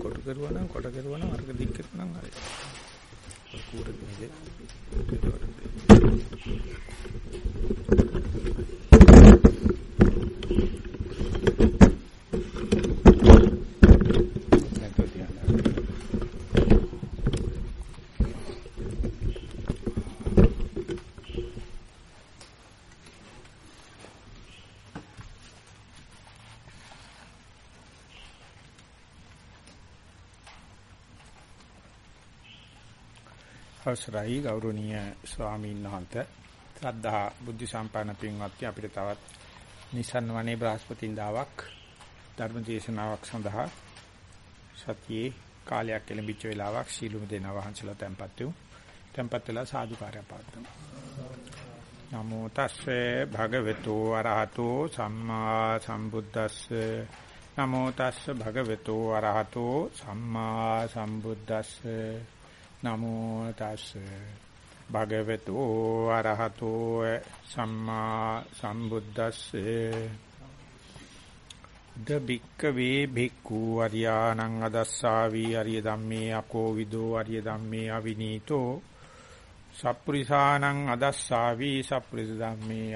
කොට කරුවා නම් කොට කරුවා නම් අර්ග දික් කරුවා නම් හරි. කූර දෙන්නේ. අවසරයි ගෞරවනීය ස්වාමීන් වහන්සේ. ශ්‍රද්ධා බුද්ධ සම්පන්න පින්වත්නි අපිට තවත් නිසන් වනේ බ්‍රහස්පතින්දාවක් ධර්ම දේශනාවක් සඳහා සතියේ කාලයක් එළඹිච්ච වෙලාවක් සීලුම දෙනා වහන්සලා tempත් වූ tempත් වෙලා සාදුකාරය පාත්තුමු නමෝ තස්සේ භගවතු අරහතෝ සම්මා සම්බුද්දස්සේ. නමෝ තස්සේ භගවතු අරහතෝ සම්මා සම්බුද්දස්සේ. නමෝ තස්සේ භගවතු අරහතෝ සම්මා සම්බුද්දස්සේ. ද බික්ක වේ භික්ඛු අරියාණං අදස්සාවි අරිය ධම්මේ අකෝ විදෝ අරිය ධම්මේ අවිනීතෝ. සප්පුරිසානං අදස්සාවි සප්පුරිස ධම්මේ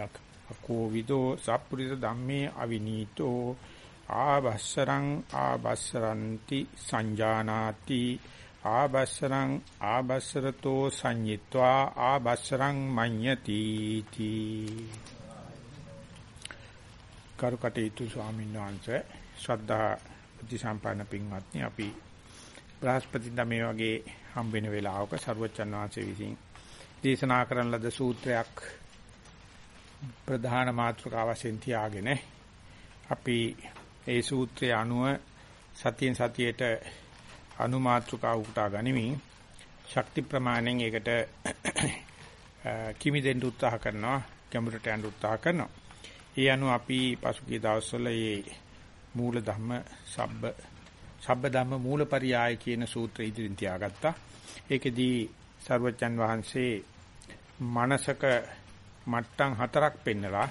අකෝ විදෝ සප්පුරිස ධම්මේ අවිනීතෝ. ආවස්සරං ආවස්සරಂತಿ සංජානාති ආබස්සරං ආබස්සරතෝ සංයිත්වා ආබස්සරං මඤ්ඤති තී කරුකටේතු ස්වාමීන් වහන්සේ ශ්‍රද්ධා බුද්ධ සම්පන්න පින්වත්නි අපි බ්‍රහස්පතින්ද මේ වගේ හම්බ වෙන වෙලාවක සරුවචන් වහන්සේ විසින් දේශනා කරන ලද සූත්‍රයක් ප්‍රධාන මාතෘකාව වශයෙන් තියාගෙන අපි ඒ සූත්‍රය අනුව සතියෙන් සතියේට අනුමාත්‍රකාව උටා ගනිමින් ශක්ති ප්‍රමාණයෙන් ඒකට කිමි දෙන්න උත්සාහ කරනවා ගැඹුරට යන්න උත්සාහ කරනවා. ඒ අනුව අපි පසුගිය දවස්වල මේ මූල ධම්ම සබ්බ සබ්බ ධම්ම මූලපරියාය කියන සූත්‍රය ඉදිරින් තියාගත්තා. ඒකෙදී සර්වජන් වහන්සේ මනසක මට්ටම් හතරක් පෙන්නලා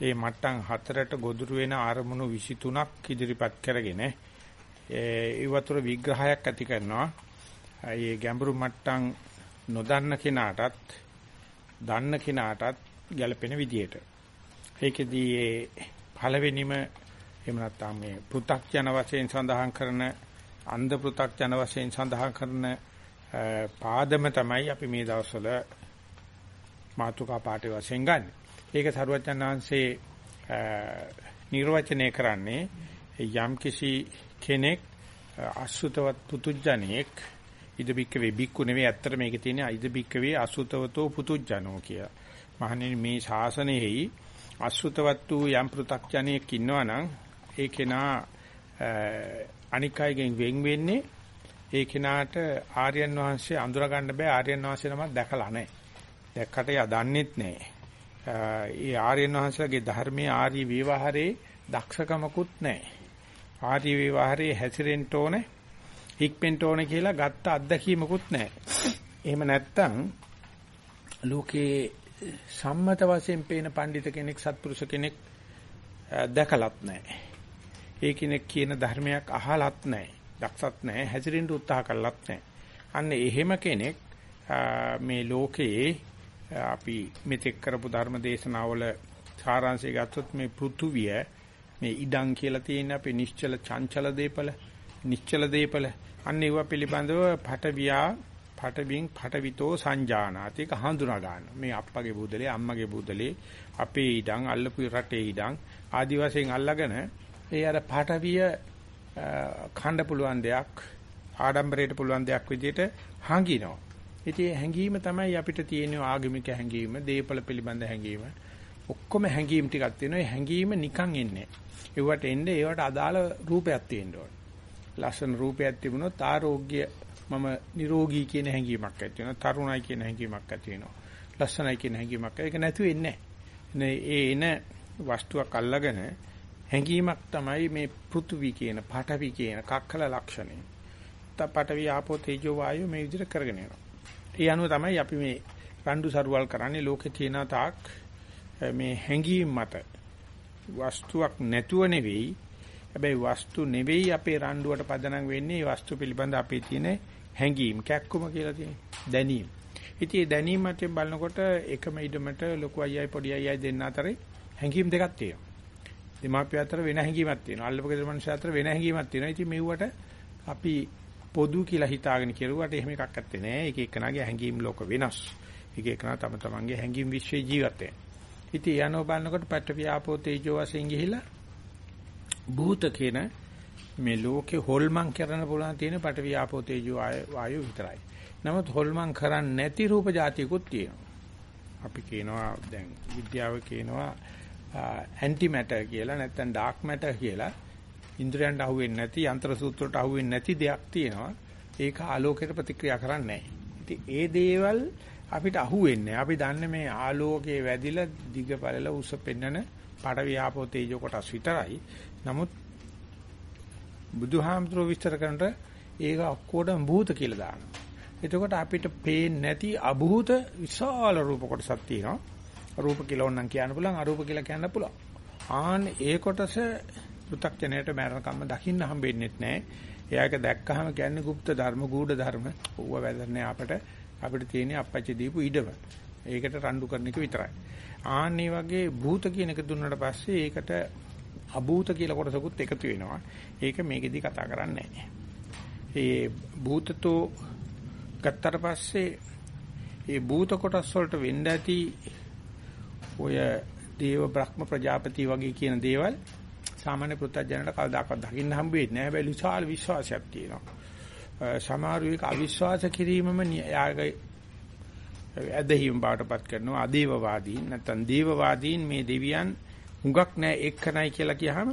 ඒ මට්ටම් හතරට ගොදුරු වෙන අරමුණු 23ක් ඉදිරිපත් කරගෙන ඒ වතුර විග්‍රහයක් ඇති කරනවා. ඒ ගැඹුරු මට්ටම් නොදන්න කෙනාටත් දන්න කෙනාටත් ගැළපෙන විදියට. ඒකෙදී ඒ පළවෙනිම එහෙම නැත්නම් මේ පෘ탁ජන වශයෙන් සඳහන් කරන අන්ධ පෘ탁ජන වශයෙන් සඳහන් කරන පාදම තමයි අපි මේ දවස්වල මාතුකා පාඨය වශයෙන් ගන්න. ඒක සරුවචනාංශේ නිර්වචනය කරන්නේ යම් කිසි කෙනෙක් අසුතවත් පුතුජණෙක් ඉදබික්ක වේ බික්කු නෙවෙයි ඇත්තට මේකේ තියෙන ඉදබික්ක වේ අසුතවතෝ පුතුජණෝ කිය. මහණෙනි මේ ශාසනයෙහි අසුතවත් වූ යම් පෘ탁ජණෙක් ඉන්නවනම් ඒ කෙනා අනිකයිගෙන් වෙන් වෙන්නේ ඒ කෙනාට ආර්යයන් වහන්සේ අඳුර ගන්න බෑ ආර්යයන් වහන්සේ නමක් දැකලා නැහැ. දැක්කට යා දන්නෙත් නැහැ. ඒ ආර්යයන් වහන්සේගේ ධර්මයේ ආර්ය විවහාරේ දක්ෂකමකුත් නැහැ. ආර්ය විවහාරයේ හැසිරෙන්න ඕනේ හික්පෙන්න ඕනේ කියලා ගත්ත අත්දැකීමකුත් නැහැ. එහෙම නැත්තම් ලෝකේ සම්මත වශයෙන් පේන පඬිත කෙනෙක් සත්පුරුෂ කෙනෙක් දැකලත් නැහැ. ඒ කෙනෙක් කියන ධර්මයක් අහලත් නැහැ. දක්ෂත් නැහැ. හැසිරෙන්න උත්සාහ කළත් නැහැ. අන්න එහෙම කෙනෙක් මේ ලෝකයේ අපි මෙතෙක් කරපු ධර්ම දේශනාවල සාරාංශය ගත්තොත් මේ පෘථුවිය මේ ඉඩම් කියලා තියෙන අපේ නිශ්චල චංචල දීපල නිශ්චල දීපල අන්න ඒව පිළිබඳව පටවියා පටවින් පටවිතෝ සංජානාති ඒක හඳුනා ගන්න. මේ අප්පගේ බුදලේ අම්මගේ බුදලේ අපේ ඉඩම් අල්ලපු රටේ ඉඩම් ආදි වශයෙන් අල්ලගෙන ඒ අර පටවිය khanda පුළුවන් දෙයක් ආඩම්බරයට පුළුවන් දෙයක් විදිහට හංගිනවා. ඉතින් හැංගීම තමයි අපිට තියෙන ආගමික හැංගීම, දීපල පිළිබඳ හැංගීම. ඔක්කොම හැංගීම් ටිකක් තියෙනවා. ඒ හැංගීම නිකන් එන්නේ. ඒවට එන්නේ ඒවට අදාළ රූපයක් තියෙන්න ඕන. ලස්සන රූපයක් තිබුණොත් ආරෝග්‍ය මම නිරෝගී කියන හැඟීමක් ඇති වෙනවා. තරුණයි කියන හැඟීමක් ඇති වෙනවා. ලස්සනයි කියන හැඟීමක්. ඒක නැතු වෙන්නේ නැහැ. ඒ එන වස්තුවක් අල්ලගෙන හැඟීමක් තමයි මේ පෘථුවි කියන, පඨවි කියන කක්කල ලක්ෂණය. ත පඨවි ආපෝ තේජෝ වායෝ මේ විදිහට කරගෙන යනවා. ඒ අනුව තමයි අපි මේ රණ්ඩු සරුවල් කරන්නේ ලෝකේ තියෙන තාක් මේ හැඟීම් මත වස්තුවක් නැතුව නෙවෙයි හැබැයි වස්තු නෙවෙයි අපේ රණ්ඩුවට පදනම් වෙන්නේ වස්තු පිළිබඳ අපේ තියෙන හැඟීම් කැක්කුම කියලා තියෙන දැනීම. ඉතින් මේ දැනීම මතින් බලනකොට එකම ඉදමට ලොකු අයයි පොඩි අයයි දෙන්න අතරේ හැඟීම් දෙකක් තියෙනවා. දෙමාපිය අතර වෙන හැඟීමක් තියෙනවා. අල්ලපු ගෙදර මිනිස්සු අතර වෙන හැඟීමක් තියෙනවා. ඉතින් මෙව්වට අපි පොදු කියලා හිතාගෙන කෙරුවට එහෙම එකක් ඇත්තේ නෑ. එක එකනාගේ හැඟීම් ලෝක වෙනස්. එක එකනා තම තමන්ගේ හැඟීම් විශ්වයේ ජීවත් වෙන. ඉතින් යනෝ බලනකොට පට්ඨ ව්‍යාපෝ තේජෝ වශයෙන් ගිහිලා භූත කියන මේ ලෝකේ හොල්මන් කරන්න පුළුවන් තියෙන පටවි ආපෝ තේජෝ වායු විතරයි. නමුත් හොල්මන් කරන්නේ නැති රූප જાතියකුත් තියෙනවා. අපි කියනවා දැන් විද්‍යාව කියනවා ඇන්ටි මැටර් කියලා නැත්නම් ඩාර්ක් මැටර් කියලා. ඉන්ද්‍රයන්ට අහුවෙන්නේ නැති යන්ත්‍ර සූත්‍රයට අහුවෙන්නේ නැති දෙයක් තියෙනවා. ඒක ආලෝකයට ප්‍රතික්‍රියා කරන්නේ නැහැ. ඒ දේවල් අපිට අහුවෙන්නේ. අපි දන්නේ මේ ආලෝකයේ වැදිලා දිග පළල උස පෙන්නන පඩවි ආපෝ තේජෝ කොටස් විතරයි. නමුත් බුදුහාමුදුරුවෝ විස්තර කරනට ඒක ඔක්කොටම භූත කියලා දානවා. එතකොට අපිට පේන්නේ නැති අභූත විශාල රූප කොටසක් තියෙනවා. රූප කියලා ඕනනම් කියන්න පුළුවන් අරූප කියලා කියන්න පුළුවන්. ආන් ඒ කොටස පෘථග්ජනයට මරණකම්ම දකින්න හම්බෙන්නේ නැහැ. එයාක දැක්කහම කියන්නේ গুপ্ত ධර්ම, ගූඪ ධර්ම. ඌව වැදන්නේ අපට අපිට තියෙන අපච්චි දීපු ඉඩම. ඒකට රණ්ඩු කරන එක විතරයි. ආන් වගේ භූත කියන එක දුන්නාට පස්සේ ඒකට අභූත කියලා කොටසකුත් එකතු වෙනවා. ඒක මේකෙදි කතා කරන්නේ නැහැ. ඒ භූතතෝ ගත්තට පස්සේ ඒ භූත කොටස් වලට වෙන්න ඇති ඔය දේව බ්‍රහ්ම ප්‍රජාපති වගේ කියන දේවල් සාමාන්‍ය පුත්තජනට කවදාකවත් දකින්න හම්බ වෙන්නේ නැහැ. හැබැයි විශාල විශ්වාසයක් තියෙනවා. සමහර විට අවිශ්වාස කිරීමම යාගේ ඇදහිම් බාටපත් කරනවා අදේවවාදීන් නැත්නම් දේවවාදීන් මේ දෙවියන් හුඟක් නැහැ එක්කනයි කියලා කියහම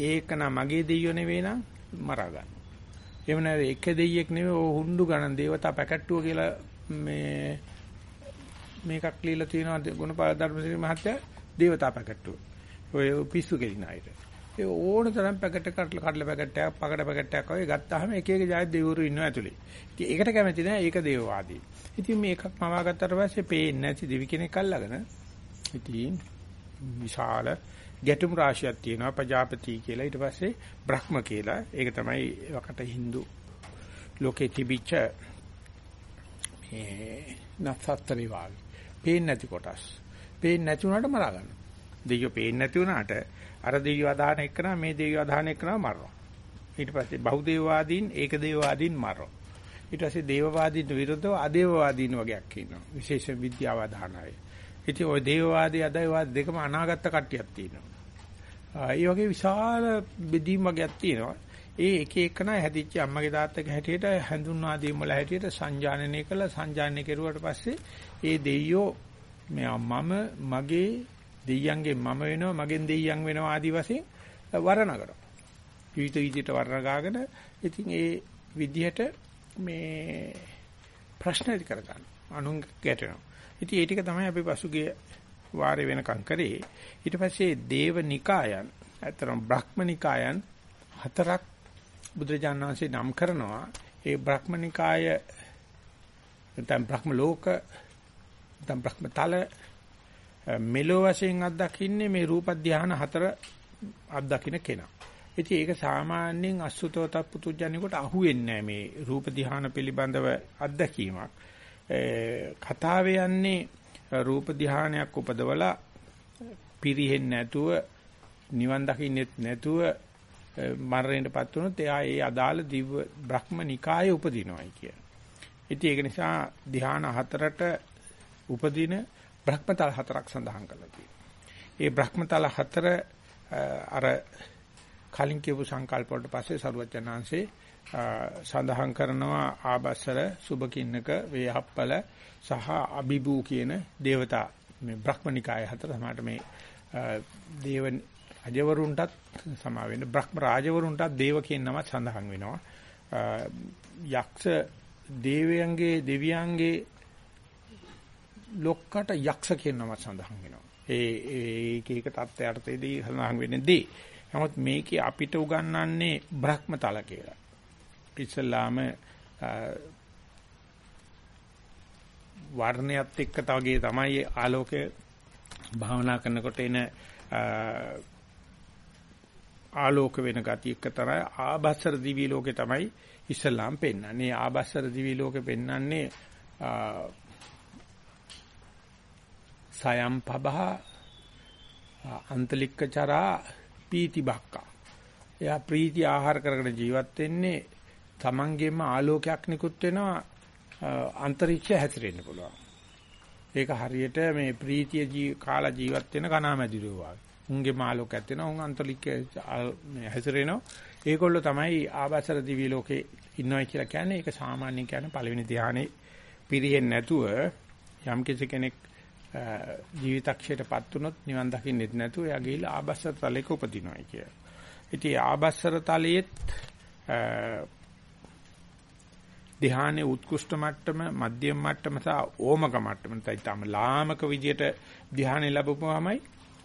ඒකන මගේ දෙයියෝ නෙවෙයි නම් මරා ගන්න. එහෙම නැත්නම් එක දෙයියෙක් නෙවෙයි ඕ හුඬු ගණන් දේවතා පැකට්ටුව කියලා මේ මේකක් ලියලා තියෙනවා ගුණපාල ධර්මසිරි මහත්තයා දේවතා පැකට්ටුව. ඔය පිස්සු කෙලින අයට. ඒ ඕන තරම් පැකට් එක කඩලා කඩලා පැකට් එකක් පකඩ පැකට් එකක් වගේ ගත්තාම එක එක ජාති දෙවිවරු ඉන්නවා ඇතුලේ. ඉතින් ඒකට කැමති නෑ ඒක දේවවාදී. ඉතින් මේ එකක් මවා ගත්තට පස්සේ පේන්නේ නැති දෙවි කෙනෙක් අල්ලගෙන ඉතින් විශාල ගැටුම් රාශියක් තියෙනවා ප්‍රජාපති කියලා. ඊට පස්සේ බ්‍රහ්ම කියලා. ඒක තමයි වකට Hindu ලෝකේ තිබිච්ච මේ නක්ෂත්‍රේ වාගේ. පේන්නේ නැති කොටස්. පේන්නේ නැති වුණාට මරා ගන්නවා. දෙයියෝ පේන්නේ නැති වුණාට අර දෙයියෝ අදහන එක්කනා මේ දෙයියෝ අදහන එක්කනා මරනවා. ඊට පස්සේ බහුදේවවාදීන් ඒකදේවවාදීන් මරනවා. ඊට පස්සේ දේවවාදීන්ට විරුද්ධව අදේවවාදීන් වගේක් ඉන්නවා. විශේෂ විද්‍යාව අදහන අය. ඉතින් ওই දේවවාදී අදයිවාද දෙකම අනාගත කට්ටියක් තියෙනවා. ඒ වගේ විශාල බෙදීම් වගේක් තියෙනවා. ඒ එක එකන හැදිච්ච අම්මගේ තාත්තගේ හැටියට හැඳුන්වා දීම වල හැටියට සංජානනය කළා. සංජානනය කෙරුවට පස්සේ ඒ දෙයියෝ මම මගේ දෙයියන්ගේ මම වෙනවා මගෙන් දෙයියන් වෙනවා ආදි වශයෙන් වර්ණ කරනවා. විවිධ විදිහට වර්ණ ගාගෙන ඉතින් ඒ විදිහට මේ ප්‍රශ්න ඉදි කරගන්න. අනුන් ගැටෙනවා. ඉතින් ඒ ටික තමයි අපි පසුගිය වාරේ වෙනකම් කරේ. ඊට පස්සේ දේව නිකායන්, අතරම් බ්‍රහ්ම නිකායන් හතරක් බුදුරජාණන් වහන්සේ නම් කරනවා. ඒ බ්‍රහ්ම නිකාය නැත්නම් බ්‍රහ්ම ලෝක නැත්නම් බ්‍රහ්ම තල මෙලෝ වශයෙන් අත්දකින්නේ මේ රූප ධානය හතර අත්දකින්න කෙනා. ඉතින් ඒක සාමාන්‍යයෙන් අසුතවත පුතුජණිකට අහුවෙන්නේ නැහැ මේ රූප ධානය පිළිබඳව අත්දැකීමක්. කතාව යන්නේ රූප ධානයක් උපදවලා පිරිහෙන්නේ නැතුව නිවන් දකින්නෙත් නැතුව මරණයටපත් වුණොත් එයා ඒ අදාළ දිව්‍ය බ්‍රහ්ම නිකායේ උපදිනවයි කියන. ඉතින් ඒක නිසා ධ්‍යාන හතරට උපදින බ්‍රහ්මතල හතරක් සඳහන් කරලා තියෙනවා. ඒ බ්‍රහ්මතල හතර අර කලින් කියපු සංකල්ප වලට පස්සේ සරුවචනාංශේ සඳහන් කරනවා ආබස්සර සුබකින්නක වේහප්පල සහ අබිබූ කියන దేవතා මේ බ්‍රහ්මනිකාය හතර සමාට මේ දේව රජවරුන්ටත් සමා වෙන්න බ්‍රහ්ම රාජවරුන්ටත් දේව කියන නම සඳහන් වෙනවා යක්ෂ දේවයන්ගේ දෙවියන්ගේ ලොක්කට යක්ෂ කියන නම සඳහන් වෙනවා. ඒ ඒක එක තත්ත්වයටදී සඳහන් වෙන්නේ. දී නමුත් මේකේ අපිට උගන්වන්නේ බ්‍රහ්මතල කියලා. ඉස්සල්ලාම වර්ණයත් එක්ක තවගේ තමයි ආලෝකය භාවනා කරනකොට එන ආලෝක වෙන ගතිය එක තරයි ආභස්සර දිවි ලෝකේ තමයි ඉස්ලාම් පෙන්වන්නේ. ආභස්සර දිවි ලෝකේ පෙන්වන්නේ සයම් පබහ අන්තලික්කචරා පීති බක්කා. එයා ප්‍රීති ආහාර කරගෙන ජීවත් වෙන්නේ තමන්ගේම ආලෝකයක් නිකුත් වෙනවා අන්තරීක්ෂය හැතිරෙන්න පුළුවන්. ඒක හරියට මේ ප්‍රීතිය ජී කාලා ජීවත් වෙන කණාමැදිරියෝ වගේ. උන්ගේ මාලෝකයක් වෙනවා උන් අන්තලික්ෂය මේ හැතිරෙනවා. ඒගොල්ලෝ තමයි ආභාසර දිවි ලෝකේ ඉන්නවයි කියලා කියන්නේ. ඒක සාමාන්‍යයෙන් කියන්නේ පළවෙනි ධානයේ පිරෙන්නේ නැතුව යම් කෙනෙක් ජීවිතක්ෂයටපත් වුණොත් නිවන් දකින්නෙත් නැතුව එයා ගිහිල්ලා ආබස්සර තලයක උපදිනවායි කිය. ඉතින් ආබස්සර තලයේත් ධ්‍යානයේ උත්කෘෂ්ඨ මට්ටම, මධ්‍යම මට්ටම සහ ඕමක මට්ටම නැත්නම් ලාමක විදියට ධ්‍යානෙ ලැබුවාමයි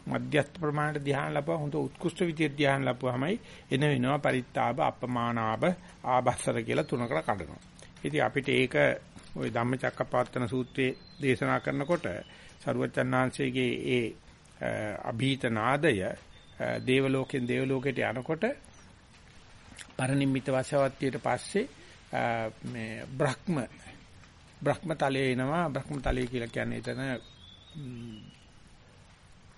මධ්‍යස්ථ ප්‍රමාණයට ධ්‍යාන ලැබුවා හොඳ උත්කෘෂ්ඨ විදියට ධ්‍යාන ලැබුවාමයි එන වෙනවා පරිත්තාබ අපමානාබ ආබස්සර කියලා තුනකට කඩනවා. ඉතින් අපිට ඒක ওই ධම්මචක්කපවත්තන සූත්‍රයේ දේශනා කරනකොට සරුවචන්නාංශයේ ඒ අභීත නාදය දේවලෝකෙන් දේවලෝකයට යනකොට පරිනිම්මිත වශවත්තියට පස්සේ මේ බ්‍රහ්ම බ්‍රහ්ම තලයේ එනවා. බ්‍රහ්ම තලය කියලා කියන්නේ එතන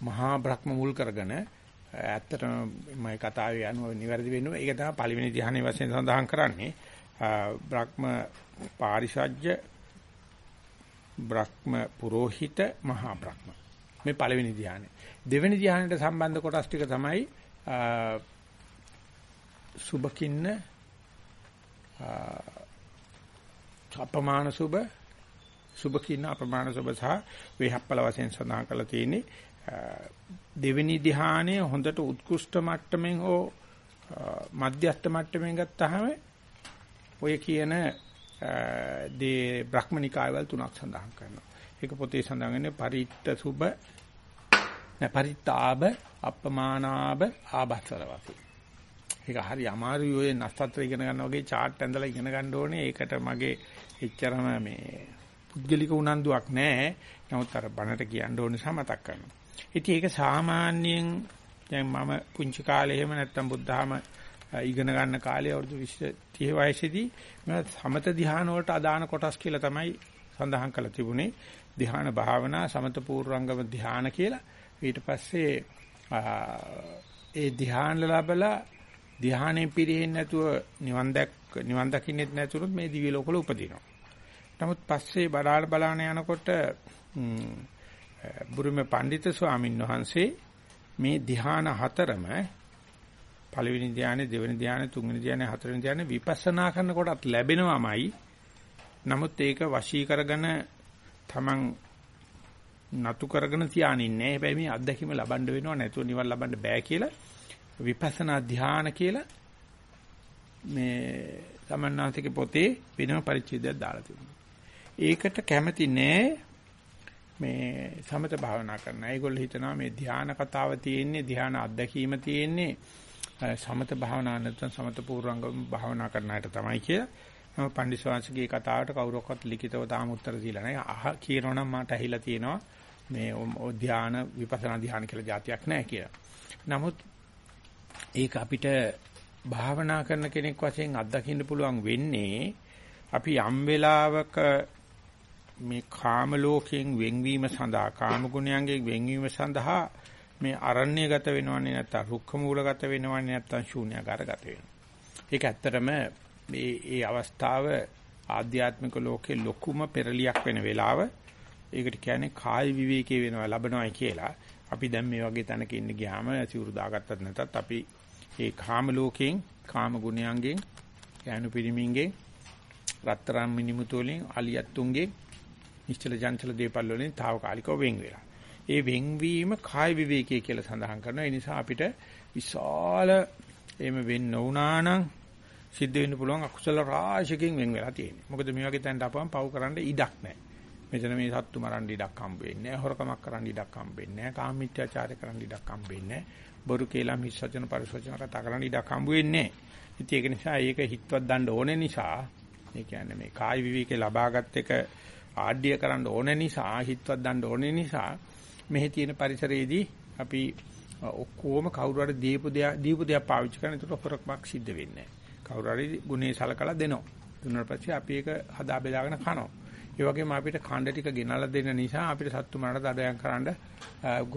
මහා බ්‍රහ්ම මුල් කරගෙන ඇත්තටම මම කතාවේ අනුව නිවැරදි වෙන්නේ ඒක තමයි පළවෙනි ධ්‍යානයේ වශයෙන් සඳහන් කරන්නේ. බ්‍රහ්ම පාරිසජ්‍ය බ්‍රහ්ම පුරোহিত මහා බ්‍රහ්ම. මේ පළවෙනි ධ්‍යානෙ දෙවෙනි ධ්‍යානෙට සම්බන්ධ කොටස් ටික තමයි සුබකින්න අපමාන සුබ සුබකින්න අපමාන සුබ සහ වේහප්පල වශයෙන් සඳහන් කරලා තියෙන්නේ දෙවෙනි ධ්‍යානය හොඳට උත්කෘෂ්ඨ මට්ටමින් හෝ මධ්‍යස්ථ මට්ටමින් ගත්තාම ඔය කියන දේ බ්‍රහ්මනිකායවල තුනක් සඳහන් කරනවා. ඒක පොතේ සඳහන් වෙන්නේ පරිත්ත සුබ නැ පරිත්තාබ අපමානාබ ආබස්සර වශයෙන්. ඒක හරි අමාරුයි ඔය නස්තත්‍ර ඉගෙන ගන්න වගේ chart ඇඳලා ඉගෙන ගන්න ඕනේ. ඒකට මගේ එච්චරම මේ පුද්ගලික උනන්දුවක් නැහැ. නමුත් අර බණට කියන්න ඕනේ සමතක් කරනවා. ඉතින් ඒක සාමාන්‍යයෙන් දැන් මම පුංචි කාලේ එහෙම නැත්තම් බුද්ධාම ඉගෙන ගන්න කාලේ අවුරුදු 20 30 වයසේදී මම සමත ධ්‍යාන වලට අදාන කොටස් කියලා තමයි සඳහන් කරලා තිබුණේ ධ්‍යාන භාවනා සමත පූර්වංගම ධ්‍යාන කියලා ඊට පස්සේ ඒ ධ්‍යාන ලැබලා ධ්‍යානෙ පිරෙන්නේ නැතුව නිවන් දැක් නිවන් දකින්නෙත් නැතුනොත් මේ දිව්‍ය ලෝකවල උපදිනවා. නමුත් පස්සේ බලාල බලාන යනකොට බුරුමේ පඬිත ස්වාමීන් වහන්සේ මේ ධ්‍යාන හතරම පළවෙනි ධානය, දෙවෙනි ධානය, තුන්වෙනි ධානය, හතරවෙනි ධානය විපස්සනා කරනකොටත් ලැබෙනවමයි. නමුත් ඒක වශී කරගෙන තමන් නතු කරගෙන තියානින්නේ නැහැ. හැබැයි මේ අත්දැකීම ලබන්න වෙනව නැතුව නිවන් ලබන්න බෑ කියලා විපස්සනා ධාන කියලා මේ සමන්නාතික පොතේ වෙනම පරිච්ඡේදයක් දාලා තිබුණා. ඒකට කැමති නෑ මේ සමත භාවනා කරන. ඒගොල්ලෝ හිතනවා මේ ධානා කතාව තියෙන්නේ ධානා අත්දැකීම තියෙන්නේ සමත භාවනා නැත්නම් සමත පූර්වංග භාවනා කරන අයට තමයි කියලා. මම පන්දිස්වාංශගේ කතාවට කවුරක්වත් ලිඛිතව තාම උත්තර දීලා නැහැ. අහ කියනවනම් මට ඇහිලා තියෙනවා මේ ධාන විපස්සනා ධාන කියලා જાතියක් නැහැ කියලා. නමුත් ඒක අපිට භාවනා කරන කෙනෙක් වශයෙන් අත්දකින්න පුළුවන් වෙන්නේ අපි යම් වෙලාවක මේ කාම ලෝකයෙන් වෙන්වීම සඳහා කාම ගුණයන්ගෙන් වෙන්වීම සඳහා මේ අරණ්‍යගත වෙනවන්නේ නැත්තම් රුක්ඛ මූලගත වෙනවන්නේ නැත්තම් ශූන්‍යagaraගත වෙනවා. ඒක ඇත්තටම මේ මේ අවස්ථාව ආධ්‍යාත්මික ලෝකේ ලොකුම පෙරලියක් වෙන වෙලාව. ඒකට කියන්නේ කාය විවේකී වෙනවා ලබනවායි කියලා. අපි දැන් මේ වගේ තැනක ඉන්න ගියාම සිවුරු දාගත්තත් නැතත් අපි ඒ කාම ලෝකයෙන් කාම ගුණයන්ගෙන් ඥාන පිරිමින්ගෙන් රත්තරන් මිනිමුතු වලින් අලියත්තුන්ගෙන් නිශ්චල ජන්චල දීපල් වලින් తాවකාලිකව වෙන් වෙලා. ඒ වෙන්වීම කාය විවේකයේ කියලා සඳහන් කරනවා. ඒ නිසා අපිට විශාල එහෙම වෙන්න උනා නම් සිද්ධ වෙන්න පුළුවන් අකුසල රාශියකින් වෙන් වෙලා තියෙනවා. මොකද මේ වගේ තැනට අපවම් පව් කරන්න ඉඩක් නැහැ. මෙතන මේ සත්තු මරන්න ඉඩක් හම්බ වෙන්නේ නැහැ. හොරකමක් කරන්න ඉඩක් හම්බ වෙන්නේ නැහැ. කාමීත්‍යාචාරය කරන්න ඉඩක් හම්බ වෙන්නේ නැහැ. බොරු කේලා මිස්සචන පරිසචන කතා කරන්න ඉඩක් හම්බ වෙන්නේ නැහැ. ඉතින් ඒක නිසා ඒක හිතවත් දන්න ඕනේ නිසා ඒ කියන්නේ මේ කායි විවිකේ ලබාගත් එක ආඩ්‍ය කරන්න ඕනේ නිසා හිතවත් දන්න ඕනේ නිසා මෙහි තියෙන පරිසරයේදී අපි ඔක්කොම කවුරු හරි දීපු දෙයක් දීපු දෙයක් පාවිච්චි කරන ඒකට හොරකමක් සිද්ධ වෙන්නේ නැහැ. කවුරු හරි ගුණේ සලකලා දෙනවා. දුන්නාට පස්සේ අපි ඒක හදා බෙදාගෙන කනවා. ඒ වගේම අපිට ඛණ්ඩ ටික ගෙනල්ලා දෙන්න නිසා අපිට සත්තු මරණ දඩයන් කරන්න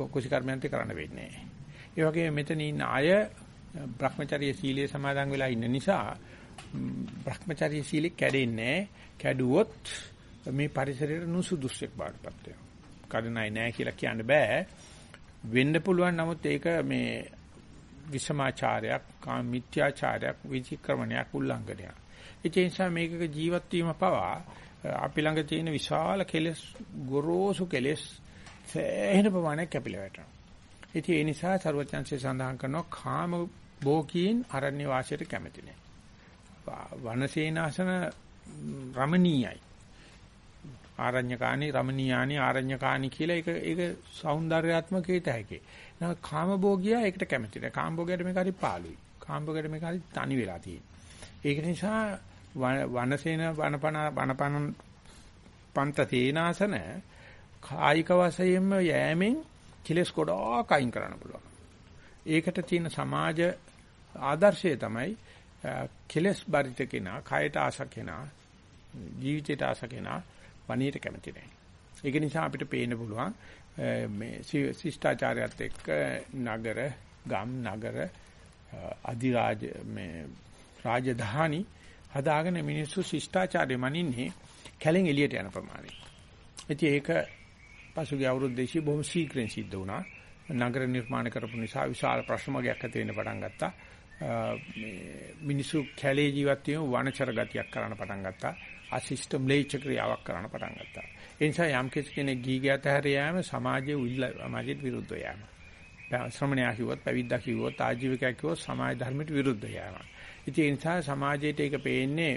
කුසි කර්මයන්ති කරන්න වෙන්නේ නැහැ. ඒ වගේම මෙතන ඉන්න අය Brahmacharya සීලයේ සමාදන් වෙලා ඉන්න නිසා Brahmacharya සීලෙ කැඩෙන්නේ කැඩුවොත් මේ පරිසරයට නුසුදුස්සෙක් බාටපත් වෙනවා. කඩනයි නෑ කියලා කියන්න බෑ. වෙන්න පුළුවන් නමුත් ඒක මේ විසමාචාරයක්, කාම මිත්‍යාචාරයක්, විචක්‍රමණයක් උල්ලංඝනයක්. ඒ නිසා මේකක ජීවත් වීම පවා අපි ළඟ තියෙන විශාල කෙලෙස් ගොරෝසු කෙලෙස් සෑහෙන ප්‍රමාණයක් කැපිලා වැටෙනවා. ඉතින් ඒ නිසා ਸਰවඥාන්සේ සඳහන් කරනවා කාම භෝගීන් අරණ්‍ය වාසයට කැමති නැහැ. වනසේනාසන රමණීයයි. ආරඤ්‍යකානි රමණීයානි ආරඤ්‍යකානි කියලා ඒක ඒක సౌందర్యාත්මක හේතයකේ. නම කාමභෝගියා ඒකට කැමති නැහැ. කාමභෝගයට මේක හරි පාළුයි. කාමභෝගයට මේක හරි තනි වෙලා තියෙන්නේ. ඒක නිසා වනසේන වනපන වනපන පන්ත තේනාසන කායික වශයෙන්ම යෑමෙන් කෙලස් ගොඩාක් අයින් කරන්න පුළුවන්. ඒකට තියෙන සමාජ ආදර්ශය තමයි කෙලස් බරිත කෙනා, කයට ආස කෙනා, ජීවිතයට ආස කෙනා වණීට කැමති නැහැ. ඒක නිසා අපිට පේන්න පුළුවන් මේ ශිෂ්ටාචාරයත් එක්ක නගර, ගම් නගර, අධිරාජ මේ රාජධානි හදාගෙන මිනිස්සු ශිෂ්ටාචාරය මනින්නේ කැලෙන් එළියට යන ප්‍රමාණය. ඉතින් ඒක පසුගිය අවුරුදු දෙකේ බොහොම ශීඝ්‍රයෙන් සිද්ධ වුණා. නගර නිර්මාණ කරපු නිසා විශාල ප්‍රශ්නමගයක් ඇති වෙන්න පටන් ගත්තා. මේ මිනිස්සු කැලේ ජීවත් වීම වනචර ගතියක් කරන්න පටන් ගත්තා. අශිෂ්ට ම්ලේච්ඡ ක්‍රියාවක් කරන්න පටන් ගත්තා. ඒ නිසා යම් කෙනෙක් ගීගත හැර යෑම සමාජයේ උල්ල සමාජයට විරුද්ධ යෑම. ශ්‍රමණයා කිව්වොත් පැවිද්දා කිව්වොත් ආජීවකයා කිව්වොත් සමාජ ධර්මයට විරුද්ධ යෑම. ඉතින් ඒ නිසා සමාජයට ඒක පේන්නේ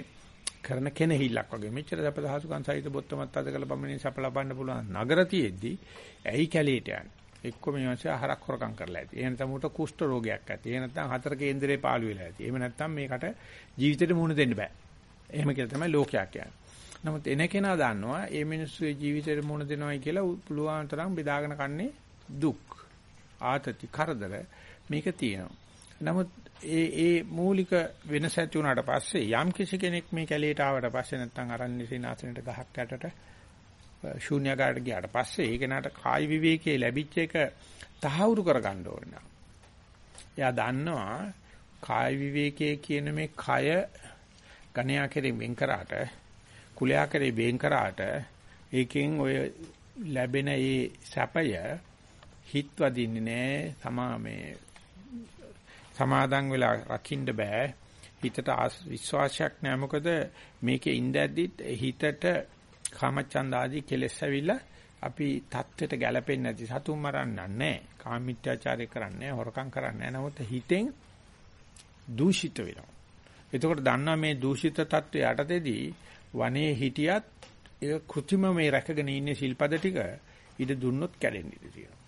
කරන කෙනෙහිල්ලක් වගේ. මෙච්චර දපදහසුකම් සහිත බොත්තමත් අද කළ බම්මනේ සප ලබන්න පුළුවන් නගර තියෙද්දි ඇයි කැලේට යන්නේ? එක්ක මේ මාසේ ආහාරක් හොරකම් කරලා ඇති. එහෙම නැත්නම් උට කුෂ්ඨ රෝගයක් ඇති. එහෙම නැත්නම් හතර කේන්දරේ පාළු වෙලා ඇති. එහෙම නැත්නම් මේකට ජීවිතේට මුහුණ දෙන්න බෑ. එහෙම කියලා තමයි ලෝකයක් කියන්නේ. නමුත් එන කෙනා දන්නවා මේ මිනිස්සුගේ ජීවිතේට මුහුණ දෙනවයි කියලා පුළුවන් තරම් බෙදාගෙන කන්නේ දුක්, ආතති, කරදර මේක තියෙනවා. නමුත් ඒ ඒ මූලික වෙනස ඇති වුණාට පස්සේ යම් කිසි කෙනෙක් මේ කැලේට ආවට පස්සේ නැත්නම් අරන්නේ සීනාසනෙට ගහක් යටට ශූන්‍යකාරට ගියාට පස්සේ ඒ කෙනාට කායි විවේකයේ ලැබිච්ච එක තහවුරු කරගන්න ඕන. එයා දන්නවා කායි විවේකයේ කියන මේ කය ගණයා කෙරෙන් වෙන් කරාට කුලයා කෙරේ වෙන් කරාට ඒකෙන් ඔය ලැබෙන ඒ සැපය හිත වදින්නේ නැහැ තමා මේ සමාදන් වෙලා රකින්න බෑ. හිතට විශ්වාසයක් නැහැ. මොකද මේකේ ඉඳද්දිත් හිතට කාමචන්ද ආදී කෙලෙස් ඇවිල්ලා අපි தත්වෙට ගැලපෙන්නේ නැති සතුන් මරන්න නැහැ. කාමීත්‍යාචාරය කරන්නේ නැහැ. හොරකම් කරන්නේ නැහැ. නමුත් හිතෙන් දූෂිත වෙනවා. එතකොට දන්නා මේ දූෂිත தත්ත්වය යටතේදී වනේ හිටියත් ඒක કૃත්‍රිම මේ රැකගෙන ඉන්නේ ශිල්පද ටික ඉද දුන්නොත් කැඩෙන්න ඉඩ තියෙනවා.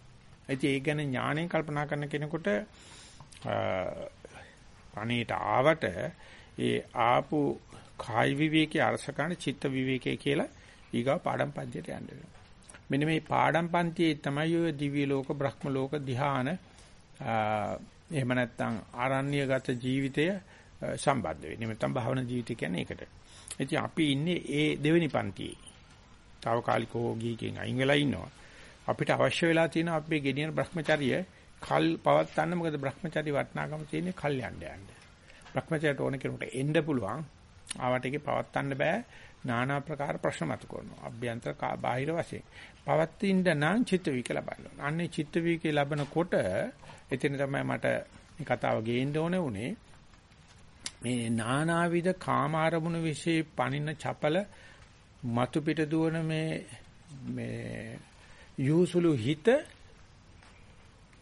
ඒ කියන්නේ ඥාණයෙන් කල්පනා කරන කෙනෙකුට අනේට ආවට ඒ ආපු කායි විවේකයේ අරසකන චිත්ත විවේකයේ කියලා ඊගා පාඩම් පන්තියට යන්න වෙනවා. මෙන්න මේ පාඩම් පන්තියේ තමයි ඔය දිව්‍ය ලෝක බ්‍රහ්ම ලෝක ධ්‍යාන එහෙම නැත්නම් ආරණ්‍යගත ජීවිතය සම්බන්ධ වෙන්නේ. නැත්නම් භාවනා ජීවිතය කියන්නේ ඒකට. ඉතින් අපි ඉන්නේ ඒ දෙවෙනි පන්තියේ. తాවකාලිකෝ ගීකෙන් අයින් වෙලා ඉන්නවා. අපිට අවශ්‍ය වෙලා තියෙන අපේ ගෙනියන Brahmacharya කල් පවත්වන්න මොකද Brahmacharya වටනාගම තියෙන්නේ කල් යන්න යන්න. Brahmacharyaට ඕන කෙනෙකුට එන්න පුළුවන්. ආවට ඒකේ පවත්වන්න බෑ. নানা ප්‍රකාර ප්‍රශ්න මතු කරනවා. අභ්‍යන්තර බාහිර වශයෙන්. පවත්ින්න නම් චිත්ත වීක ලබන්න ඕන. අන්නේ චිත්ත වීකේ ලබනකොට එතන තමයි මට මේ කතාව ගේන්න ඕනේ උනේ. මේ නානාවිද කාම ආරමුණු વિશે පනින චපල මතු පිට දුවන මේ මේ යූසුලු හිත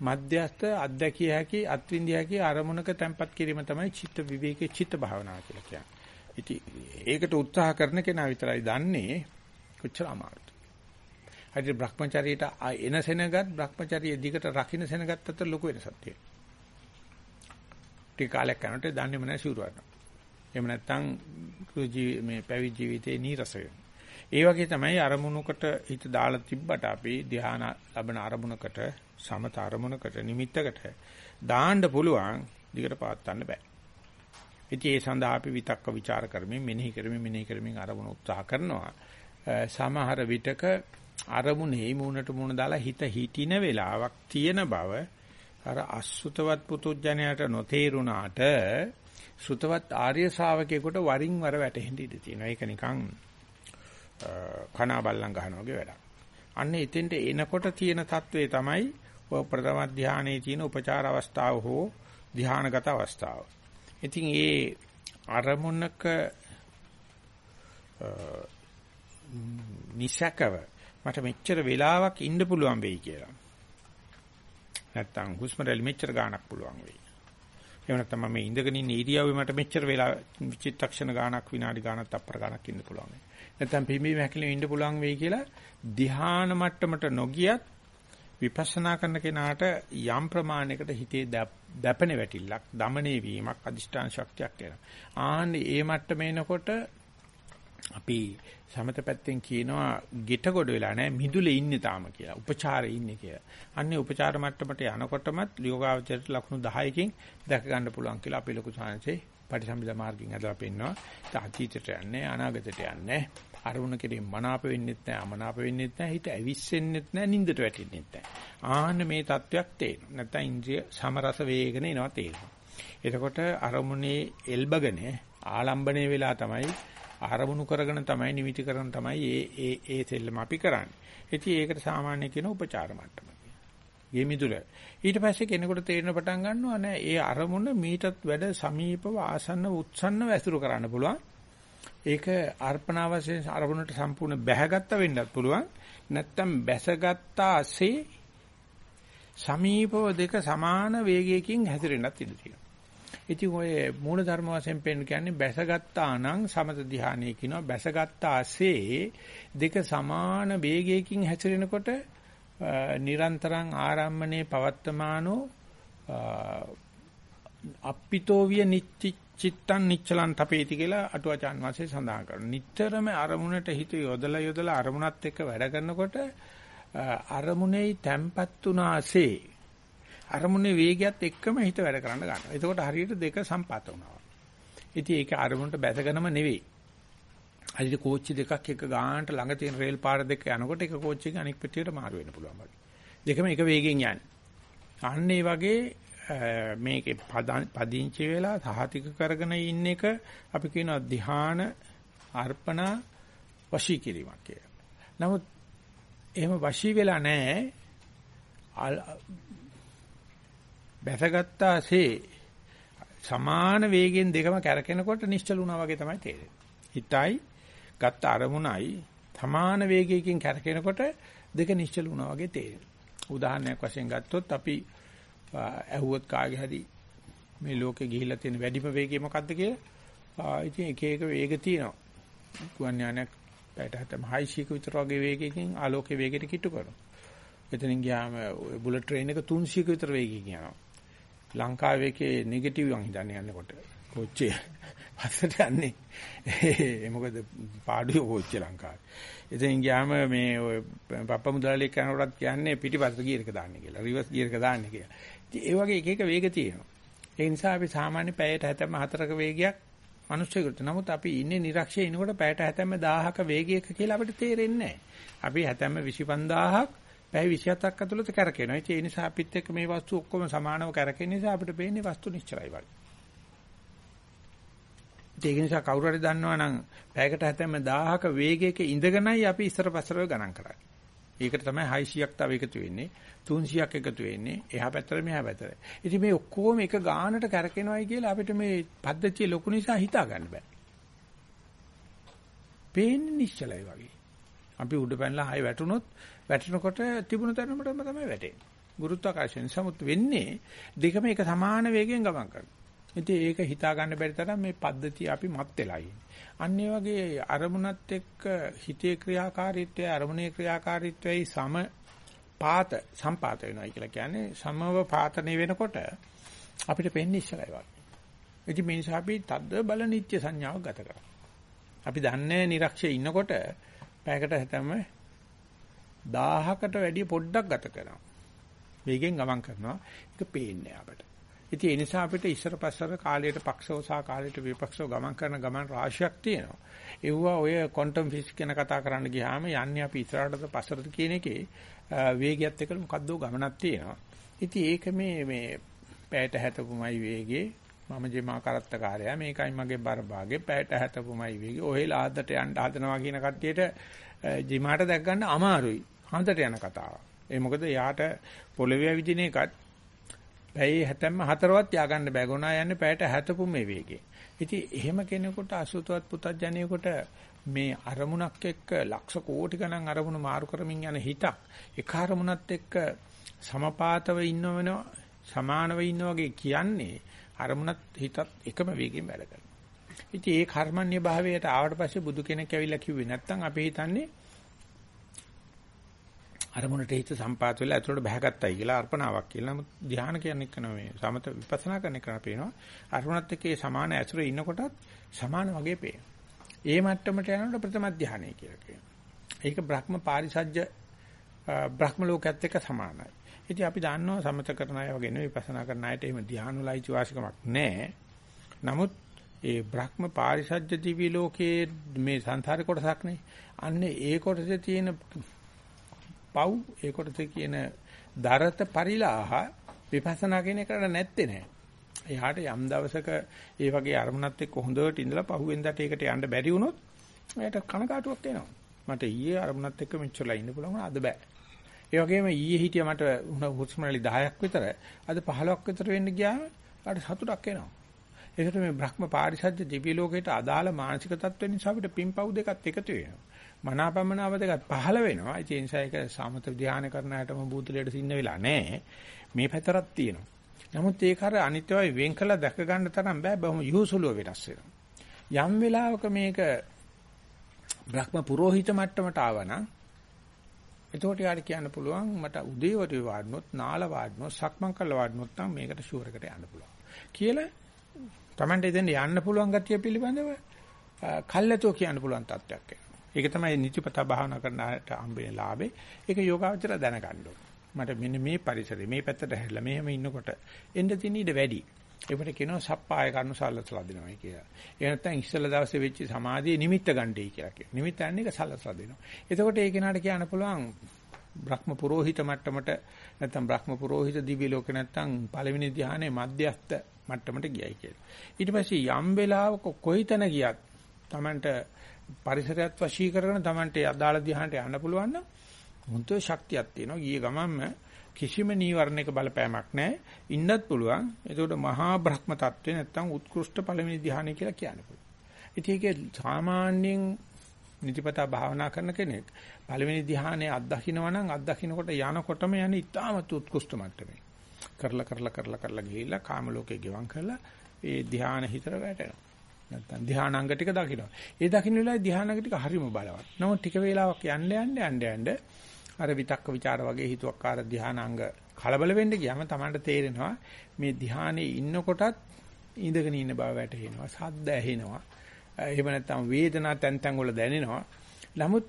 මධ්‍යස්ත අධ්‍යක්ෂය හැකි අත්විඳිය හැකි අරමුණක තැම්පත් කිරීම තමයි චිත්ත විවේකයේ චිත්ත භාවනාව කියලා කියන්නේ. ඉතින් ඒකට උත්සාහ කරන කෙනා විතරයි දන්නේ කොච්චර අමාරුද. හරි භ්‍රමචාරීට එන සෙනගත් භ්‍රමචාරිය දිගට රකින්න සෙනගත් අතර ලොකු වෙනසක් තියෙනවා. ටික කාලයක් යනකොට දන්නේම නැහැ සිවුරු වඩනවා. එහෙම නැත්නම් මේ පැවිදි ජීවිතේ නීරස වෙනවා. ඒ වගේ තමයි අරමුණකට හිත දාලා තිබ්බට අපි ධ්‍යාන ලබන අරමුණකට සමත අරමුණකට නිමිත්තකට දාන්න පුළුවන් දිගට පාත්තන්න බෑ. ඉතින් ඒ සඳහා අපි විතක්ක ਵਿਚාර කරමින් මෙනෙහි කරමින් මෙනෙහි කරමින් අරමුණ උත්සාහ කරනවා. සමහර විටක අරමුණේ මූණට මූණ දාලා හිත හිටින වෙලාවක් තියෙන බව අර අසුතවත් පුතුජණයට නොතේරුණාට සුතවත් ආර්ය ශ්‍රාවකයෙකුට වරින් වර වැටහෙන්න ඉඩ තියෙනවා. ඒක නිකන් කනා බල්ලන් ගහනවා වගේ වැඩක්. අන්න එතෙන්ට එනකොට තියෙන తත්වයේ තමයි ඔය ප්‍රථම ධානයේ තියෙන උපචාර අවස්ථාව හෝ ධානාගත අවස්ථාව. ඉතින් ඒ අරමුණක නිසකව මට මෙච්චර වෙලාවක් ඉන්න පුළුවන් වෙයි කියලා. නැත්තම් හුස්ම රැලි මෙච්චර ගාණක් පුළුවන් වෙයි. එහෙම නැත්නම් මම ඉඳගෙන ඉන්න ඉරියව්වේ මට මෙච්චර වෙලා චිත්තක්ෂණ ගාණක් විනාඩි ගාණක් තප්පර ගාණක් ඉන්න පුළුවන්. නැත්නම් පිම්බීම හැකිලිම ඉන්න පුළුවන් වෙයි කියලා ධ්‍යාන මට්ටමට නොගියත් විපස්සනා කරන කෙනාට යම් ප්‍රමාණයකට හිතේ දැපෙන වැටිල්ලක්, দমনේ වීමක්, අදිෂ්ඨාන ශක්තියක් එනවා. ආන්නේ ඒ මට්ටම එනකොට අපි සමත පැත්තෙන් කියනවා ගෙට කොට වෙලා නැහැ මිදුලේ ඉන්නේ තාම කියලා. උපචාරේ ඉන්නේ කියලා. අන්නේ උපචාර මට්ටමට යනකොටමත් යෝගාවචරයට ලකුණු 10කින් දැක ගන්න පුළුවන් කියලා අපි ලොකු සාංශේ පටිසම්භිද මාර්ගයෙන් අදලා පෙන්නනවා. අතීතයට යන්නේ අනාගතයට යන්නේ. අරමුණ කෙරෙහි මනාප වෙන්නෙත් නැහැ අමනාප වෙන්නෙත් නැහැ හිත ඇවිස්සෙන්නෙත් නැහැ නින්දට වැටෙන්නෙත් නැහැ ආන්න මේ தත්වයක් තේරෙනවා නැත්නම් ඉන්ද්‍රිය සමරස වේගන එනවා තේරෙනවා එතකොට අරමුණේ එල්බගෙන ආලම්බණය වෙලා තමයි ආරමුණු කරගෙන තමයි නිමිති කරගෙන තමයි ඒ ඒ ඒ සෙල්ලම අපි කරන්නේ. ඉතින් ඒකට සාමාන්‍ය කියන උපචාර මට්ටම. ගෙමිදුල. ඊට පස්සේ කෙනෙකුට තේරෙන පටන් ගන්නවා නෑ ඒ අරමුණ මීටත් වැඩ සමීපව ආසන්න උත්සන්නව ඇසුරු කරන්න පුළුවන්. ඒක අර්පණා වශයෙන් අරමුණට සම්පූර්ණ බැහැගත්ත වෙන්නත් පුළුවන්. නැත්තම් බැසගත්තාසේ සමීපව දෙක සමාන වේගයකින් හැසිරෙන්නත් ඉඩ තියෙනවා. ඉතින් ඔය මූල ධර්ම වශයෙන් පෙන්න කියන්නේ බැසගත්තා නම් සමත ධානය කියනවා බැසගත්තාසේ දෙක සමාන වේගයකින් හැසිරෙනකොට නිරන්තරං ආරම්මනේ පවත්තමානෝ අප්පිතෝ විය නිච්චි චිත්තං නිච්චලං තපේති කියලා අටුවචාන් වාසේ සඳහන් කරනවා. නිතරම අරමුණට හිත යොදලා යොදලා අරමුණත් එක්ක වැඩ කරනකොට අරමුණේ තැම්පත් උනාසේ අරමුණේ වේගයත් එක්කම හිත වැඩ කරන්න ගන්නවා. එතකොට හරියට දෙක සම්පාත වුණා. ඉතින් ඒක අරමුණට බැසගෙනම නෙවෙයි. හරියට කෝච්චි දෙකක් එක ගානට ළඟ තියෙන රේල් පාර දෙක යනකොට එක කෝච්චි එකේ අනෙක් පිටියට මාරු වෙන්න පුළුවන් වගේ. දෙකම එක වේගෙන් යන්නේ. අන්න ඒ වගේ මේකේ පදිංචි වෙලා සහතික කරගෙන ඉන්න එක අපි කියනවා ධ්‍යාන අර්පණ වශී කිරීමක් කියලා. නමුත් එහෙම වශී වෙලා නැහැ. බැසගත්තාසේ සමාන වේගෙන් දෙකම කැරකෙනකොට නිශ්චල වුණා වගේ තමයි තේරෙන්නේ. හිතයි ගත්ත අරමුණයි සමාන වේගයකින් කැරකෙනකොට දෙක නිශ්චල වුණා වගේ තේරෙනවා. උදාහරණයක් වශයෙන් ගත්තොත් අපි ඇහුවොත් කාගේ හරි මේ ලෝකේ ගිහිල්ලා තියෙන වැඩිම වේගය මොකක්ද කියලා ඉතින් එක එක වේග තියෙනවා. ගුවන් යානයක් පැයට හතම 600ක විතර වගේ වේගයකින් ආලෝකයේ වේගයට කිට්ටු කරනවා. එතනින් ගියාම බුලට් ට්‍රේන් එක 300ක විතර වේගයකින් යනවා. ලංකාවේ එකේ නෙගටිව් යන් හිතන්නේ යනකොට කොච්චේ? පස්සට යන්නේ. ඒ මොකද පාඩුවේ කොච්චේ ලංකාවේ? ඉතින් ගියාම මේ ඔය පප්ප මුදලාලි කරනකොටත් කියන්නේ පිටිපස්සට ගියර් එක දාන්න කියලා. රිවර්ස් ගියර් එක දාන්න කියලා. ඉතින් ඒ වගේ එක එක වේග තියෙනවා. ඒ නිසා අපි සාමාන්‍ය පැයට 74ක වේගයක් මිනිස්සුෙකුට නමුත් අපි ඉන්නේ නිරක්ෂයේ ඉනකොට පැයට 70000ක වේගයක කියලා අපිට තේරෙන්නේ නැහැ. අපි 7025000ක් පැය 27ක් ඇතුළත කරකිනවා. ඒ නිසා අපිත් එක්ක මේ වස්තු ඔක්කොම සමානව කරකින නිසා අපිට පේන්නේ වස්තු නිශ්චලයි වගේ. ඒක නිසා කවුරු හරි දන්නවා නම් පැයකට හැතැම්ම 1000ක වේගයක ඉඳගෙනයි අපි ඉස්සර පස්සරව ගණන් කරන්නේ. ඒකට තමයි 600ක් තව එකතු වෙන්නේ 300ක් එකතු වෙන්නේ එහා පැත්තට මෙහා පැත්තට. ඉතින් මේ ඔක්කොම එක ගානට කරකිනවයි කියලා අපිට මේ පද්ධතිය ලොකු නිසා හිතා ගන්න බෑ. පේන්නේ නිශ්චලයි වගේ. අපි උඩ පැනලා ආයෙ වැටුනොත් වැටෙනකොට තිබුණු තැනමටම තමයි වැටෙන්නේ. ගුරුත්වාකර්ෂණ සමුත් වෙන්නේ දෙකම එක සමාන වේගයෙන් ගමන් කරනවා. ඉතින් ඒක හිතා ගන්න බැරි තරම් මේ පද්ධතිය අපි මත් වෙලා ඉන්නේ. අන්න වගේ අරමුණත් එක්ක හිතේ ක්‍රියාකාරීත්වය අරමුණේ ක්‍රියාකාරීත්වයයි සම පාත සම්පාත වෙනවා කියලා කියන්නේ සමව පාතනේ වෙනකොට අපිට පෙන්නේ ඉස්සරයි වගේ. ඉතින් මේ නිසා අපි තද්ද බල නිත්‍ය සංඥාවක් ගත කරා. අපි දන්නේ නිරක්ෂයේ ඉන්නකොට පැයකට හැතැම්ම 1000කට වැඩිය පොඩ්ඩක් ගත කරනවා. වේගෙන් ගමන් කරනවා. ඒක පේන්නේ අපට. ඉතින් ඒ නිසා අපිට ඉස්සර පස්සර කාලයට පක්ෂව සහ කාලයට විපක්ෂව ගමන් කරන ගමන් රාශියක් තියෙනවා. ඒවා ඔය ක්වොන්ටම් ෆිසික්ස් ගැන කතා කරන්න ගියාම යන්නේ අපි ඉස්සරහටද පස්සටද කියන එකේ වේගයත් එක්ක මොකද්ද ගමනක් තියෙනවා. ඉතින් ඒක මේ මේ පැයට හැතපුමයි වේගේ මම ජෙමා කරත්තකාරයා මේකයි මගේ බර භාගේ පැයට හැතපුමයි වේගේ ඔහෙ ලාද්දට යන්න හදනවා කියන කට්ටියට ජිමාට දැක් ගන්න අමාරුයි. හන්දට යන කතාව. ඒ මොකද යාට පොළවේ විදින එකත් පැයේ හැතැම්ම හතරවත් ය아가න්න බෑ. ගොනා යන්නේ පැයට හැතපු මේ වේගේ. ඉතින් එහෙම කෙනෙකුට අසුතවත් පුතඥයෙකුට මේ අරමුණක් එක්ක ලක්ෂ කෝටි ගණන් අරමුණු මාරු කරමින් යන හිතක් එක අරමුණත් එක්ක සමපාතව ඉන්නවන සමානව ඉන්න වගේ කියන්නේ අරමුණත් හිතත් එකම වේගයෙන් වැඩ කරනවා. ඉතින් ඒ කර්මන්‍ය භාවයට ආවට පස්සේ බුදු කෙනෙක් ඇවිල්ලා කිව්වේ නැත්තම් අපි හිතන්නේ අරමුණට හිත සම්පාත වෙලා ඇතුළට බහගත්තයි කියලා අර්පණාවක් කියලා. නමුත් ධ්‍යාන කියන්නේ කන මේ සමත විපස්සනා කරන එක පේනවා. අරමුණත් එක්ක ඒ සමාන ඇසුරේ ඉන්නකොටත් සමාන වගේ පේනවා. ඒ මට්ටමට යනකොට ප්‍රථම ධ්‍යානය කියලා කියනවා. ඒක බ්‍රහ්ම පාරිසජ්‍ය බ්‍රහ්ම ලෝකයේත් එක්ක සමානයි. ඉතින් අපි දන්නවා සමත කරන අය වගේ නෙවෙයි විපස්සනා කරන අයට එහෙම ධ්‍යාන වලයි වාසිකමක් නැහැ. නමුත් ඒ බ්‍රහ්ම පාරිසජ්‍ය දිවි ලෝකයේ මේ සංසාරේ කොටසක් නේ. අන්නේ ඒ කොටසේ තියෙන පව් ඒ කොටසේ කියන දරත පරිලාහ විපස්සනා කියන එකට නැත්තේ නෑ. එයාට යම් දවසක ඒ වගේ අරමුණත් එක්ක හොඳට ඉඳලා පහුවෙන්දට ඒකට යන්න බැරි වුණොත් එයාට කනකාටුවක් එනවා. මට ඊයේ අරමුණත් එක්ක මෙච්චරලා ඉන්න පුළුවන් අද බෑ. ඒ වගේම ඊයේ හිටිය මට හුස්ම රැලි 10ක් විතර අද 15ක් විතර වෙන්න ගියාම ආට සතුටක් එනවා. ඒකට මේ බ්‍රහ්ම පාරිසජ්‍ය දිව්‍ය ලෝකයට අදාළ මානසික තත්ත්වෙ නිසා අපිට පිම්පව් දෙකත් එකතු වෙනවා. මනාපමනාව දෙකත් පහළ වෙනවා. ඒ නිසා ඒක සමත ධානය කරන හැටම බූතලයට සින්න වෙලා නැහැ. මේ පැතරක් තියෙනවා. නමුත් ඒක අර අනිත්‍යවයි වෙන් කළා දැක ගන්න තරම් බෑ බොහොම යහුසුලුව වෙනස් වෙනවා. යම් වෙලාවක මේක බ්‍රහ්ම පුරোহিত මට්ටමට ආවනම් එතකොට යාට කියන්න පුළුවන් මට උදේවරු වාඩනොත් නාල වාඩනොත් සක්මන් කළා වාඩනොත් නම් මේකට ෂුවර් එකට යන්න පුළුවන්. කියලා Tamante ඉතින් යන්න පුළුවන් ගතිය පිළිබඳව කල්ැතෝ කියන්න පුළුවන් තත්ත්වයක් එනවා. ඒක තමයි නිතිපතා භාවනා කරනාට හම්බෙන ලාභේ. ඒක යෝගාවචර දැනගන්න මට මෙන්න මේ පරිසරේ මේ පැත්තට හැරිලා මෙහෙම ඉන්නකොට එන්න තියෙන ඉඩ වැඩි. ඒකට කියනවා සප්පාය කරනු සලසලා දෙනවයි කියලා. ඒ නැත්තම් ඉස්සල දවසේ වෙච්ච සමාධියේ නිමිත්ත ගන්නයි කියලා කියනවා. නිමිත්තන්නේ ඒක සලසලා දෙනවා. එතකොට ඒ කෙනාට කියන්න පුළුවන් බ්‍රහ්ම පුරෝහිත මට්ටමට නැත්තම් බ්‍රහ්ම පුරෝහිත දිව්‍ය ලෝක නැත්තම් පළවෙනි ධානයේ මධ්‍යස්ත මට්ටමට ගියයි කියලා. ඊට පස්සේ යම් වෙලාවක කොයිතන ගියත් Tamanට පරිසරයත් වශී කරගෙන Tamanට අදාළ ධානයට යන්න පුළුවන් නම් මුන්තෝ ශක්තියක් තියෙනවා. ගියේ ගමන්ම කිසිම නීවරණයක බලපෑමක් නැහැ. ඉන්නත් පුළුවන්. ඒකට මහා බ්‍රහ්ම තත්ත්වේ නැත්නම් උත්කෘෂ්ඨ පළවෙනි ධ්‍යානය කියලා කියන්න පුළුවන්. ඉතින් ඒකේ සාමාන්‍යයෙන් නිතිපතා භාවනා කරන කෙනෙක් පළවෙනි ධ්‍යානයේ අත්දකින්නවා නම් අත්දකින්නකොට යනකොටම යන ඉතාමත් උත්කෘෂ්ඨ මට්ටමේ. කරලා කරලා කරලා කරලා ගිහිල්ලා කාම ලෝකේ ගෙවම් කරලා ඒ ධ්‍යාන හිතර වැටෙනවා. නැත්තම් ධ්‍යානාංග ටික දකින්නවා. ඒ දකින්න වෙලාවේ ධ්‍යානාංග ටික හරිම බලවත්. නමුත් ටික වේලාවක් යන්න යන්න යන්න යන්න අර විතක්ක ਵਿਚාර වගේ හිතුවක්කාර ධ්‍යානාංග කලබල වෙන්න ගියාම Tamanට තේරෙනවා මේ ධ්‍යානයේ ඉන්නකොටත් ඉඳගෙන ඉන්න බව වැටහෙනවා. සද්ද ඇහෙනවා. එහෙම නැත්නම් වේදනා තැන් තැන් වල දැනෙනවා. නමුත්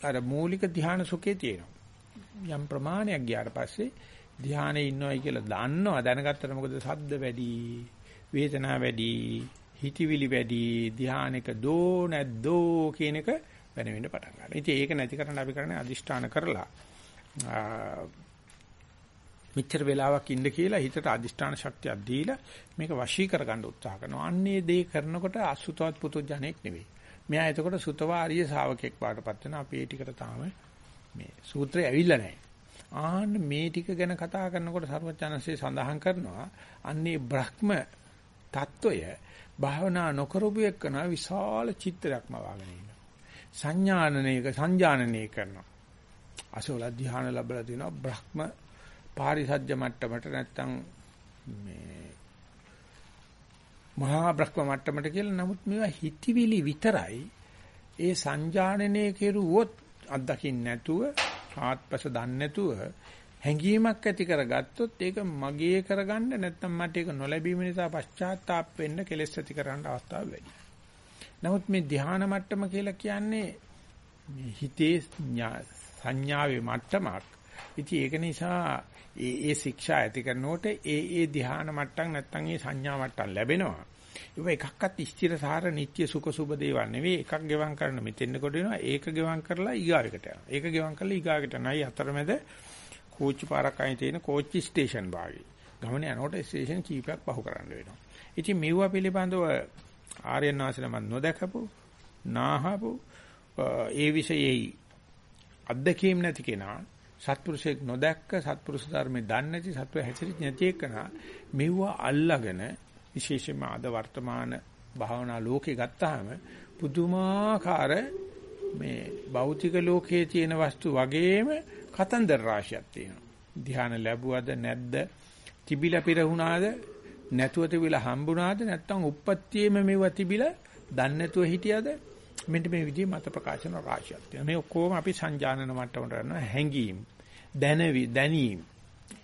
අර මූලික ධ්‍යාන සුඛේ තියෙනවා. යම් ප්‍රමාණයක් ගියාට පස්සේ ධ්‍යානයේ ඉන්නවයි කියලා දන්නවා දැනගත්තට මොකද සද්ද වැඩි වේදනා වැඩි හිතවිලි වැඩි ධ්‍යානයක දෝ නැද්දෝ කියන එක පැනවෙන්න පටන් ගන්නවා. ඉතින් ඒක නැති කරන්න අපි කරන්නේ අදිෂ්ඨාන කරලා මෙච්චර වෙලාවක් ඉන්න කියලා හිතට අදිෂ්ඨාන ශක්තියක් දීලා මේක වශී කරගන්න උත්සාහ කරනවා. අන්නේ දේ කරනකොට අසුතවත් පුතු ජනෙක් නෙවෙයි. මෙයා එතකොට සුතවාරිය ශාවකෙක් වාටපත් වෙනවා. අපි ඒ ටිකට තාම මේ සූත්‍රය ඇවිල්ලා නැහැ. ආන්න මේ ටික ගැන කතා කරනකොට සර්වඥාන්සේ සඳහන් කරනවා අන්නේ බ්‍රහ්ම తত্ত্বය භාවනා නොකරපු එක්කන විශාල චිත්‍රයක්ම වාගෙන ඉන්න. සංඥානනයක සංජානනය කරනවා. අසෝල ධ්‍යාන ලැබලා තිනවා බ්‍රහ්ම පාරිසජ්‍ය මට්ටමට නැත්තම් මේ මහා බ්‍රහ්ම මට්ටමට කියලා නමුත් මේවා හිතවිලි විතරයි ඒ සංජානනය කෙරුවොත් අත්දකින්න නැතුව ආත්පස දන්නේ නැතුව හැඟීමක් ඇති කරගත්තොත් ඒක මගේ කරගන්න නැත්නම් මට ඒක නොලැබීම නිසා පශ්චාත්තාප වෙන්න කෙලෙස් ඇති කරන්න අවස්ථාව වැඩි. නමුත් මේ ධ්‍යාන මට්ටම කියලා කියන්නේ මේ හිතේ සංඥාවේ මට්ටමක්. ඉතින් ඒක නිසා ඒ ඒ ශික්ෂා ඇති කරනකොට ඒ ඒ ධ්‍යාන මට්ටම් නැත්තම් ඒ සංඥා මට්ටම් ලැබෙනවා. ඒක එකක්වත් ස්ථිරසාර නිට්ටය සුඛ සුබ දේවල් නෙවෙයි. එකක් ගෙවම් කරන මෙතෙන්න කොට වෙනවා. ඒක ගෙවම් කරලා ඊගාවෙකට යනවා. ඒක ගෙවම් කරලා ඊගාවෙකට නයි අතරමැද කෝච්චි පාරක් අයින් තියෙන කෝච්චි ස්ටේෂන් වාගේ. ගමනේ යනකොට ස්ටේෂන් කීපයක් පහු කරන්න වෙනවා. ඉතින් මෙවුවා පිළිබඳව ආර්යයන් වහන්සේලා මම නොදකපු, නාහපු ඒ විෂයෙහි අත්දැකීම් නැති කෙනා සත්පුරුෂයෙක් නොදැක්ක සත්පුරුෂ ධර්මයේ දන්නේ නැති සත්ව හැසිරෙච්ච නැති එකනා මෙවුවා අල්ලාගෙන විශේෂයෙන්ම අද වර්තමාන භාවනා ලෝකේ ගත්තාම පුදුමාකාර මේ භෞතික ලෝකයේ තියෙන වස්තු වගේම කතන්දර රාශියක් තියෙනවා. ධ්‍යාන ලැබුවද නැද්ද? තිබිලා පිරහුණාද? නැතුව තිබිලා හම්බුණාද? නැත්නම් උප්පත්තියේම මෙව තිබිලා දන්නේ නැතුව හිටියද? මෙන්න මේ විදිහේ මත ප්‍රකාශන රාශියක් තියෙනවා. මේ ඔක්කොම අපි සංජානන මට්ටමට කරනවා හැංගීම්, දැනවි, දැනීම්.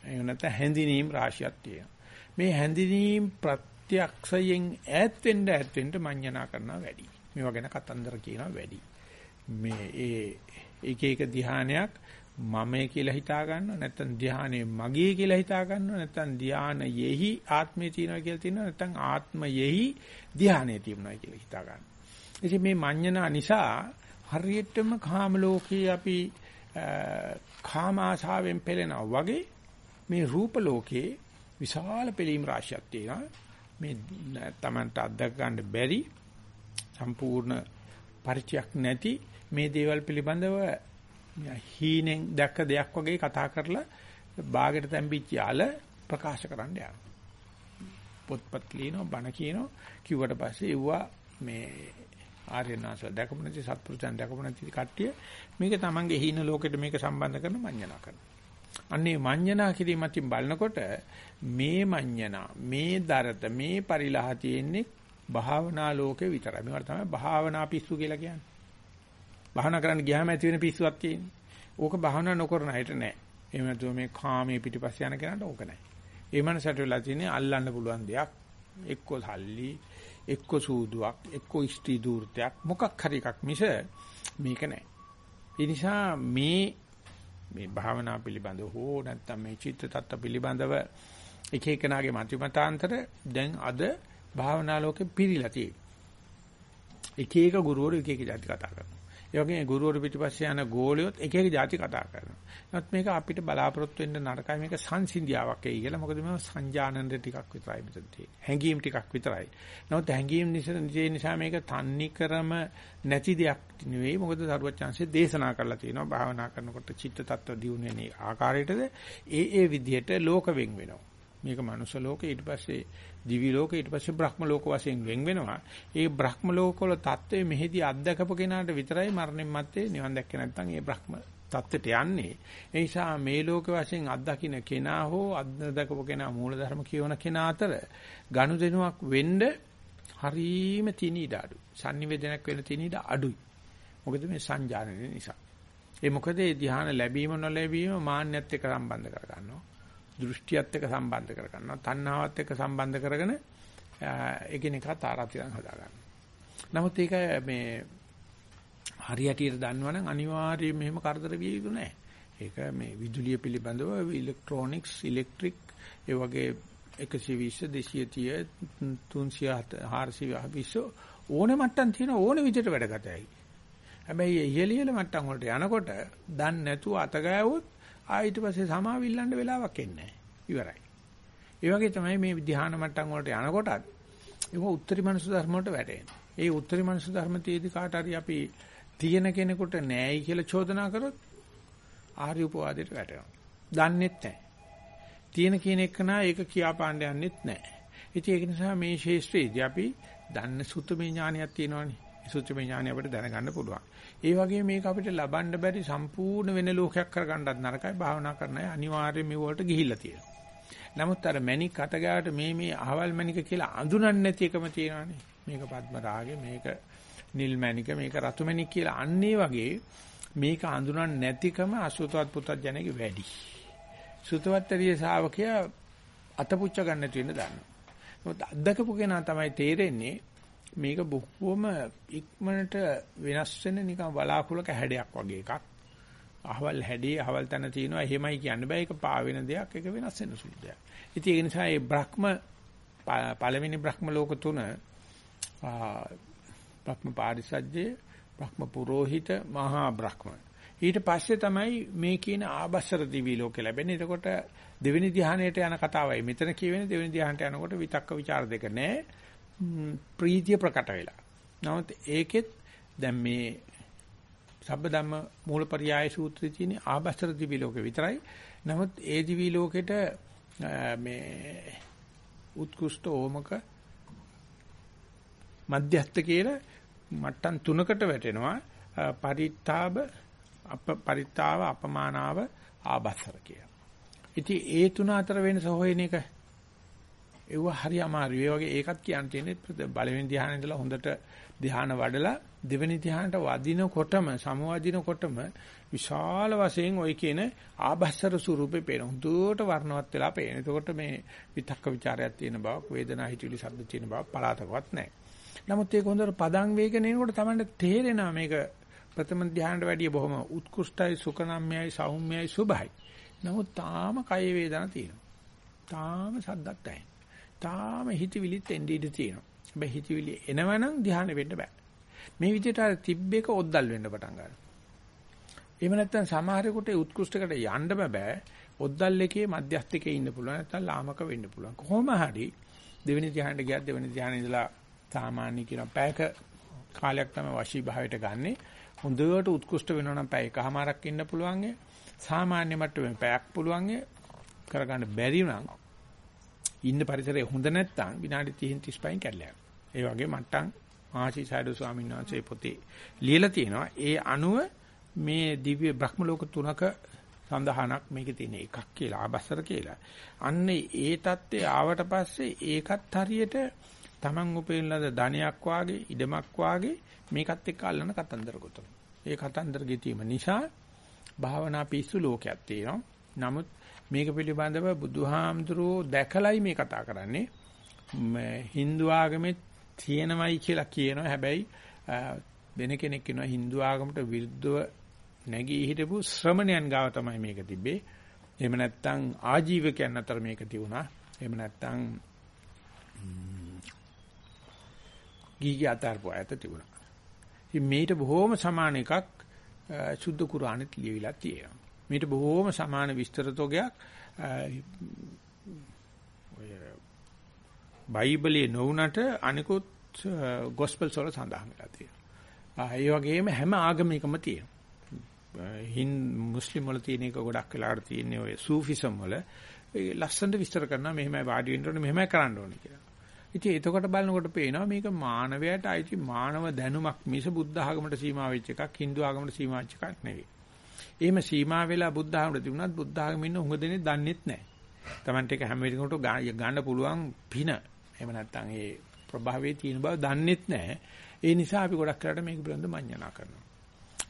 එහෙම නැත්නම් හැඳිනීම් රාශියක් තියෙනවා. මේ හැඳිනීම් ප්‍රත්‍යක්ෂයෙන් ඈත් වෙන්න ඈත් වෙන්න මඤ්ඤණා කරනවා වැඩි. මේවා ගැන කතන්දර කියනවා වැඩි. මේ ඒ එක එක ධ්‍යානයක් මමයි කියලා හිතා ගන්නවා නැත්නම් ධානයේ මගේ කියලා හිතා ගන්නවා නැත්නම් ධානයෙහි ආත්මය තියෙනවා කියලා තියෙනවා නැත්නම් ආත්මයෙහි ධානය තියෙනවා කියලා හිතා ගන්නවා. ඉතින් මේ මඤ්ඤණා නිසා හරියටම කාම ලෝකේ අපි කාම ආශාවෙන් පෙළෙනවා වගේ මේ රූප ලෝකේ විශාල පිළීම් රාශියක් තියෙනවා. මේ Tamanට අත්දක ගන්න බැරි සම්පූර්ණ පරිචයක් නැති මේ දේවල් පිළිබඳව හීනෙන් දැක්ක දෙයක් වගේ කතා කරලා බාගෙට තැම්පිච්ච යාල ප්‍රකාශ කරන්න යනවා. පොත්පත් ලියනවා බණ කියනවා කිව්වට පස්සේ එව්වා මේ ආර්යනාස දැකපු නැති සත්පුරුෂයන් දැකපු නැති කට්ටිය මේක තමන්ගේ හීන ලෝකෙට මේක සම්බන්ධ කරන මඤ්ඤණා කරනවා. අන්නේ මඤ්ඤණා කිරීම අතින් බලනකොට මේ මඤ්ඤණා මේ දරත මේ පරිලහ තියෙන්නේ භාවනා ලෝකේ විතරයි. මේවට තමයි භාවනා පිස්සු කියලා කියන්නේ. භාවනා කරන්න ගියාම ඇති වෙන පිස්සුවක් තියෙන්නේ. ඕක භාවනා නොකරන අයට නෑ. එහෙම නැතුව මේ කාමයේ පිටිපස්ස යන කෙනාට ඕක නෑ. ඒ මනසට වෙලා තියෙන්නේ අල්ලන්න පුළුවන් දෙයක්. එක්ක සල්ලි, එක්ක සූදුවක්, එක්ක ඉෂ්ටි දූර්තයක් මොකක් හරි එකක් මිස මේක නෑ. ඒ නිසා මේ මේ භාවනා පිළිබඳව හෝ නැත්නම් මේ චිත්ත tattwa පිළිබඳව එක එකනාගේ මතිමතාන්තර දැන් අද භාවනා ලෝකෙ පිරීලා තියෙනවා. එක එක ගුරුවරු එක එක જાති කතා කරනවා. ඒ වගේම ගුරුවරු පිටිපස්සේ යන ගෝලියොත් එක එක જાති කතා කරනවා. නමුත් මේක අපිට බලාපොරොත්තු වෙන්න නරකයි මේක සංසිඳියාවක් එයි කියලා. මොකද මේක සංජානන ටිකක් විතරයි මෙතන තියෙන්නේ. හැංගීම් ටිකක් විතරයි. නමුත් හැංගීම් නිසා මේක තන්නි කරම නැති දෙයක් නෙවෙයි. මොකද සරුවචාන්සේ දේශනා කරලා තියෙනවා. භාවනා කරනකොට චිත්ත tattwa දියුණු වෙන ආකාරයටද ඒ ඒ විදිහට ලෝක වෙන් වෙනවා. මේක මනුෂ්‍ය ලෝකේ ඊට පස්සේ දිවි ලෝකේ ඊට පස්සේ බ්‍රහ්ම ලෝක වශයෙන් වෙන් වෙනවා. ඒ බ්‍රහ්ම ලෝකවල தත්ත්වය මෙහිදී අත්දකපු කෙනාට විතරයි මරණයන් මත්තේ නිවන් දැක්කේ නැත්නම් ඒ බ්‍රහ්ම தත්ත්වයට යන්නේ. ඒ නිසා මේ ලෝක වශයෙන් අත්දකින්න කෙනා හෝ අත්දකපු කෙනා මූලධර්ම කියවන කෙනා අතර ගනුදෙනුවක් වෙන්න හරීම තින ඉඩ අඩු. sannivedanayak වෙන තින ඉඩ අඩුයි. මොකද මේ සංජානනය නිසා. ඒ මොකද ඒ ධ්‍යාන ලැබීම නොලැබීම මාන්නයත් එක්ක සම්බන්ධ කර ගන්නවා. දෘෂ්ටියත් එක්ක සම්බන්ධ කර ගන්නවා. තණ්හාවත් එක්ක සම්බන්ධ කරගෙන එකිනෙකා තාරාතිරම් හදා ගන්නවා. නමුත් ඒක මේ හරියටියට දන්නවනම් අනිවාර්යයෙන් මෙහෙම කරදර විය යුතු නැහැ. ඒක මේ විදුලිය පිළිබඳව ඉලෙක්ට්‍රොනික්ස් ඉලෙක්ට්‍රික් ඒ වගේ 120 230 300 420 ඕනේ මට්ටම් තියෙන ඕනේ විදිහට වැඩ ගතයි. හැබැයි ඉහළ ඉහළ මට්ටම් වලට යනකොට දන්නේ නැතුව අත ගෑවොත් ආ ඊට පස්සේ සමාවිල්ලන්න වෙලාවක් එන්නේ ඉවරයි. ඒ වගේ තමයි මේ ධ්‍යාන මට්ටම් වලට යනකොටත් ඒක උත්තරී මනස ධර්ම වලට වැටෙනවා. ඒ උත්තරී මනස ධර්ම තියේදී කාට හරි අපි තියෙන කෙනෙකුට නෑයි කියලා චෝදනා කරොත් ආර්ය උපවාදයට වැටෙනවා. දන්නෙත් නැහැ. තියෙන කියන එක නා ඒක කියා පාණ්ඩ යන්නෙත් නැහැ. ඉතින් ඒක නිසා මේ ශේෂ්ත්‍රයේදී අපි දන්න සුත්තමේ ඥානයක් තියෙනවනේ. සුත්තමේ ඥානය අපිට දැනගන්න පුළුවන්. ඒ වගේ මේක අපිට ලබන්න බැරි සම්පූර්ණ වෙන ලෝකයක් කරගන්නත් නරකයි භාවනා කරන අය අනිවාර්යයෙන් මේ වලට ගිහිල්ලා තියෙනවා. නමුත් අර මණික් අතගාට මේ මේ අහවල් මණික කියලා අඳුනන්නේ නැති එකම තියෙනවානේ. මේක පద్ම රාගේ මේක නිල් මණික මේක රතු මණික් කියලා අන්නේ වගේ මේක අඳුනන්නේ නැතිකම අසුතවත් පුතත් ජනගේ වැඩි. සුතවත්තරිය ශාවකයා අතපුච්ච ගන්න නැති වෙන දන්නවා. මොකද අද්දකපු කෙනා තමයි තේරෙන්නේ මේක බොහොම ඉක්මනට වෙනස් වෙන නිකන් වලාකුලක හැඩයක් වගේ එකක්. අහවල් හැඩේ අහවල් තැන තියෙනවා එහෙමයි කියන්න බෑ ඒක පාවෙන දෙයක් ඒක වෙනස් වෙන සුළු දෙයක්. ඉතින් ඒ නිසා මේ බ්‍රහ්ම පළවෙනි බ්‍රහ්ම ලෝක තුන බ්‍රහ්ම පාරිසජ්ජේ බ්‍රහ්ම පුරෝහිත මහා බ්‍රහ්ම. ඊට පස්සේ තමයි මේ කියන ආබස්සර දිවි ලෝකේ ලැබෙන්නේ. එතකොට දෙවෙනි ධ්‍යානයට යන කතාවයි. මෙතන කියවෙන්නේ දෙවෙනි ධ්‍යානට යනකොට විතක්ක ਵਿਚාර දෙක නැහැ. ප්‍රීතිය ප්‍රකට වෙලා. නමුත් ඒකෙත් දැන් මේ සබ්බධම්ම මූලපරියාය සූත්‍රයේ තියෙන ආබස්සර දිවි ලෝකෙ විතරයි. නමුත් ඒ දිවි ලෝකෙට මේ උත්කෘෂ්ඨ ඕමක මධ්‍යස්ත කියලා මට්ටම් තුනකට වැටෙනවා. පරිත්තාබ අප පරිත්තාව අපමානාව ආබස්සර කියලා. ඉතින් ඒ තුන අතර වෙනස හොයන එක ඒව හරි අමාරුයි. ඒ වගේ ඒකත් කියන්න තියෙන්නේ බලවෙන ධ්‍යාන ඉඳලා හොඳට ධ්‍යාන වඩලා දෙවෙනි ධ්‍යානට වදිනකොටම සමවදිනකොටම විශාල වශයෙන් ওই කියන ආභස්සර ස්වරූපේ පේන. හොඳට වර්ණවත් වෙලා පේන. එතකොට මේ විතක්ක ਵਿਚාරයක් තියෙන බවක්, වේදනා හිතිවිලි ශබ්ද තියෙන බවක් පලාතකවත් නැහැ. නමුත් ඒක හොඳට පදං වේගන එනකොට තමයි තේරෙනවා මේක ප්‍රථම ධ්‍යානට වැඩිය බොහොම උත්කෘෂ්ටයි, සුකනම්යයි, සෞම්‍යයි, සුභයි. නමුත් තාම කය වේදනා තියෙනවා. තාම සද්දක් නැහැ. තාම හිතවිලිත් එන්නේ ඉඳී තියෙනවා. හැබැයි හිතවිලි එනවනම් ධ්‍යාන වෙන්න බෑ. මේ විදිහට අර තිබ්බේක ඔද්දල් වෙන්න පටන් ගන්නවා. එහෙම නැත්නම් සමහරෙකුට උත්කෘෂ්ඨකට යන්න බෑ. ඔද්දල් එකේ මධ්‍යස්ථ එකේ ඉන්න පුළුවන් නැත්නම් ලාමක වෙන්න පුළුවන්. කොහොම හරි දෙවෙනි ධ්‍යානෙට ගියත් දෙවෙනි ධ්‍යානෙ ඉඳලා සාමාන්‍ය කියන පැයක කාලයක් තමයි වශී භාවයට ගන්නෙ. හොඳට උත්කෘෂ්ඨ වෙනවා නම් පැය එකමාරක් ඉන්න පුළුවන්. සාමාන්‍ය මට්ටමේ පැයක් පුළුවන් කරගන්න බැරි නම් ඉන්න පරිසරය හොඳ නැත්නම් විනාඩි 30 35න් කැඩලා ඒ වගේ මට්ටම් ආශි සයිඩෝ ස්වාමීන් වහන්සේ පොතේ ලියලා තියෙනවා. ඒ අනුව මේ දිව්‍ය බ්‍රහ්ම ලෝක තුනක සඳහනක් මේකේ තියෙන එකක් කියලා ආබස්සර කියලා. අන්න ඒ தත්ත්වය ආවට පස්සේ ඒකත් හරියට Taman උපේන ලද ධනයක් වාගේ ඉඩමක් වාගේ මේකත් එක්ක අල්ලන කතන්දර ගොතන. ඒ කතන්දර ගෙතීම නිසා භාවනා පිස්සු ලෝකයක් තියෙනවා. නමුත් මේක පිළිබඳව බුදුහාමුදුරුවෝ දැකලයි මේ කතා කරන්නේ. Hindu ආගමේ තියෙනවයි කියලා කියනවා. හැබැයි වෙන කෙනෙක් කියනවා Hindu ආගමට විරුද්ධව නැගී හිටපු ශ්‍රමණයන් ගාව තමයි මේක තිබ්බේ. එහෙම නැත්නම් ආජීවකයන් අතර මේක තිබුණා. එහෙම නැත්නම් ගීගී අතරපු අයත තිබුණා. ඉතින් මේට බොහොම සමාන එකක් සුද්ධ කුරානෙත් ලියවිලා තියෙනවා. මේට බොහොම සමාන විස්තර තෝගයක් ඔය බයිබලයේ නොවුනට අනිකුත් ගොස්පල්ස් වල සඳහන් වෙලා තියෙනවා. ඒ වගේම හැම ආගමිකම තියෙනවා. හින් මුස්ලිම් වල තියෙන එක ගොඩක් වෙලාවට තියෙන්නේ ඔය සූෆිසම් වල ඒ ලස්සනට විස්තර කරනවා මෙහෙමයි වාඩි වෙන්න ඕනේ මෙහෙමයි කරන්න ඕනේ කියලා. ඉතින් එතකොට බලනකොට පේනවා මේක මානවයාට අයිති මානව දැනුමක් මිස බුද්ධ ආගමට සීමා වෙච්ච එකක්, Hindu ආගමට සීමා වෙච්ච එකක් නෙවෙයි. එහෙම සීමා වෙලා බුද්ධ ආගමට තිබුණත් බුද්ධ ආගමේ ඉන්න හුඟ දෙනෙක් දන්නෙත් නැහැ. Tamante එක හැම වෙලෙකට ගන්න පුළුවන් පින. එහෙම නැත්නම් ඒ ප්‍රභාවයේ තියෙන බව දන්නෙත් නැහැ. ඒ නිසා අපි ගොඩක් කරලා මේක පිළිබඳව මඤ්ඤණා කරනවා.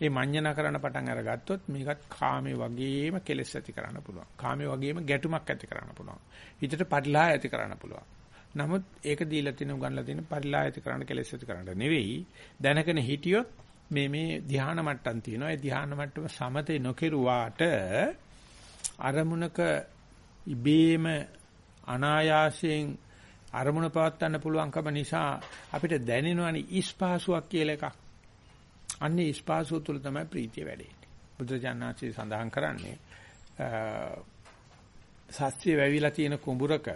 ඒ මඤ්ඤණා කරන්න පටන් අරගත්තොත් මේකත් කාමයේ වගේම කෙලෙස් ඇති කරන්න පුළුවන්. කාමයේ වගේම ගැටුමක් ඇති කරන්න පුළුවන්. හිතට පරිලාය ඇති කරන්න පුළුවන්. නමුත් ඒක දීලා තිනු ගන්නලා තියෙන පරිලායත කරන්න කෙලෙස් ඇති කරන්න නෙවෙයි දැනගෙන හිටියොත් මේ මේ ධ්‍යාන මට්ටම් තියෙනවා. ඒ ධ්‍යාන මට්ටම සමතේ නොකිරුවාට අරමුණක ඉබේම අනායාසයෙන් අරමුණ පවත්වන්න පුළුවන්කම නිසා අපිට දැනෙනවනේ ඉස්පාසුවක් කියලා එකක්. අන්නේ ඉස්පාසුව තුළ තමයි ප්‍රීතිය වැඩෙන්නේ. බුදුජානනාචි සඳහන් කරන්නේ සස්ත්‍ය වැවිලා තියෙන කුඹුරක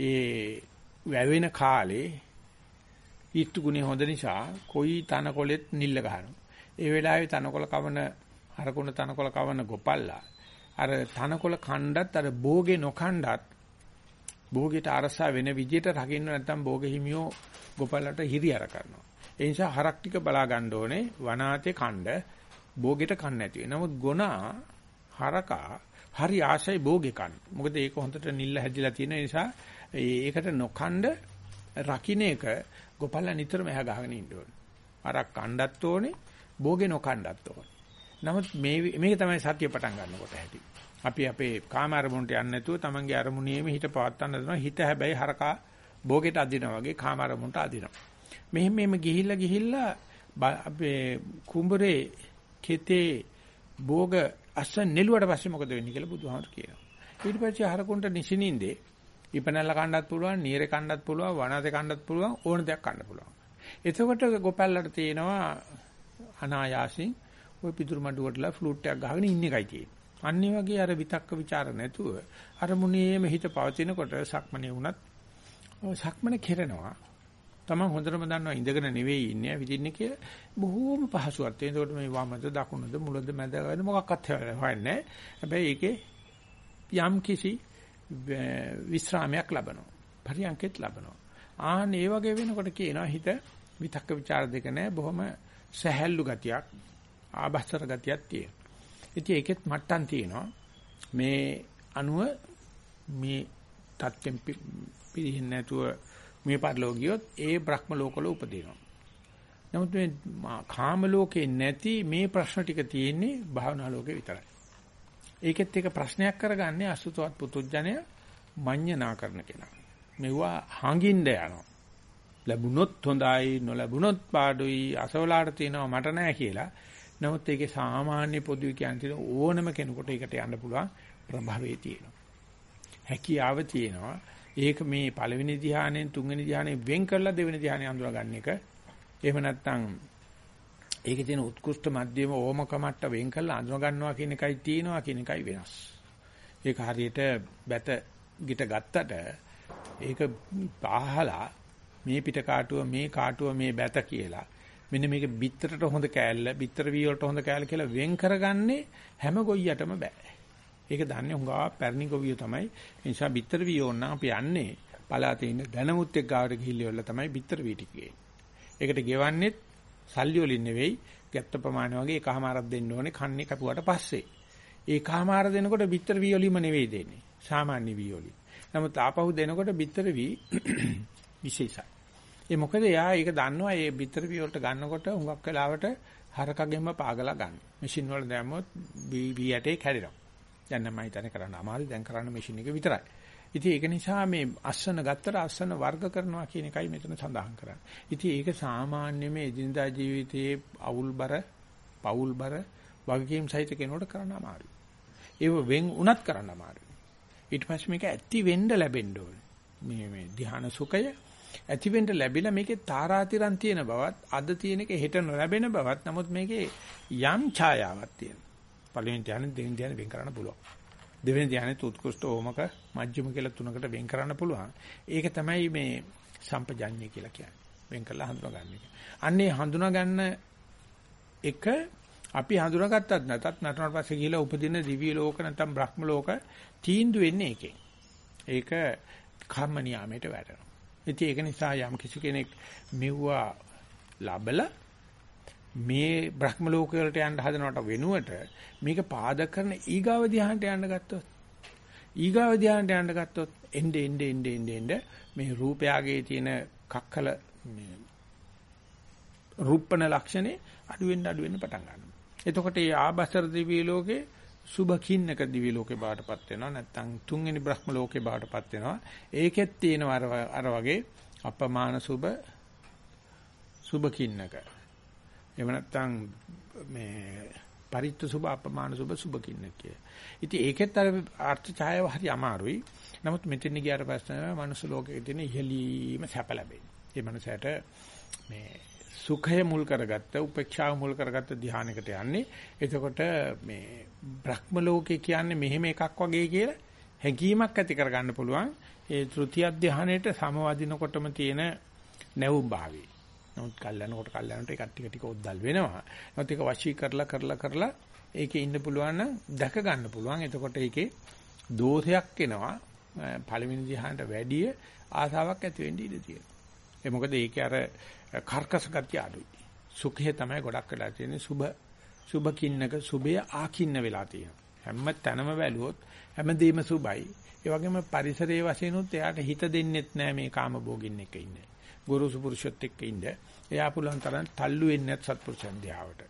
ඒ වැවෙන කාලේ ඊත්තු ගුණේ හොඳ නිසා කොයි තනකොලෙත් නිල්ල ගහනවා. ඒ වෙලාවේ තනකොළ කවන අරකුණ තනකොළ කවන ගොපල්ලා අර තනකොළ කණ්ඩත් අර භෝගේ නොකණ්ඩත් භෝගයට අරසා වෙන විදියට රකින්න නැත්නම් භෝග හිමියෝ ගොපල්ලට හිරියර කරනවා. ඒ නිසා හරක් ටික බලා ගන්න ඕනේ වනාතේ කණ්ඩ භෝගෙට කන්න නැති වෙන. නමුත් ගොනා හරකා හරි ආශයි භෝගේ කන්න. මොකද ඒක හොඳට නිල්ල හැදිලා තියෙන නිසා ඒකට නොකණ්ඩ රකින්න එක ගොපල්ලා නිතරම එහා ගහගෙන ඉන්න ඕනේ. අරක් කණ්ඩත් ඕනේ, භෝගේ නොකණ්ඩත් ඕනේ. නමුත් මේ මේක තමයි සත්‍ය පටන් ගන්නකොට ඇති. අපි අපේ කාම අරමුණට යන්නේ නැතුව තමන්ගේ අරමුණේම හිත පවත්තන්න දෙනවා. හිත හැබැයි හරකා භෝගෙට අදිනවා වගේ කාම අරමුණට අදිනවා. මෙහෙම මෙහෙම ගිහිල්ලා ගිහිල්ලා අපේ කුඹරේ කෙතේ භෝග අස්සන් නෙළුවට පස්සේ මොකද වෙන්නේ කියලා බුදුහාමර කියනවා. ඊට පස්සේ හරකුන්ට නිසිනින්දේ ඉපනැල්ල කන්නත් පුළුවන්, නියරේ කන්නත් පුළුවන්, වනාතේ කන්නත් පුළුවන්, ඕන දෙයක් කන්න පුළුවන්. එතකොට ගොපැල්ලට තියෙනවා අනායාසින් ওই පිදුරු මඩුවටලා ෆ්ලූට් එකක් ගහගෙන ඉන්න එකයි තියෙන්නේ. අන්න වගේ අර විතක්ක ਵਿਚාර නැතුව අර මුනේම හිත පවතිනකොට සක්මනේ වුණත් සක්මනේ කෙරෙනවා. තමන් හොඳටම දන්නවා ඉඳගෙන නෙවෙයි ඉන්නේ විදින්න කියලා බොහෝම පහසුවක් තියෙනවා. ඒකට මේ වමද දකුණද මුලද මැද වෙන මොකක්වත් හොයන්නේ නැහැ. හැබැයි ඒකේ යම් කිසි විස්රාමයක් ලබනවා. පරියන්කෙත් ලබනවා. ආන් ඒ වගේ වෙනකොට කියනවා හිත විතක්ක ਵਿਚාර දෙක නැහැ බොහොම සැහැල්ලු ගතියක් ආබස්සර ගතියක් තියෙනවා. ඉතින් ඒකෙත් මට්ටම් තියෙනවා. මේ අණුව මේ තත්ත්වෙන් පිළිහෙන්නේ නැතුව මේ පරිලෝකියොත් ඒ බ්‍රහ්ම ලෝකවල උපදිනවා. නමුත් මේ කාම ලෝකේ නැති මේ ප්‍රශ්න ටික තියෙන්නේ භාවනා ලෝකේ විතරයි. ඒකෙත් එක ප්‍රශ්නයක් කරගන්නේ අසුතවත් පුතුජණය මඤ්ඤණා කරන කෙනා. මෙවුවා හංගින්න යනවා. ලැබුණොත් හොඳයි නොලැබුණොත් පාඩුයි අසවලාට තියෙනවා මට නෑ කියලා. නමුත් ඒකේ සාමාන්‍ය පොදු කියන්නේ ඕනම කෙනෙකුට ඒකට යන්න පුළුවන් ප්‍රභවයේ තියෙනවා. හැකියාව තියෙනවා. ඒක මේ පළවෙනි ධ්‍යානයෙන් තුන්වෙනි ධ්‍යානයෙන් වෙන් කරලා දෙවෙනි ධ්‍යානය අඳුර ගන්න එක. එහෙම නැත්නම් ඒකේ තියෙන උත්කෘෂ්ඨ මධ්‍යම ඕමක මට්ට වෙන් කරලා අඳුර ගන්නවා කියන එකයි තියෙනවා කියන එකයි වෙනස්. ඒක හරියට බැත ගිට ගත්තට ඒක පහලා මේ පිට කාටුව මේ කාටුව මේ බැත කියලා මෙන්න මේක බිත්තරට හොඳ කෑල්ල බිත්තර වී වලට හොඳ කෑල්ල කියලා වෙන් කරගන්නේ හැම ගොයියටම බෑ. ඒක දන්නේ හුඟා පැරණි ගොවියෝ තමයි. ඒ නිසා බිත්තර වී ඕන අපි යන්නේ පලාතේ ඉන්න දැනමුත් එක්ක ගාවට ගිහිල්ලා තමයි බිත්තර වී ටිකේ. ඒකට ගෙවන්නේත් සල්ලි වලින් නෙවෙයි ගැත්ත ප්‍රමාණය වගේ එකමාරක් දෙන්න ඕනේ කන්නේ කපුවට පස්සේ. ඒකමාර දෙනකොට බිත්තර වී වලින්ම නෙවෙයි දෙන්නේ. සාමාන්‍ය වී වලින්. නමුත් ආපහු දෙනකොට බිත්තර වී විශේෂයි. ඒ මොකද එයා ඒක දන්නවා මේ බිත්තර වී වලට ගන්නකොට හුඟක් වෙලාවට හරකගෙන්ම පාගලා ගන්න. මැෂින් වල දැම්මොත් වී ඇටේ කැඩෙනවා. දැන් නම් මම හිතන්නේ කරන්න අමාරුයි දැන් කරන්න මැෂින් එක විතරයි. ඉතින් ඒක නිසා මේ අස්සන ගත්තට අස්සන වර්ග කරනවා කියන එකයි මෙතන සඳහන් කරන්නේ. ඉතින් ඒක සාමාන්‍ය මේ එදිනදා ජීවිතයේ අවුල්බර, පවුල්බර වගකීම් සහිත කෙනෙකුට කරන්න අමාරුයි. ඒව වෙන් උනත් කරන්න අමාරුයි. ඊට පස්සේ මේක ඇති වෙන්න ලැබෙන්න ඕනේ. මේ මේ ධ්‍යාන සුඛය ඇති වෙන්න ලැබිලා මේකේ තාරාතිරම් තියෙන බවත් අද තියෙන එක හෙට නොලැබෙන බවත් නමුත් මේකේ යම් ඡායාවක් තියෙනවා. පළවෙනි ධ්‍යානෙ දෙවෙනි ධ්‍යානෙ වෙන් කරන්න පුළුවන්. දෙවෙනි ධ්‍යානෙ උත්කෘෂ්ඨ ඕමක මජ්ක්‍ධිම කියලා තුනකට වෙන් කරන්න පුළුවන්. ඒක තමයි මේ සම්පජඤ්ඤය කියලා කියන්නේ. වෙන් කරලා හඳුනා ගන්න එක. අන්නේ හඳුනා ගන්න එක අපි හඳුනාගත්තත් නැතත් නටනට පස්සේ ගිහිලා උපදින දිව්‍ය ලෝක නැත්නම් බ්‍රහ්ම ලෝක තීන්දුව වෙන්නේ ඒකෙන්. ඒක කර්ම නියාමයට වැටෙනවා. ඉතින් ඒක නිසා යම් කිසි කෙනෙක් මෙව්වා ලබලා මේ බ්‍රහ්ම ලෝක වලට යන්න හදනවට වෙනුවට මේක පාදක කරන ඊගාව ධ්‍යානට යන්න ගත්තොත් ඊගාව ධ්‍යානට යන්න ගත්තොත් එnde ende ende ende ende මේ රූපයගේ තියෙන කක්කල මේ රූපණ ලක්ෂණේ අඩු වෙන්න අඩු වෙන්න පටන් ගන්නවා. එතකොට මේ ආබසර දිව්‍ය ලෝකේ සුභකින්නක දිව්‍ය ලෝකේ බාටපත් වෙනවා නැත්නම් තුන්වෙනි බ්‍රහ්ම ලෝකේ බාටපත් වෙනවා. ඒකෙත් තියෙනවා අර වගේ අපමාන සුභ සුභකින්නක එහෙම නැත්නම් මේ පරිත්‍ත සුභ අපමාන සුභ සුභ කින්නක කිය. ඉතින් ඒකෙත් අර අර්ථ ඡායාව හරි අමාරුයි. නමුත් මෙතන ගියාට පස්සේ මනුස්ස ලෝකයේ තියෙන ඉහළීම සැප ලැබෙන්නේ. ඒ මනසට මේ සුඛය මුල් කරගත්ත උපේක්ෂාව මුල් කරගත්ත ධානයකට යන්නේ. එතකොට මේ බ්‍රහ්ම ලෝකේ කියන්නේ මෙහෙම එකක් වගේ කියලා හැඟීමක් ඇති කරගන්න පුළුවන්. ඒ තෘතිය ධානයේට සමවදිනකොටම තියෙන නැවුම් භාවය. නමුත් කල්යනකොට කල්යනට ඒකත් ටික ටික උද්දල් වෙනවා. නමුත් ඒක වශී කරලා කරලා කරලා ඒකේ ඉන්න පුළුවන් නම් දැක ගන්න පුළුවන්. එතකොට ඒකේ දෝෂයක් එනවා. පළවෙනි ධ්‍යානට වැඩිය ආසාවක් ඇති වෙන්න ඉඩ තියෙනවා. ඒ මොකද ඒකේ අර කර්කස ගතිය අඩුයි. සුඛය තමයි ගොඩක් වෙලා තියෙන්නේ. සුබ සුබ කින්නක සුබය ආකින්න වෙලා තියෙනවා. හැම තැනම බැලුවොත් හැමදේම සුබයි. ඒ වගේම පරිසරයේ වශයෙන් උත් එයාට හිත දෙන්නෙත් නෑ මේ කාම භෝගින් එක ඉන්නේ. ගුරුසු පුරුෂයත් එක්ක ඉන්න. එයා පුළුවන් තරම් තල්ලු වෙන්නේ නැත් සත්පුරුෂයන් දිහාවට.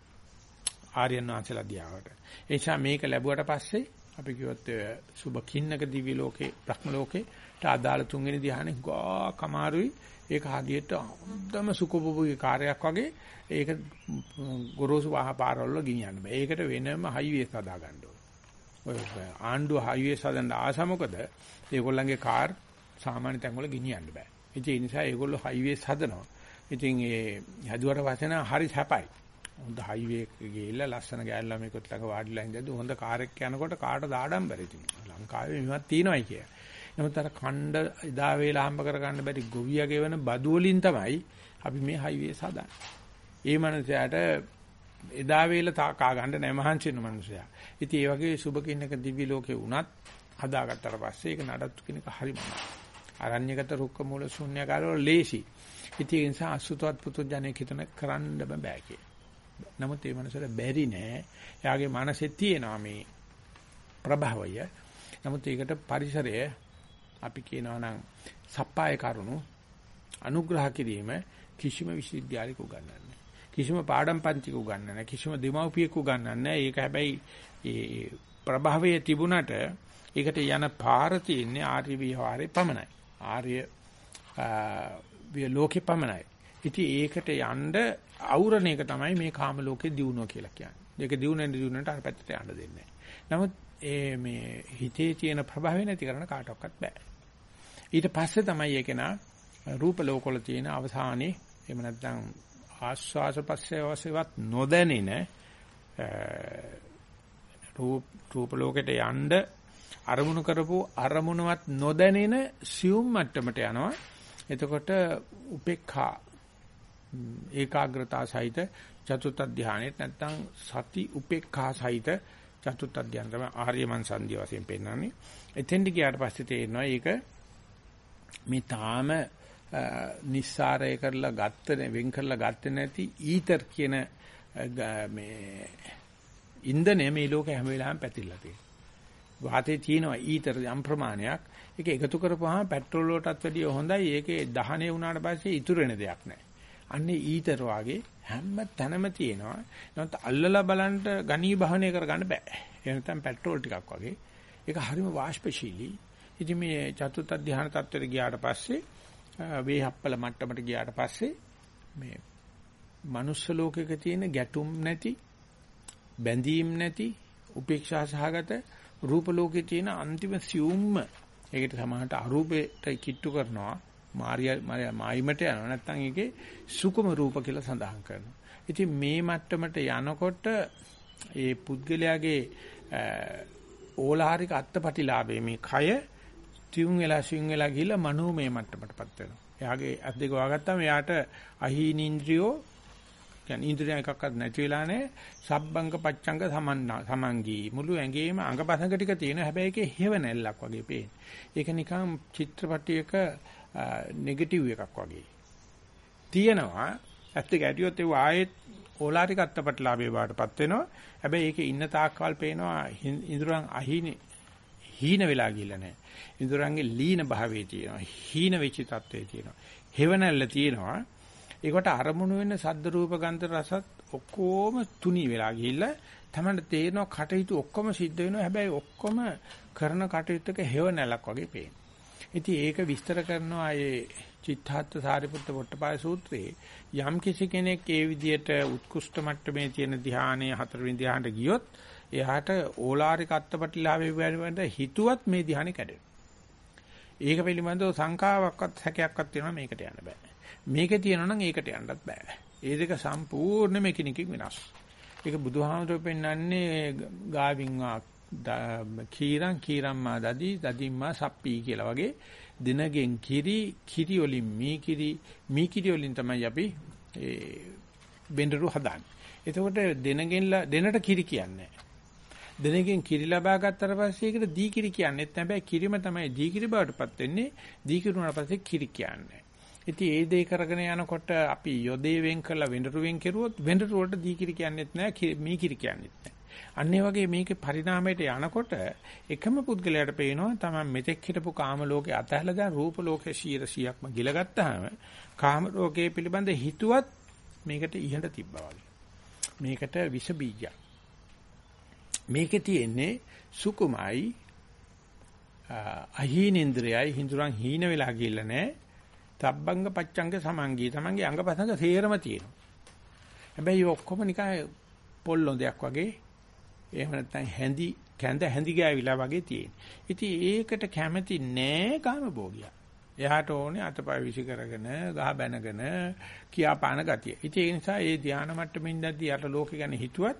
ආර්යයන් වහන්සේලා දිහාවට. ඒ නිසා මේක ලැබුවට පස්සේ අපි කිව්වොත් සුබ කින්නක දිව්‍ය ලෝකේ බ්‍රහ්ම ලෝකේට අදාළ තුන්වෙනි ධ්‍යානෙ ගා කමාරුයි ඒක හදියට හොඳම සුඛභෝගී කාර්යයක් වගේ ඒක ගොරෝසු වාහ පාරවල ගෙනියන්න බෑ. ඒකට වෙනම හයිවේස් හදා ගන්න ඕනේ. ඔය ආණ්ඩුව හයිවේස් හදන්න ආස මොකද? ඒගොල්ලන්ගේ කාර් සාමාන්‍ය තැන්වල ගෙනියන්න බෑ. ඒ නිසා ඒගොල්ලෝ හයිවේස් හදනවා. ඉතින් ඒ හැදුවට වචන හරි සැපයි. හොඳ හයිවේ එකේ ගිහිල්ලා ලස්සන ගෑල් ළමයෙකුත් ළඟ වාඩිලා ඉඳද්දි හොඳ කාර් එකක් යනකොට කාටද ආඩම්බරයි ඉතින්. ලංකාවේ මෙවත් තියෙනවයි කිය. නමුත් අර ඛණ්ඩ එදා වේලා හම්බ කරගන්න බැරි ගොවියා ගෙවන බදු වලින් තමයි අපි මේ හයිවේ හදන්නේ. ඒ මනුස්සයාට එදා වේලා තාකා ගන්න නැ මහන්සි වෙන මනුස්සයා. ඉතින් ඒ වගේ සුබ කින්නක දිවි ලෝකේ වුණත් හදාගත්තට පස්සේ ඒක නඩත්තු කෙනෙක් හරිම. අරණ්‍යගත රුක්ක මූල ශුන්‍යකාරවල ලේසි. ඉතින් ඒ නිසා අසුතවත් පුතු ජනෙක් හිතන කරන්න බෑ කිය. නමුත් ඒ මනසට බැරි නෑ. එයාගේ මනසේ තියෙනවා මේ ප්‍රභවය. නමුත් ඒකට පරිසරය අපි කියනවා නම් සප්පාය කරුණු අනුග්‍රහ කිරීම කිසිම විශ්වවිද්‍යාලයක උගන්වන්නේ කිසිම පාඩම් පන්තික උගන්වන්නේ කිසිම දෙමව්පියෙක් උගන්වන්නේ ඒක හැබැයි ඒ ප්‍රභවයේ තිබුණට ඒකට යන පාර තියෙන්නේ ආර්ය විහාරේ පමණයි ආර්ය ලෝකේ පමණයි ඉතින් ඒකට යන්න අවුරණ එක තමයි මේ කාම ලෝකේ දියුණුව කියලා කියන්නේ. ඒක දියුණුවෙන් දියුණුවට අර පැත්තට යන්න දෙන්නේ නමුත් ඒ මේ හිතේ තියෙන ප්‍රභාවය නැති කරන කාටවත් බෑ. ඊට පස්සේ තමයි ඒක නා රූප ලෝකවල තියෙන අවසානයේ එහෙම නැත්නම් ආස්වාස පස්සේ වශයෙන්වත් නොදැනෙන රූප රූප ලෝකෙට යන්න අරමුණු කරපු අරමුණවත් නොදැනෙන සියුම් මට්ටමට යනවා. එතකොට උපේක්ඛා ඒකාග්‍රතාව සහිත චතුත් ධානයෙත් නැත්නම් සති උපේක්ඛා සහිත චතුත් ධානය තමයි ආර්යමන් සංධිය වශයෙන් පෙන්වන්නේ. එතෙන්ට ගියාට පස්සේ තේරෙනවා ඒක මේ තාම නිස්සාරය කරලා ගත්ත වෙන් කරලා ගත්තේ නැති ඊතර් කියන මේ ඉන්ධනය මේ ලෝකේ හැම වෙලාවෙම පැතිරලා තියෙනවා. වාතයේ තියෙනවා ඊතර යම් ප්‍රමාණයක්. ඒක එකතු කරපුවාම පෙට්‍රල් වලටත් වැඩිය හොඳයි. ඒකේ දහණය වුණාට පස්සේ ඉතුරු වෙන දෙයක් නැහැ. අන්නේ ඊතර වාගේ හැම තැනම තියෙනවා. නැත්නම් අල්ලලා බලන්න ගණී බහනය කරගන්න බෑ. ඒ නැත්නම් පෙට්‍රෝල් ටිකක් වගේ. ඒක හරිම වාෂ්පශීලී. ඉතින් මේ චතුත් අධ්‍යාන තත්ත්වයට ගියාට පස්සේ වේහප්පල මට්ටමට ගියාට පස්සේ මේ මනුස්ස ලෝකයක තියෙන ගැටුම් නැති බැඳීම් නැති උපේක්ෂා සහගත රූප ලෝකයේ තියෙන අන්තිම සියුම්ම ඒකට සමහරට අරූපයට කිට්ටු කරනවා මාරියා මායිමට යනවා නැත්නම් ඒකේ සුකුම රූප කියලා සඳහන් කරනවා. ඉතින් මේ මට්ටමට යනකොට ඒ පුද්ගලයාගේ ඕලාරික අත්පටිලාභයේ මේ කය තියුන් වෙලා සිං වෙලා ගිහිල්ලා මනෝමය මට්ටමටපත් වෙනවා. එයාගේ අත් දෙක වහගත්තාම එයාට අහීන ඉන්ද්‍රියෝ කියන්නේ ඉන්ද්‍රිය එකක්වත් නැති වෙලා නැහැ. සබ්බංග පච්චංග සමන්නා සමංගී මුළු ඇඟේම අංගපසංග ටික තියෙන හැබැයි ඒකේ හේව නැල්ලක් වගේ පේන. ඒක නිකන් චිත්‍රපටයක නෙගටිව් එකක් වගේ. තියෙනවා ඇත්ත ගැටියොත් ඒ ආයෙත් ඕලාරික අත්පටලාභේ වාටපත් වෙනවා. හැබැයි ඒකේ ඉන්න තාක්කල් පේනවා ඉඳුරන් අහිනේ හීන වෙලා ගිහිල්ලා නැහැ. ඉඳුරන්ගේ ලීන භාවයේ තියෙනවා. හීන වෙච්ච තත්ත්වයේ තියෙනවා. හෙවණැල්ල තියෙනවා. ඒකට අරමුණු වෙන සද්ද රූප ගන්ධ රසත් ඔක්කොම තුනී වෙලා ගිහිල්ලා තමයි තේරෙනවා කටයුතු ඔක්කොම සිද්ධ වෙනවා. හැබැයි ඔක්කොම කරන කටයුත්තක හෙවණැලක් වගේ පේනවා. ඉතින් ඒක විස්තර කරනවා ඒ චිත්තාත්ථ සාරිපුත්ත පොට්ටපාය සූත්‍රයේ යම් කිසි කෙනෙක් ඒ විදිහට උත්කෘෂ්ඨ මට්ටමේ තියෙන ධානයේ හතරවෙනි ධානයට ගියොත් එයාට ඕලාරික අත්පටිලාභේ වෙනවද හිතුවත් මේ ධානය කැඩෙනවා. ඒක පිළිබඳව සංකාවක්වත් හැකයක්වත් තියෙනවා මේකට යන්න බෑ. මේකේ තියෙනවා නම් ඒකට යන්නත් බෑ. ඒ දෙක සම්පූර්ණයෙන්ම එකිනෙකින් වෙනස්. ඒක බුදුහාමතුරු පෙන්වන්නේ ගාවින්වා කීරං කීරම්මා දදි දදිම්මා සප්පී කියලා වගේ දිනගෙන් කිරි කිරි වලින් මී කිරි මී කිරි වලින් තමයි අපි ඒ බෙන්ඩරු හදාන්නේ. එතකොට දෙනගෙන් දෙනට කිරි කියන්නේ දෙනගෙන් කිරි ලබා ගත්තට පස්සේ ඒකට දී කිරි කියන්නේත් නැහැ. හැබැයි කිරිම තමයි දී කිරි බවටපත් වෙන්නේ. දී කිරි උනාට පස්සේ කිරි කියන්නේ. ඉතින් ඒ දේ කරගෙන යනකොට අපි යොදේ වෙන් කරලා වෙඬරු වෙන් කෙරුවොත් වෙඬරු වලට දී කිරි කියන්නේත් නැහැ. මී කිරි කියන්නේත් නැහැ. අන්න ඒ වගේ මේකේ පරිණාමයට යනකොට එකම පුද්ගලයාට පේනවා තමයි මෙතෙක් හිටපු කාම ලෝකේ අතහැලා දැන් රූප ලෝකේ 100%ක්ම ගිලගත්තාම කාම ලෝකයේ පිළිබඳ හිතුවත් මේකට ඉහළ තිබ්බා වගේ. මේකට විස බීජයක්. මේකේ තියෙන්නේ සුකුමයි අහීනේන්ද්‍රයයි හිඳුරන් හීන වෙලා ගිල්ල නැහැ. තබ්බංග පච්චංග සමංගී තමන්ගේ අංගපසංග සේරම තියෙනවා. හැබැයි ඔක්කොම නිකන් පොල්ලොන්දයක් වගේ එහෙම නැත්නම් හැඳි කැඳ හැඳි ගෑවිලා වගේ තියෙන. ඉතින් ඒකට කැමති නෑ කාමභෝගියා. එයාට ඕනේ අතපය විසි කරගෙන, ගහ බැනගෙන, කියාපාන ගතිය. ඉතින් ඒ නිසා ඒ ධානා මට්ටමින් දැද්දී යට ලෝකෙ ගැන හිතුවත්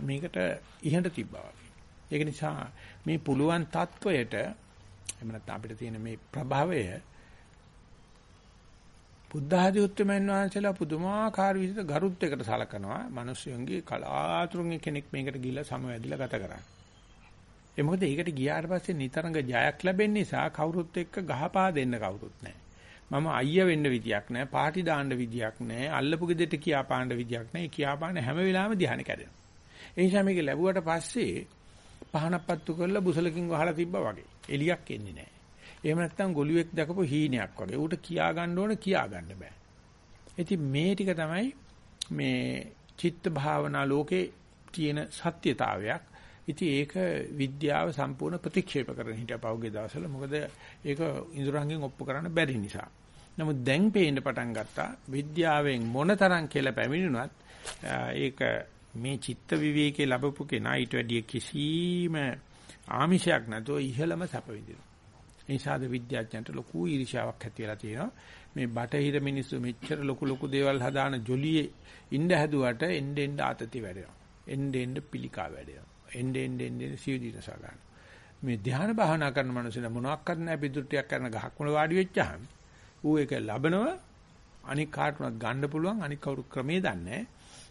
මේකට ඉහඳ තිබ්බා වගේ. ඒක නිසා මේ පුළුවන් තත්වයට එහෙම නැත්නම් අපිට තියෙන මේ ප්‍රභවය බුද්ධ ආදී උත්තරමයන් වහන්සේලා පුදුමාකාර විදිහට ගරුත්වයකට සලකනවා. මිනිස්සුන්ගේ කලාතුරකින් කෙනෙක් මේකට ගිහිල්ලා සමවැදිලා ගත කරන්නේ. ඒ මොකද ඒකට ගියාට පස්සේ නිතරංග ජයක් ලැබෙන්න නිසා කවුරුත් එක්ක ගහපා දෙන්න කවුරුත් නැහැ. මම අයියා වෙන්න විදියක් නැහැ, පාටි දාන්න විදියක් නැහැ, අල්ලපු ගෙදරට කියා පාන්න විදියක් නැහැ. කියා පාන්න හැම වෙලාවෙම ධ්‍යාන කැඩෙනවා. ඒ නිසා මේක ලැබුවට පස්සේ පහනක් පත්තු කරලා බුසලකින් වහලා තිබ්බා වගේ. එලියක් එන්නේ නැහැ. එහෙම නැත්නම් ගොළුෙක් දැකපු හීනයක් වගේ. ඌට කියා ගන්න ඕන කියා ගන්න බෑ. ඉතින් මේ ටික තමයි මේ චිත්ත භාවනා ලෝකේ තියෙන සත්‍යතාවයක්. ඉතින් ඒක විද්‍යාව සම්පූර්ණ ප්‍රතික්ෂේප කරන හිටිය පහුගිය දවස්වල මොකද ඒක ඉඳුරංගෙන් ඔප්පු කරන්න බැරි නිසා. නමුත් දැන් පේන්න පටන් ගත්තා විද්‍යාවෙන් මොනතරම් කියලා පැමිණුණත් ඒක මේ චිත්ත විවේකේ ලැබපු කෙනා ඊට වැඩිය කිසිම ආමිෂයක් නැතුව ඉහළම සැප විඳිනවා. ඒ නිසාද විද්‍යාඥයන්ට ලොකු ඊර්ෂ්‍යාවක් ඇති වෙලා තියෙනවා. මේ බටහිර මිනිස්සු මෙච්චර ලොකු ලොකු දේවල් හදාන ජොලියේ ඉන්න හැදුවට එන්න එන්න ආතති වැඩෙනවා. එන්න එන්න පිළිකා වැඩෙනවා. එන්න එන්න එන්න සියදිනස ගන්න. මේ ධ්‍යාන භාවනා කරන මනුස්සය මොනවාක්වත් නැහැ පිටුට්ටියක් කරන ගහක් මුල වාඩි වෙච්චාම ඌ ඒක ලබනව අනික් කාටුණත් ගන්න පුළුවන් අනික් කවුරු ක්‍රමේ දන්නේ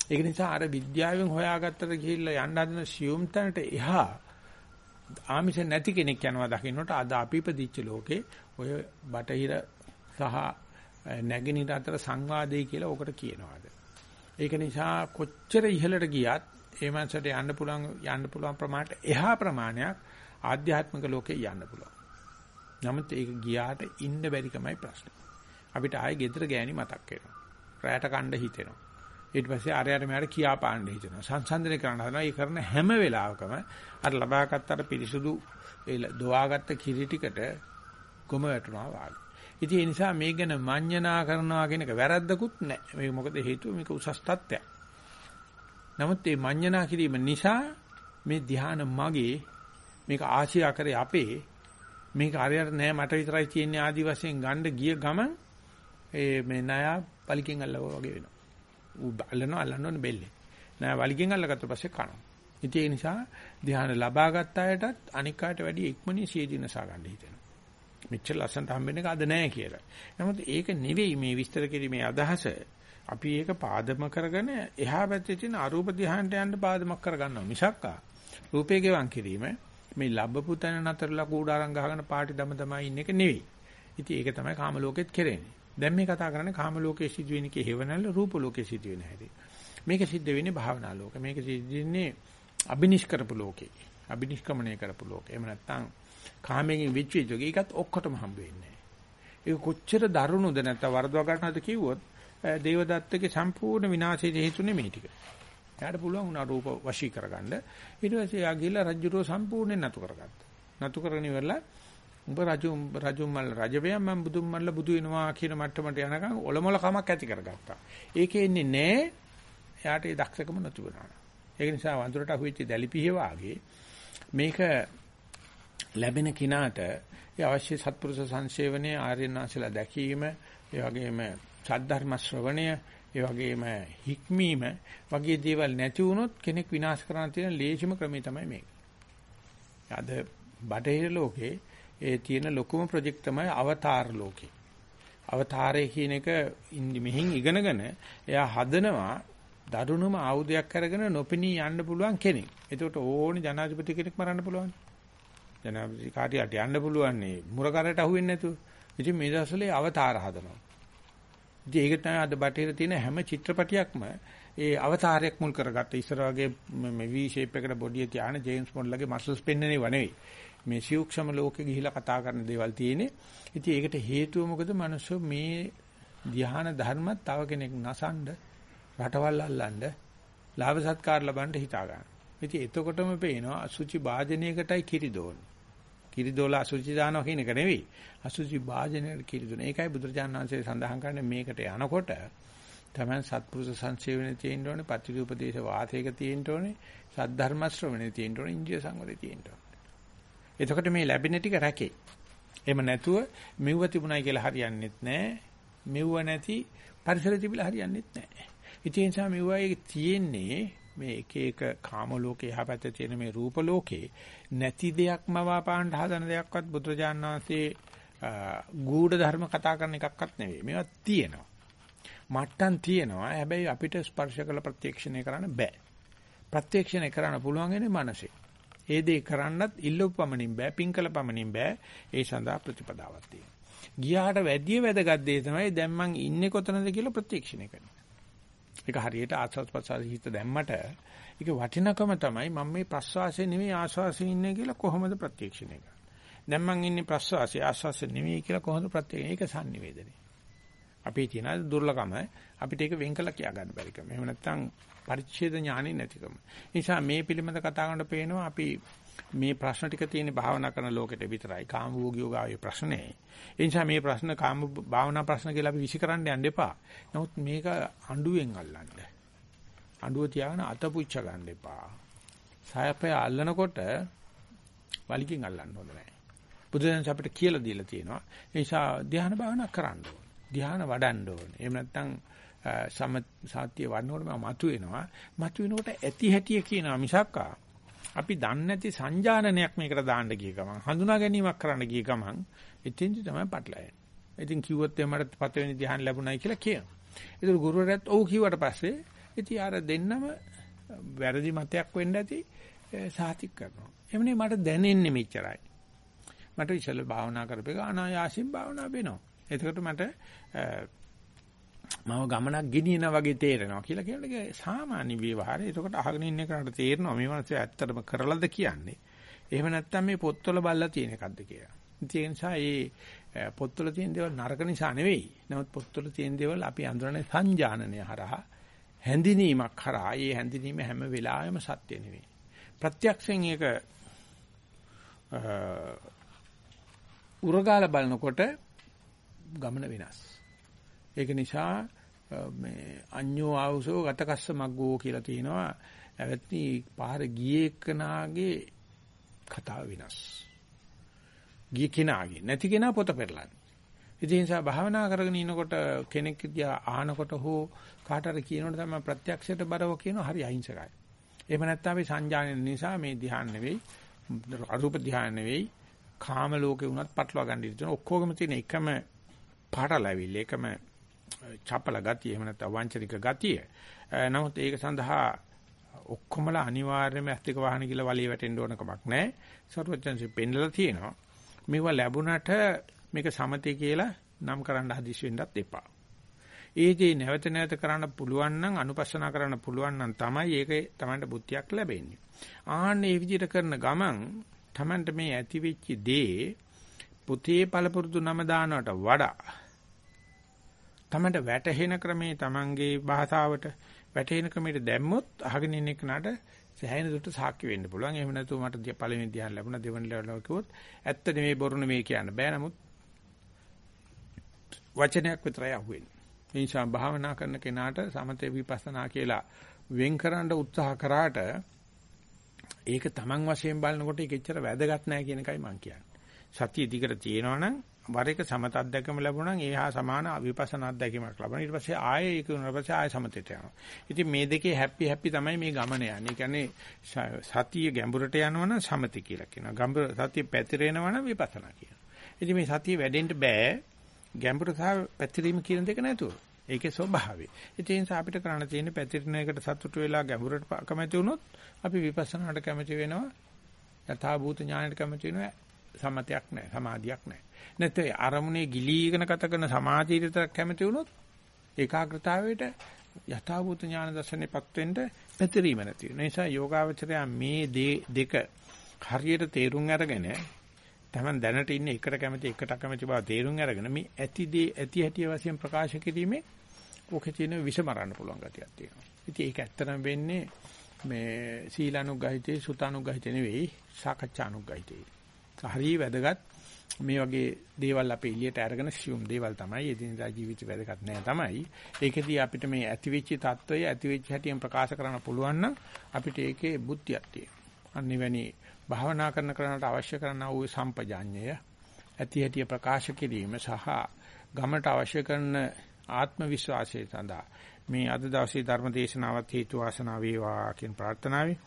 ඒක නිසා අර විද්‍යාවෙන් හොයාගත්තට ගිහිල්ලා යන්න හදන සියුම් තැනට එහා ආමිෂ නැති කෙනෙක් යනවා දකින්නට අද අපි ඉපදිච්ච ලෝකේ ඔය බටහිර සහ නැගෙනහිර අතර සංවාදේ කියලා ඔකට කියනවාද. ඒක නිසා කොච්චර ඉහළට ගියත් ඒ මනසට යන්න පුළුවන් යන්න පුළුවන් ප්‍රමාණයට එහා ප්‍රමාණයක් ආධ්‍යාත්මික ලෝකේ යන්න පුළුවන්. නමුත් ඒක ගියාට ඉන්න බැරිකමයි ප්‍රශ්නේ. අපිට ආයේ gedara ගෑණි මතක් වෙනවා. රැයට කණ්ඩ හිතෙනවා. ඊට පස්සේ ආරයට මෙයාට කියා පාන්න හිතෙනවා. සංසන්දනය කරන්න හදනවා. ඒ කරන හැම වෙලාවකම අර ලබාගත් අර පිරිසුදු ඒ දොවාගත්ත කිරි ටිකට ගොම වැටුණා වාගේ. ඉතින් ඒ නිසා මේ ගැන මඤ්ඤණා කරනවා කියන එක වැරද්දකුත් නැහැ. මේක මොකද හේතුව මේක උසස් තත්ත්වයක්. නමුත් මේ මඤ්ඤණා කිරීම නිසා මේ ධ්‍යාන මගේ මේක ආශියා කරේ අපේ මේක හරියට නෑ මට විතරයි තියෙන්නේ ආදි වශයෙන් ගන්න ගිය ගමන් ඒ මේ ණය පලිකෙන් අල්ලවා වගේ වෙනවා. ඌ අල්ලනවා අල්ලන්න බෙල්ලේ. නෑ වලිගෙන් අල්ලගත්ත පස්සේ කනවා. ඉතින් ඒ නිසා ධ්‍යාන ලබාගත් අයටත් අනික් අයට වැඩි ඉක්මනින් සියදිනසා ගන්න හිතෙනවා. මෙච්චර ලස්සනට හම්බෙන්න එක අද නෑ කියලා. නමුත් ඒක නෙවෙයි මේ විස්තර කිරීමේ අදහස. අපි ඒක පාදම කරගෙන එහා පැත්තේ තියෙන අරූප ධ්‍යානට යන්න පාදමක් කරගන්නවා මිසක්කා. රූපේ ගෙවන් කිරීම මේ ලැබපු තැන නතරලා කූඩාරම් ගහගෙන පාටි දම තමයි ඉන්න එක නෙවෙයි. ඉතින් ඒක තමයි කාම ලෝකෙත් කෙරෙන්නේ. දැන් මේ කතා කරන්නේ කාම ලෝකයේ සිදුවෙන එකේ හේවණල්ල රූප ලෝකයේ සිදුවෙන හැටි. මේක සිද්ධ වෙන්නේ භාවනා ලෝකෙ. මේක සිද්ධ වෙන්නේ අබිනිෂ්කරපු ලෝකේ. අබිනිෂ්ක්‍මණය කරපු ලෝකේ. එහෙම නැත්නම් කාමයෙන් වෙච්ච එක ඒකත් ඔක්කොටම හම්බ වෙන්නේ ඒක කොච්චර දරුණුද නැත්නම් වරදවා ගන්නවද කිව්වොත් දේවදත්තගේ සම්පූර්ණ විනාශයේ හේතුනේ මේ ටික. එයාට පුළුවන් වුණා රූප වශී කරගන්න. ඊට පස්සේ එයා ගිහිල්ලා රජුරෝ සම්පූර්ණයෙන් නතු කරගත්තා. නතු කරගෙන ඉවරලා උඹ රජු රජු මල් රජබයන් මම බුදුන් මල්ල බුදු වෙනවා කියන මට්ටමට යනකම් ඔලොමල කමක් ඇති කරගත්තා. ඒකේ ඉන්නේ නෑ එයාට ඒ දක්ෂකම නැතු වෙනවා. ඒක නිසා වඳුරට අහුවෙච්ච දැලිපිහිය වාගේ මේක ලැබෙන කිනාට ඒ අවශ්‍ය සත්පුරුෂ සංසේවනයේ ආර්යනාශලා දැකීම ඒ වගේම සද්ධර්ම ශ්‍රවණය ඒ වගේම හික්මීම වගේ දේවල් නැති වුණොත් කෙනෙක් විනාශ කරන්න තියෙන ලේසිම ක්‍රමය තමයි මේක. අද බටහිර ලෝකේ ඒ තියෙන ලොකුම ප්‍රොජෙක්ට් තමයි අවතාර ලෝකේ. අවතාරය කියන එක මෙහින් ඉගෙනගෙන එයා හදනවා දරුණුම ආයුධයක් අරගෙන නොපෙනී යන්න පුළුවන් කෙනෙක්. එතකොට ඕනේ ජනාධිපති කෙනෙක් මරන්න පුළුවන්. ජනාධිපති කාර්යයට යන්න පුළුවන් නේ මුරකරට අහුවෙන්නේ නැතුව. ඉතින් මේ දවස්වල අවතාර හදනවා. ඉතින් ඒක තමයි අද බටේට තියෙන හැම චිත්‍රපටියක්ම ඒ අවතාරයක් මුල් කරගත්ත. ඉස්සර වගේ මේ V shape එකට බොඩිය තියාන ජේම්ස් බොන්ඩ්ලගේ මසල්ස් පෙන්නනේ වනෙවි. මේ සියුක්ෂම ලෝකෙ ගිහිලා කතා කරන දේවල් තියෙන්නේ. ඉතින් ඒකට හේතුව මොකද? මනුස්සෝ මේ ධ්‍යාන ධර්මත් තව කෙනෙක් නසන්න රටවල් අල්ලන්න ලාභ සත්කාර ලබන්න හිතා ගන්න. ඉතින් එතකොටම පේනවා අසුචි භාජනයකටයි කිරි දෝන්නේ. කිරි දෝලා අසුචි දානවා කියන එක නෙවෙයි. අසුචි භාජනයකට කිරි දුන. ඒකයි බුදුරජාණන් වහන්සේ සඳහන් කරන්නේ මේකට යනකොට තමයි සත්පුරුෂ සංසේවනේ තියෙන්න ඕනේ, පත්‍රිූපදේශ වාතයක තියෙන්න ඕනේ, සද්ධර්ම ශ්‍රවණේ තියෙන්න ඕනේ, ඉන්ද්‍රිය සංවරේ තියෙන්න ඕනේ. එතකොට මේ ලැබෙන ටික රැකේ. එහෙම නැතුව මෙව්ව තිබුණයි කියලා හරියන්නේත් නැහැ. මෙව්ව නැති පරිසර තිබිලා හරියන්නේත් නැහැ. ඉතින් ඒ නිසා මෙව්වයි තියෙන්නේ මේ එක එක කාම ලෝකේ යහපැත්තේ තියෙන මේ රූප ලෝකේ නැති දෙයක්ම වාපාන්න හදන දෙයක්වත් බුදුරජාණන් වහන්සේ ගූඪ ධර්ම කතා කරන එකක්වත් නෙවෙයි. මේවා තියෙනවා. මට්ටම් තියෙනවා. හැබැයි අපිට ස්පර්ශ කළ ප්‍රත්‍යක්ෂණය කරන්න බෑ. ප්‍රත්‍යක්ෂණය කරන්න පුළුවන් ඉන්නේ මනසේ. ඒ දේ කරන්නත් ඉල්ලුපමණින් බෑ, පිංකල පමණින් බෑ. ඒ සඳහා ප්‍රතිපදාවක් තියෙනවා. ගියාට වැඩි වැදගත් දේ තමයි දැන් මං ඉන්නේ කොතනද කියලා ප්‍රත්‍යක්ෂණය කරනවා. ඒක හරියට ආස්වාද ප්‍රසආස හිත දැම්මට ඒක වටිනකම තමයි මම මේ ප්‍රස්වාසයේ නෙවෙයි ආස්වාසයේ ඉන්නේ කියලා කොහොමද ප්‍රත්‍යක්ෂණය කරන්නේ. දැන් මං ඉන්නේ ප්‍රස්වාසයේ ආස්වාසයේ නෙවෙයි කියලා කොහොමද ප්‍රත්‍යක්ෂණය? ඒක sannivedanaye. අපේ තියෙන දුර්ලභම අපිට ඒක වෙන් කළා කියා ගන්න බැරි කම. එහෙම නැත්නම් පරිච්ඡේද ඥානෙ නැතිකම. නිසා මේ පිළිබඳ කතා කරනකොට පේනවා අපි මේ ප්‍රශ්න ටික තියෙන භාවනා කරන ලෝකෙට විතරයි. කාම භෝගියෝගාවේ ප්‍රශ්නේ. ඒ නිසා මේ ප්‍රශ්න කාම භාවනා ප්‍රශ්න කියලා අපි විසිකරන්න යන්න එපා. නමුත් මේක අඬුවෙන් අල්ලන්න. අඬුව තියාගෙන අත පුච්ච ගන්න එපා. සායපය අල්ලනකොට වලිකින් අල්ලන්න හොඳ නැහැ. බුදුදහම අපිට කියලා දීලා තියෙනවා. ඒ නිසා ධ්‍යාන භාවනා කරන්න ඕනේ. ධ්‍යාන වඩන්න ඕනේ. එහෙම නැත්නම් සම සාත්‍ය වඩනකොට මම මතු වෙනවා. මතු වෙනකොට ඇති හැටිය කියනවා මිසක්කා අපි දන්නේ නැති සංජානනයක් මේකට දාන්න ගිය ගමන් හඳුනා ගැනීමක් කරන්න ගිය ගමන් එතෙන්දි තමයි පටලැවෙන්නේ. ඉතින් කිව්වොත් මට පතවෙනි ධ්‍යාන ලැබුණයි කියලා කියනවා. ඒක ගුරුවරයාත් ඔව් කිව්වට පස්සේ ඉතින් අර දෙන්නම වැරදි මතයක් වෙන්න ඇති සාතික් කරනවා. එමුනේ මට දැනෙන්නේ මෙච්චරයි. මට ඉස්සෙල්ලා භාවනා කරපේක අනායාසින් භාවනා වෙනවා. එතකොට මට මම ගමනක් ගෙනියනා වගේ තේරෙනවා කියලා කියන්නේ සාමාන්‍ය ව්‍යවහාරය. එතකොට අහගෙන ඉන්න කෙනාට තේරෙනවා මේ මනසේ ඇත්තටම කරලාද කියන්නේ. එහෙම නැත්නම් මේ පොත්වල බල්ලා තියෙන එකක්ද කියලා. ඒ නිසා මේ පොත්වල තියෙන දේවල් නරක නිසා නෙවෙයි. නමුත් පොත්වල තියෙන දේවල් අපි අඳුරන්නේ සංජානනය හරහා හැඳිනීමක් හරහා. ඒ හැඳිනීම හැම වෙලාවෙම සත්‍ය නෙවෙයි. ප්‍රත්‍යක්ෂයෙන් ඒක උරගාල බලනකොට ගමන වෙනස්. ඒක නිසා මේ අඤ්ඤෝ ආවුසෝ ගතකස්ස මග්ගෝ කියලා තියෙනවා. ඇවත්නි පාර ගියේ එක්කනාගේ කතාව වෙනස්. ගිය කෙනාගේ නැති කෙනා පොත පෙරලන්නේ. ඉතින් ඒ නිසා භාවනා කරගෙන ඉනකොට කෙනෙක් දිහා අහනකොට හෝ කාටද කියනකොට තමයි ප්‍රත්‍යක්ෂයට බරව කියන හරි අහිංසකයි. එහෙම නැත්නම් අපි සංජානන නිසා මේ ධ්‍යාන නෙවෙයි අරූප ධ්‍යාන නෙවෙයි කාම ලෝකේ වුණත් පටලවා ගන්න ඉතින් ඔක්කොගම තියෙන එකම පාටලැවිල්ල එකම චපල ගතිය එහෙම නැත්නම් වංචනික ගතිය. නමුත් ඒක සඳහා ඔක්කොමලා අනිවාර්යයෙන්ම ඇස්තික වාහන කියලා වලිය වැටෙන්න ඕන කමක් නැහැ. සරුවචන්සි පෙන්නලා තියෙනවා. මේවා ලැබුණට මේක සමතේ කියලා නම් කරන්න හදිස් වෙන්නත් එපා. ඒ දේ නැවත නැවත කරන්න පුළුවන් නම් අනුපස්සනා කරන්න පුළුවන් නම් තමයි ඒකේ Tamanට බුද්ධියක් ලැබෙන්නේ. ආන්න මේ විදිහට කරන ගමන් Tamanට මේ ඇති වෙච්ච දේ පුතේ පළපුරුදු නම දානවට වඩා තමන්ට වැටහෙන ක්‍රමේ තමන්ගේ භාෂාවට වැටහෙන ක්‍රමයට දැම්මොත් අහගෙන ඉන්න කෙනාට සෑහෙන දුරට සාක්ෂි වෙන්න පුළුවන්. එහෙම නැතුව මට පළවෙනි ධ්‍යාන ලැබුණා දෙවෙනි ලැබුණා කිව්වොත් ඇත්ත නෙමෙයි බොරු නෙමෙයි කියන්න බෑ. නමුත් වචනයක් විතරයි අහුවෙන්නේ. ඒ නිසා භාවනා කරන කෙනාට සමතේ විපස්සනා කියලා වෙන් කරන්න උත්සාහ කරාට ඒක තමන් වශයෙන් බලනකොට ඒක එච්චර වැදගත් නෑ කියන එකයි මම කියන්නේ. සතිය දිගට තියෙනවනම් වර එක සමත අධ්‍යක්ෂම ලැබුණා නම් ඒ හා සමාන විපස්සනා අධ්‍යක්ෂමක් ලබනවා. ඊට පස්සේ ආයේ ඒක උනන පස්සේ ආයේ සමතේට යනවා. ඉතින් මේ දෙකේ හැපි හැපි තමයි මේ ගමන යන්නේ. ඒ කියන්නේ සතිය ගැඹුරට යනවනම් සමති කියලා කියනවා. ගැඹුර සතිය පැතිරෙනවනම් විපස්සනා කියනවා. ඉතින් මේ සතිය වැඩෙන්න බෑ ගැඹුර සහ පැතිරීම කියන දෙක නැතුව. ඒකේ ස්වභාවය. ඒ නිසා අපිට කරන්න තියෙන්නේ පැතිරෙන එකට සතුටු වෙලා ගැඹුරට කැමති වුණොත් අපි විපස්සනාට කැමති වෙනවා. යථා භූත ඥානයට කැමති වෙනවා. සමතයක් නැහැ. සමාධියක් නැහැ. නැත්නම් අරමුණේ ගිලීගෙන ගත කරන සමාධියට කැමති වුණොත් ඒකාග්‍රතාවයට යථාභූත ඥාන දර්ශනයපත් වෙන්න පැතිරීම නැති වෙන නිසා යෝගාවචරය මේ දෙක හරියට තේරුම් අරගෙන තමන් දැනට ඉන්නේ එකට කැමති එකට කැමති බව තේරුම් අරගෙන මේ ඇති දේ ඇති හැටි වශයෙන් ප්‍රකාශ කිරීමේ ඕකේ තියෙන විෂ මරන්න පුළුවන් ගතියක් තියෙනවා. ඉතින් ඒක ඇත්තටම වෙන්නේ මේ සීලානුගහිතේ සුතානුගහිතේ නෙවෙයි සාකච්ඡානුගහිතේ. හරිය වැදගත් මේ වගේ දේවල් අපේ එළියට අරගෙන සියුම් දේවල් තමයි එදිනදා ජීවිතේ වැදගත් නෑ තමයි. ඒකෙදී අපිට මේ ඇතිවෙච්ච తত্ত্বය ඇතිවෙච්ච හැටියෙන් ප්‍රකාශ කරන්න පුළුවන් නම් අපිට ඒකේ බුද්ධියක් තියෙනවා. අනිවැනි භාවනා කරන කරනට අවශ්‍ය කරන වූ සම්පජාඤ්ඤය ඇති හැටිය ප්‍රකාශ කිරීම සහ ගමට අවශ්‍ය කරන ආත්ම විශ්වාසය සඳහා මේ අද දවසේ ධර්ම දේශනාවත් හේතු වාසනා වේවා කියන ප්‍රාර්ථනාවයි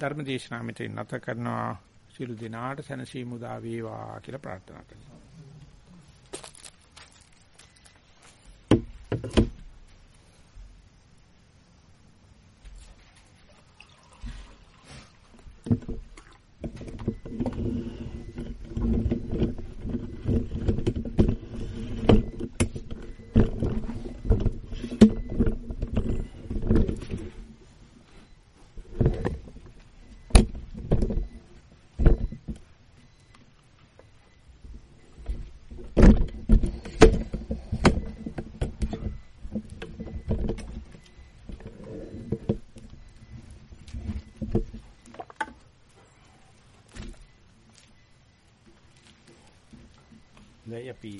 ධර්ම දේශනාව මෙතන නැත කරනවා සියලු දෙනාට සැනසීම උදා වේවා කියලා ප්‍රාර්ථනා කරනවා. දැන් අපි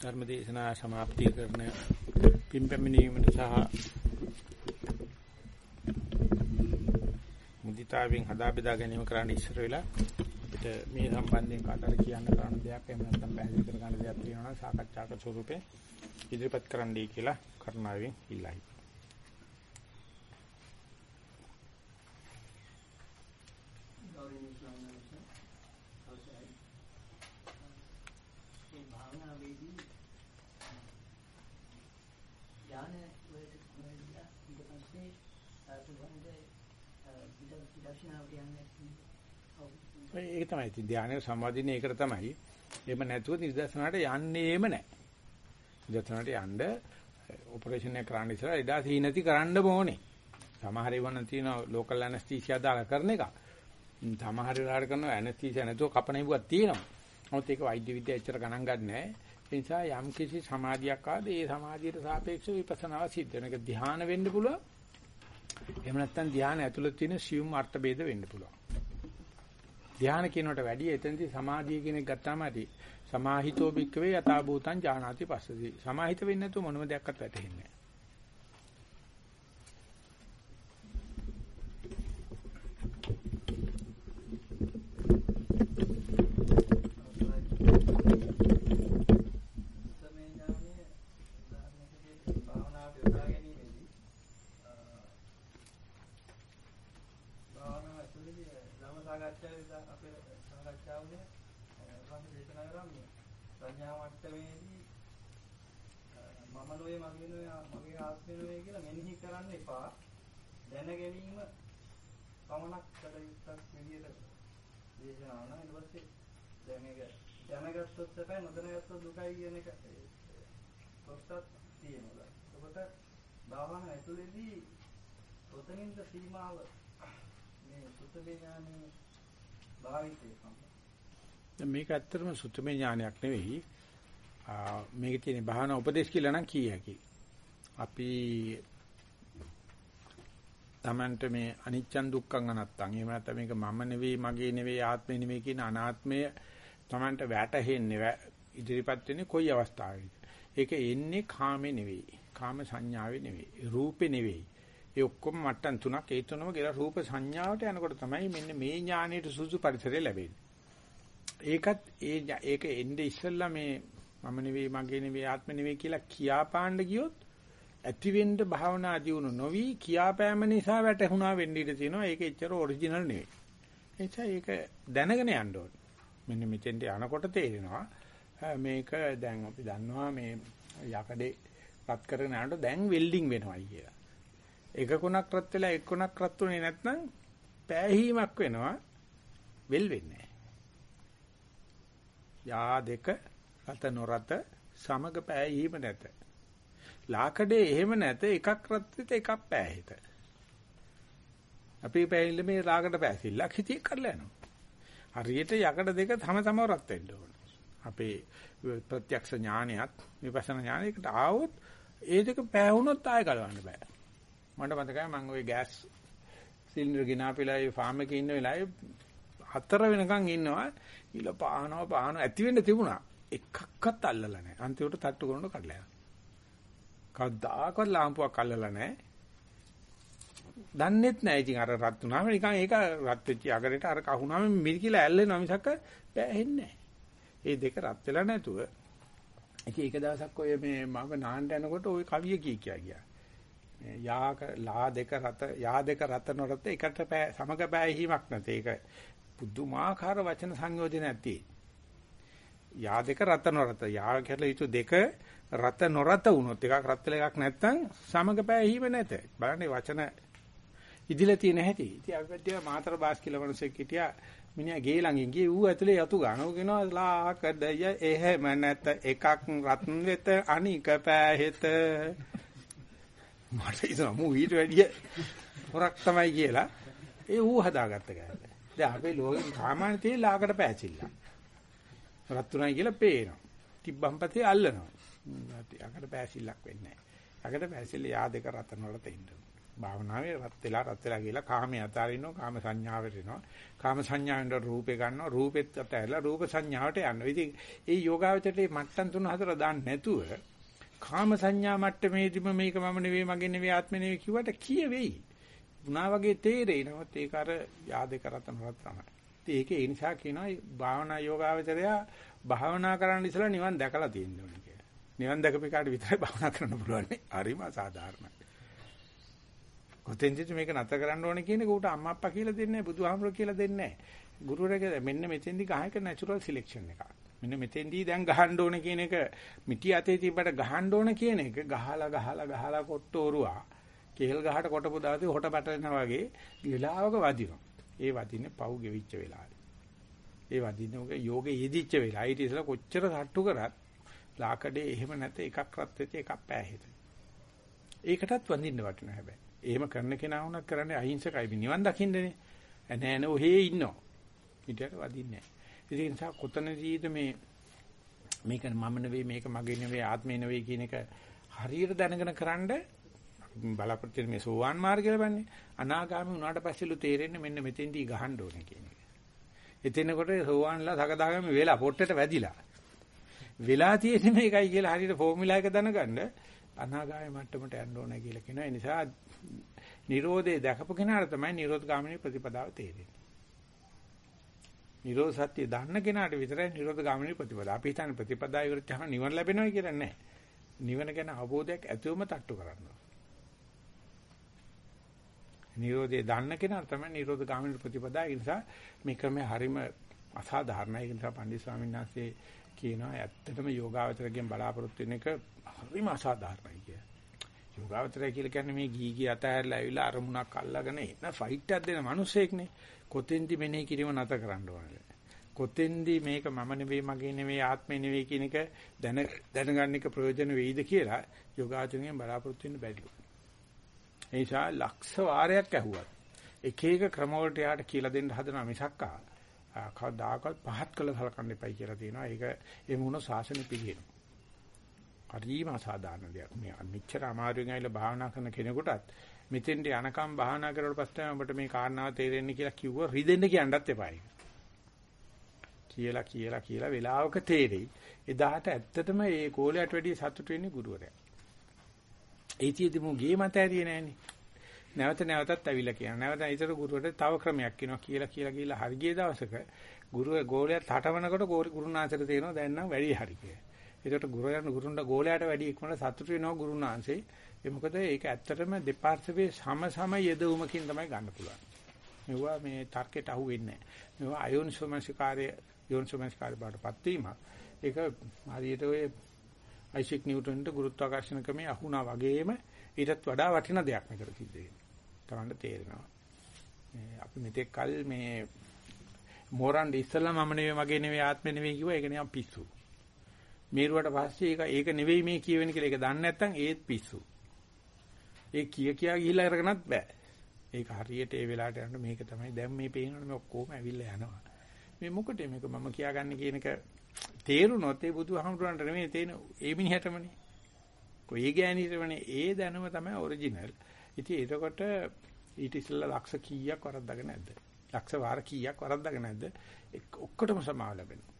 ධර්ම දේශනා સમાප්තිය කරන පින්පැමිණීමට සහ මුදිතාවෙන් හදා බෙදා ගැනීම කරන්න ඉස්සර වෙලා අපිට මේ සම්බන්ධයෙන් කාටද කියන්න කරන්න දෙයක් එහෙම නැත්නම් පැහැදිලි කර ගන්න දෙයක් තියෙනවා නම් සාකච්ඡාක ස්වරූපේ ඉදිරිපත් කරන්නයි කියලා කරුණාවෙන් ඉල්ලයි. ඒක තමයි ඉතින් ධානය සම්වාදින්නේ ඒකට තමයි. එහෙම නැතුව නිදර්ශනකට යන්නේම නැහැ. නිදර්ශනකට යන්න ඔපරේෂන් එක කරන්න ඉස්සර එදා සීනති කරන්න ඕනේ. සමහර ඒවා තියෙන ලෝකල් ඇනස්තීසියා දාලා කරන එක. සමහර වෙලාවට කරන ඇනස්තීසියා නැතුව කපන ඉබුවක් තියෙනවා. නමුත් ඒක වෛද්‍ය විද්‍යාව එච්චර ගණන් ගන්නෑ. ඒ නිසා යම් කිසි සමාධියක් ආද ඒ සමාධියට සාපේක්ෂව විපස්සනාව සිද්ධ වෙන එක ධ්‍යාන වෙන්න පුළුවන්. එහෙම නැත්නම් ධ්‍යාන ඇතුළත තියෙන සියුම් අර්ථ ભેද වෙන්න පුළුවන්. ධ්‍යාන කියනකට වැඩිය එතනදී සමාධිය කියන එක ගත්තාම ඇති. සමාහිතෝ භික්කවේ යථා භූතං ඥානාති පස්සදී. සමාහිත වෙන්නේ නැතුව මොනම දෙයක්වත් වැටහෙන්නේ නැහැ. මට්ටමේදී මම නොවේ මගේ නොවේ මගේ ආත්මය නොවේ කියලා මෙනෙහි කරන්න එපා. දැන ගැනීම පමණක් කළ යුත්තක් විදියට දේශනා කරනවා. ඊට පස්සේ දැන් මේක දැනගත්තොත් තමයි නොදැනගත්තොත් දුකයි කියන එක කොටසක් තියෙනවා. එතකොට භාවන ඇතුළේදී ඔතනින්ද සීමාව මේ සුතමේ ඥානයේ භාවිතය සම්බන්ධ. මේක ඇත්තටම සුතමේ ඥානයක් නෙවෙයි. මේකේ තියෙන භාවනා උපදේශ කියලා නම් කිය හැකි. අපි තමන්ට මේ අනිච්චන් දුක්ඛං අනත්තං එහෙම නැත්නම් මේක මම නෙවෙයි මගේ නෙවෙයි ආත්මෙ නෙවෙයි කියන අනාත්මය තමන්ට වැටහෙන්නේ ඉදිරිපත් වෙන්නේ කොයි අවස්ථාවේද? ඒක එන්නේ කාමේ නෙවෙයි. කාම සංඥාවේ නෙවෙයි. රූපේ නෙවෙයි. ඒ ඔක්කොම මට්ටම් තුනක් ඒ තුනම කියලා රූප සංඥාවට යනකොට තමයි මෙන්න මේ ඥානයේ සුසු පරිසරය ලැබෙන්නේ. ඒකත් ඒ ඒක එන්නේ ඉස්සෙල්ලා මේ මම නෙවෙයි මගේ නෙවෙයි ආත්ම නෙවෙයි කියලා කියාපාන්න ගියොත් ඇතිවෙන්න භාවනා දියුණු නොවි කියාපෑම නිසා වැටහුණා වෙන්න ඉඩ තියෙනවා. ඒක එච්චර ඔරිජිනල් නෙවෙයි. එනිසා ඒක දැනගෙන යන්න ඕනේ. මෙන්න මෙතෙන්ට යනකොට තේරෙනවා මේක දැන් අපි දන්නවා මේ යකඩේ රත් කරගෙන යනකොට දැන් වෙල්ඩින් වෙනවයි කියලා. එක කොනක් රත් වෙලා එක් කොනක් රත් උනේ නැත්නම් පෑහීමක් වෙනවා වෙල් වෙන්නේ නැහැ. යා දෙක රත නොරත සමග පෑයීම නැත. ලාකඩේ එහෙම නැත එකක් රත්විත එකක් පෑහිත. අපි පෑයිල්ල මේ ලාකඩ පෑසිල්ලක් හිතිය කරලා යනවා. හරියට යකඩ දෙක තම තම රත් වෙන්න ඕන. අපේ ප්‍රත්‍යක්ෂ ඥානයත් විපස්සනා ඥානයකට ආවොත් ඒ දෙක පෑවුනොත් ආය ගලවන්න බෑ. මට මතකයි මම ওই ගෑස් සිලින්ඩර් ගෙනාපිලා ඒ ෆාම් එකේ ඉන්න වෙලාවේ හතර වෙනකන් ඉන්නවා. ඊළ පානවා පානවා ඇති වෙන්න තිබුණා. එකක්වත් අල්ලලා නැහැ. අන්තිමට තට්ටු කරනකොට කඩලා යනවා. කවදාකවත් ලාම්පුවක් අල්ලලා නැහැ. දන්නෙත් නැහැ. ඉතින් අර රත් වුණාම නිකන් ඒක රත් වෙච්ච අගරේට අර කහුණාම මිරිකිලා ඇල්ලෙනවා මිසක් බෑහෙන්නේ නැහැ. ඒ දෙක රත් වෙලා නැතුව ඉතින් ඒක දවසක් ඔය මේ මම නාන්න යනකොට ওই කවිය කී කියා ගියා. යාක ලා දෙක රත යා දෙක රත නොරත එකට සමග බෑහීමක් නැත. ඒක පුදුමාකාර වචන සංයෝජනයක් තියෙනවා. යා දෙක රත නොරත යා කියලා යුතු දෙක රත නොරත වුණොත් එකක් රත් වෙලා එකක් නැත්තම් සමග බෑහීම නැත. බලන්න වචන ඉදිලා තියෙන හැටි. ඉතින් අපි පැත්තේ මාතර බාස් කියලා මිනිස්සෙක් හිටියා මිනිහා ගේ ළඟින් ගියේ ඌ ඇතුලේ යතු ගන්න. ඌ කියනවා ලාකඩය එහෙම නැත එකක් රත් වෙත අනික පෑහෙත. මට හිතෙනවා මූ ඊට වැඩිය හොරක් තමයි කියලා. ඒ ඌ හදාගත්ත ගෑල්ල. දැන් අපේ ලෝකෙ සාමාන්‍ය තියෙන ලාකඩ පෑචිල්ල. රත් උනායි කියලා පේනවා. තිබ්බම් පතේ අල්ලනවා. යකට පෑසිල්ලක් වෙන්නේ නැහැ. යකට පෑසිල්ල යා දෙක රතන වල තෙන්න. භාවනාවේ රත් වෙලා රත් වෙලා ගිහලා කාමයේ අතාරිනවා කාම සංඥාවට එනවා කාම සංඥාවෙන් රූපේ ගන්නවා රූපෙත් අතහැරලා රූප සංඥාවට යනවා ඉතින් ඒ යෝගාවචරයේ මට්ටම් තුන හතර දාන්න නැතුව කාම සංඥා මට්ටමේදීම මේක මම නෙවෙයි මගේ නෙවෙයි ආත්මෙ නෙවෙයි කිව්වට කියවෙයි වුණා වගේ තේරෙයි නමුත් ඒක අර යාදක රතනවත් තමයි. ඉතින් ඒක ඒ නිසා කියනවා භාවනා යෝගාවචරය භාවනා කරන්න ඉස්සලා නිවන් දැකලා තියෙන්න ඕනේ කියලා. නිවන් දැකපු කාට විතරයි භාවනා කරන්න පුළුවන් නේ. හරිම අසාධාරණයි. කොතෙන්ද මේක නැත කරන්න ඕනේ කියන එක උට අම්මා අප්පා කියලා දෙන්නේ නැහැ බුදුහාමුදුරුවෝ කියලා දෙන්නේ නැහැ. ගුරුවරයා මෙන්න මෙතෙන්දි ගහයක නැචරල් සිලෙක්ෂන් එකක්. මෙන්න මෙතෙන්දී දැන් ගහන්න ඕනේ කියන එක මිටි අතේ තිබ්බට ගහන්න ඕනේ කියන එක ගහලා ගහලා ගහලා කොට්ටෝරුවා. කේල් ගහට කොටපු දාතේ හොට පැටලෙනා වගේ විලාවක වදිනවා ඒ වදින්නේ පව් ගෙවිච්ච වෙලාවේ ඒ වදින්නේ ඔගේ යෝගේ යෙදිච්ච වෙලාව ඊට ඉස්සලා කොච්චර සට්ටු කරත් ලාකඩේ එහෙම නැත එකක් රත් වෙච්ච එකක් පෑහෙත ඒකටත් වඳින්න වටිනවා හැබැයි එහෙම කරන කෙනා වුණත් කරන්නේ අහිංසකයි නිවන් දකින්නනේ. නෑ නෑ ඔහේ ඉන්නවා. ඊටට වදින්නේ නෑ. ඒ නිසා කොතනදීද මේ මේක මම නෙවෙයි මේක මගේ නෙවෙයි ආත්මේ නෙවෙයි කියන එක හරියට දැනගෙන කරන්ඩ බලාපොරොත්තු මේ සෝවාන් මාර්ගය ලබන්නේ අනාගාමී වුණාට පස්සෙලු තේරෙන්නේ මෙන්න මෙතෙන්දී ගහන්න ඕනේ කියන එක. එතනකොට සෝවාන්ලා සකදාගාමී වෙලා පොට්ටේට වැදිලා. වෙලා තියෙන්නේ මේකයි කියලා හරියට ෆෝමියුලා එක දැනගන්න අනාගාමී මට්ටමට යන්න ඕනේ කියලා කියනවා. ඒ නිසා Nirodhe දැකපු කෙනාට තමයි Nirodh ගාමිනී ප්‍රතිපදාව තේරෙන්නේ. Nirodh සත්‍ය දන්න කෙනාට විතරයි Nirodh ගාමිනී ප්‍රතිපදාව. අපි හිතන්නේ ප්‍රතිපදාව ඉවරත් යන නිවන ලැබෙනවා කියලා නෑ. නිවන ගැන අවබෝධයක් ඇතුවම තට්ටු කරන්න නිරෝධය දන්න කෙනා තමයි නිරෝධ ගාමිනී ප්‍රතිපදාව. ඒ නිසා මේ ක්‍රමය හරීම අසාධාරණයි. ඒ නිසා පණ්ඩිත ස්වාමීන් වහන්සේ කියනවා ඇත්තටම යෝගාවචරයෙන් බලාපොරොත්තු වෙන එක හරිම අසාධාරණයි කියලා. යෝගාවචරය කියලා කියන්නේ මේ ගී ගී අතහැරලා ඇවිල්ලා අරමුණක් අල්ලගෙන එන ෆයිට් එකක් දෙන මිනිස්සෙක්නේ. කොතෙන්දි මෙනෙහි කිරීම නැත කරන්න ඕනේ. කොතෙන්දි මේක මම නෙවෙයි මගේ නෙවෙයි ආත්මේ නෙවෙයි කියන එක දැන දැනගන්න එක ප්‍රයෝජන වෙයිද කියලා යෝගාචරයෙන් බලාපොරොත්තු වෙන්න බැරිලු. ඒ නිසා ලක්ෂ වාරයක් ඇහුවත් එක එක ක්‍රම වලට යාට කියලා දෙන්න හදනවා මිසක්කා කවදාකවත් පහත් කළ සලකන්න එපයි කියලා තියෙනවා. ඒක එමු වුණ ශාසනය පිළිහෙනවා. හරිම අසාධාරණ දෙයක්. මේ මෙච්චර අමාරුවෙන් ඇවිල්ලා භාවනා කරන කෙනෙකුටත් මෙතෙන්ට යනකම් භාවනා කරලා පස්සේ ඔබට මේ කාරණාව තේරෙන්නේ කියලා කිව්ව රිදෙන්න කියන්නත් එපා කියලා කියලා කියලා වෙලාවක තේරෙයි. එදාට ඇත්තටම මේ කෝලයට වැඩිය සතුටු වෙන්නේ ගුරුවරයා. ඒතියෙදි මු ගේ මත ඇරියේ නෑනේ. නැවත නැවතත් ඇවිල්ලා කියන. නැවත ඊතර ගුරුවරට තව ක්‍රමයක් කියනවා කියලා කියලා කියලා හරි ගිය දවසක ගුරුව ගෝලයා තටවනකොට ගුරුනාථට තේරෙනවා දැන් නම් වැඩි හරි කියලා. ඒකට ගුරුයන් ගුරුන්ට ගෝලයට වැඩි ඉක්මනට සතුටු වෙනවා ගුරුනාංශේ. ඒ මොකද ඒක ඇත්තටම දෙපාර්ශ්වයේ සම සම යෙදවුමකින් තමයි ගන්න පුළුවන්. මෙවුවා මේ තර්කයට අහු වෙන්නේ නැහැ. මෙවුවා අයෝනිසෝමනසිකාරය යෝනිසෝමනසිකාරය බාටපත් වීම. ඒක හරියට ඔය අයිසෙක් නිව්ටන්ට ගුරුත්වාකර්ෂණ ක්‍රමයේ අහුණා වගේම ඊටත් වඩා වටින දෙයක් මේකට සිද්ධ වෙනවා. තමන්ට තේරෙනවා. අපි මෙතෙක් කල් මේ මෝරන් ඉස්සලා මම නෙවෙයි මගේ නෙවෙයි ආත්මෙ නෙවෙයි කිව්වා ඒක නිකන් පිස්සු. මේරුවට පස්සේ ඒක ඒක නෙවෙයි මේ කියවෙන කියලා ඒක දන්නේ නැත්නම් ඒත් පිස්සු. ඒ කිය කියා ගිහිල්ලා අරගෙනත් බෑ. ඒක හරියට ඒ වෙලාවට යනකොට මේක තමයි දැන් මේ පේනවනේ මේ ඔක්කොම ඇවිල්ලා යනවා. මේ මොකටද මේක මම කියාගන්නේ කියන එක තේරුණොත් ඒ බුදුහාමුදුරන්ට නෙමෙයි තේන ඒ මිනිහටමනේ. කොයි ගෑණිටමනේ ඒ දැනුම තමයි ඔරිජිනල්. ඉතින් එතකොට ඊට ඉස්සෙල්ලා ලක්ෂ කීයක් වරද්දාගෙන නැද්ද? ලක්ෂ වාර කීයක් වරද්දාගෙන නැද්ද? ඔක්කොටම සමාව ලැබෙනවා.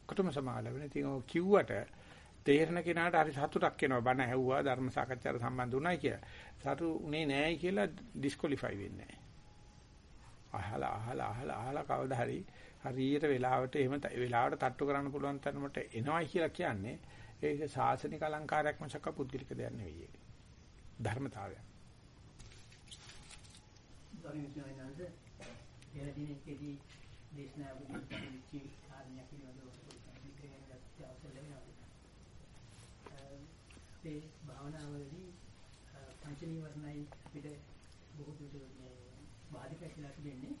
ඔක්කොටම සමාව ලැබෙන. ඉතින් ඔය කිව්වට තේරෙන කෙනාට හරි සතුටක් එනවා. බණ ඇහුවා ධර්ම සාකච්ඡාවට සම්බන්ධ වුණායි කියලා. සතු උනේ නෑයි කියලා ඩිස්කොලිෆයි වෙන්නේ නෑ. අහලා අහලා අහලා අහලා කවදා හරි හරියට වෙලාවට එහෙම වෙලාවට තට්ටු කරන්න පුළුවන් තරමට එනවයි කියලා කියන්නේ ඒක සාසනික අලංකාරයක් මිසක පුද්ගලික දෙයක් නෙවෙයි ඒක. ධර්මතාවය. දරිණියනන්ද එළදිනේකදී දේශනා බුද්ධි කාරණයක් පිළිබඳව අවසර ලැබෙනවා. ඒ භාවනාවලදී පංච නීවරණයි අපිට බොහෝ දුරට මේ බාධක කියලා තිබෙන්නේ.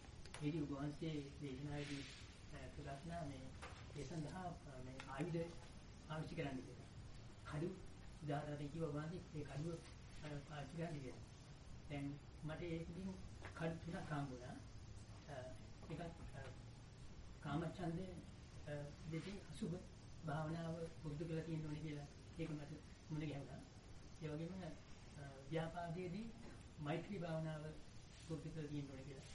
ඒදී ඔබ වහන්සේ දේශනාවේදී ප්‍රකාශ මේ ඒ සඳහා මේ ආයුධ පාවිච්චි කරන්න කියලා. කඩු උදාහරණයක් කිව්ව වගේ ඒ කඩුව පාවිච්චි කරන්න කියලා. දැන් මට ඒකකින් කඩු තුනක් හම්බුණා. එකක් කාමච්ඡන්දේ දෙකේ අසුබ භාවනාව පුරුදු කරලා තියෙන්න ඕනේ කියලා ඒක මට මුණ ගැහුණා. ඒ වගේම ව්‍යාපාදයේදී මෛත්‍රී භාවනාව පුරුදු කරලා තියෙන්න ඕනේ කියලා.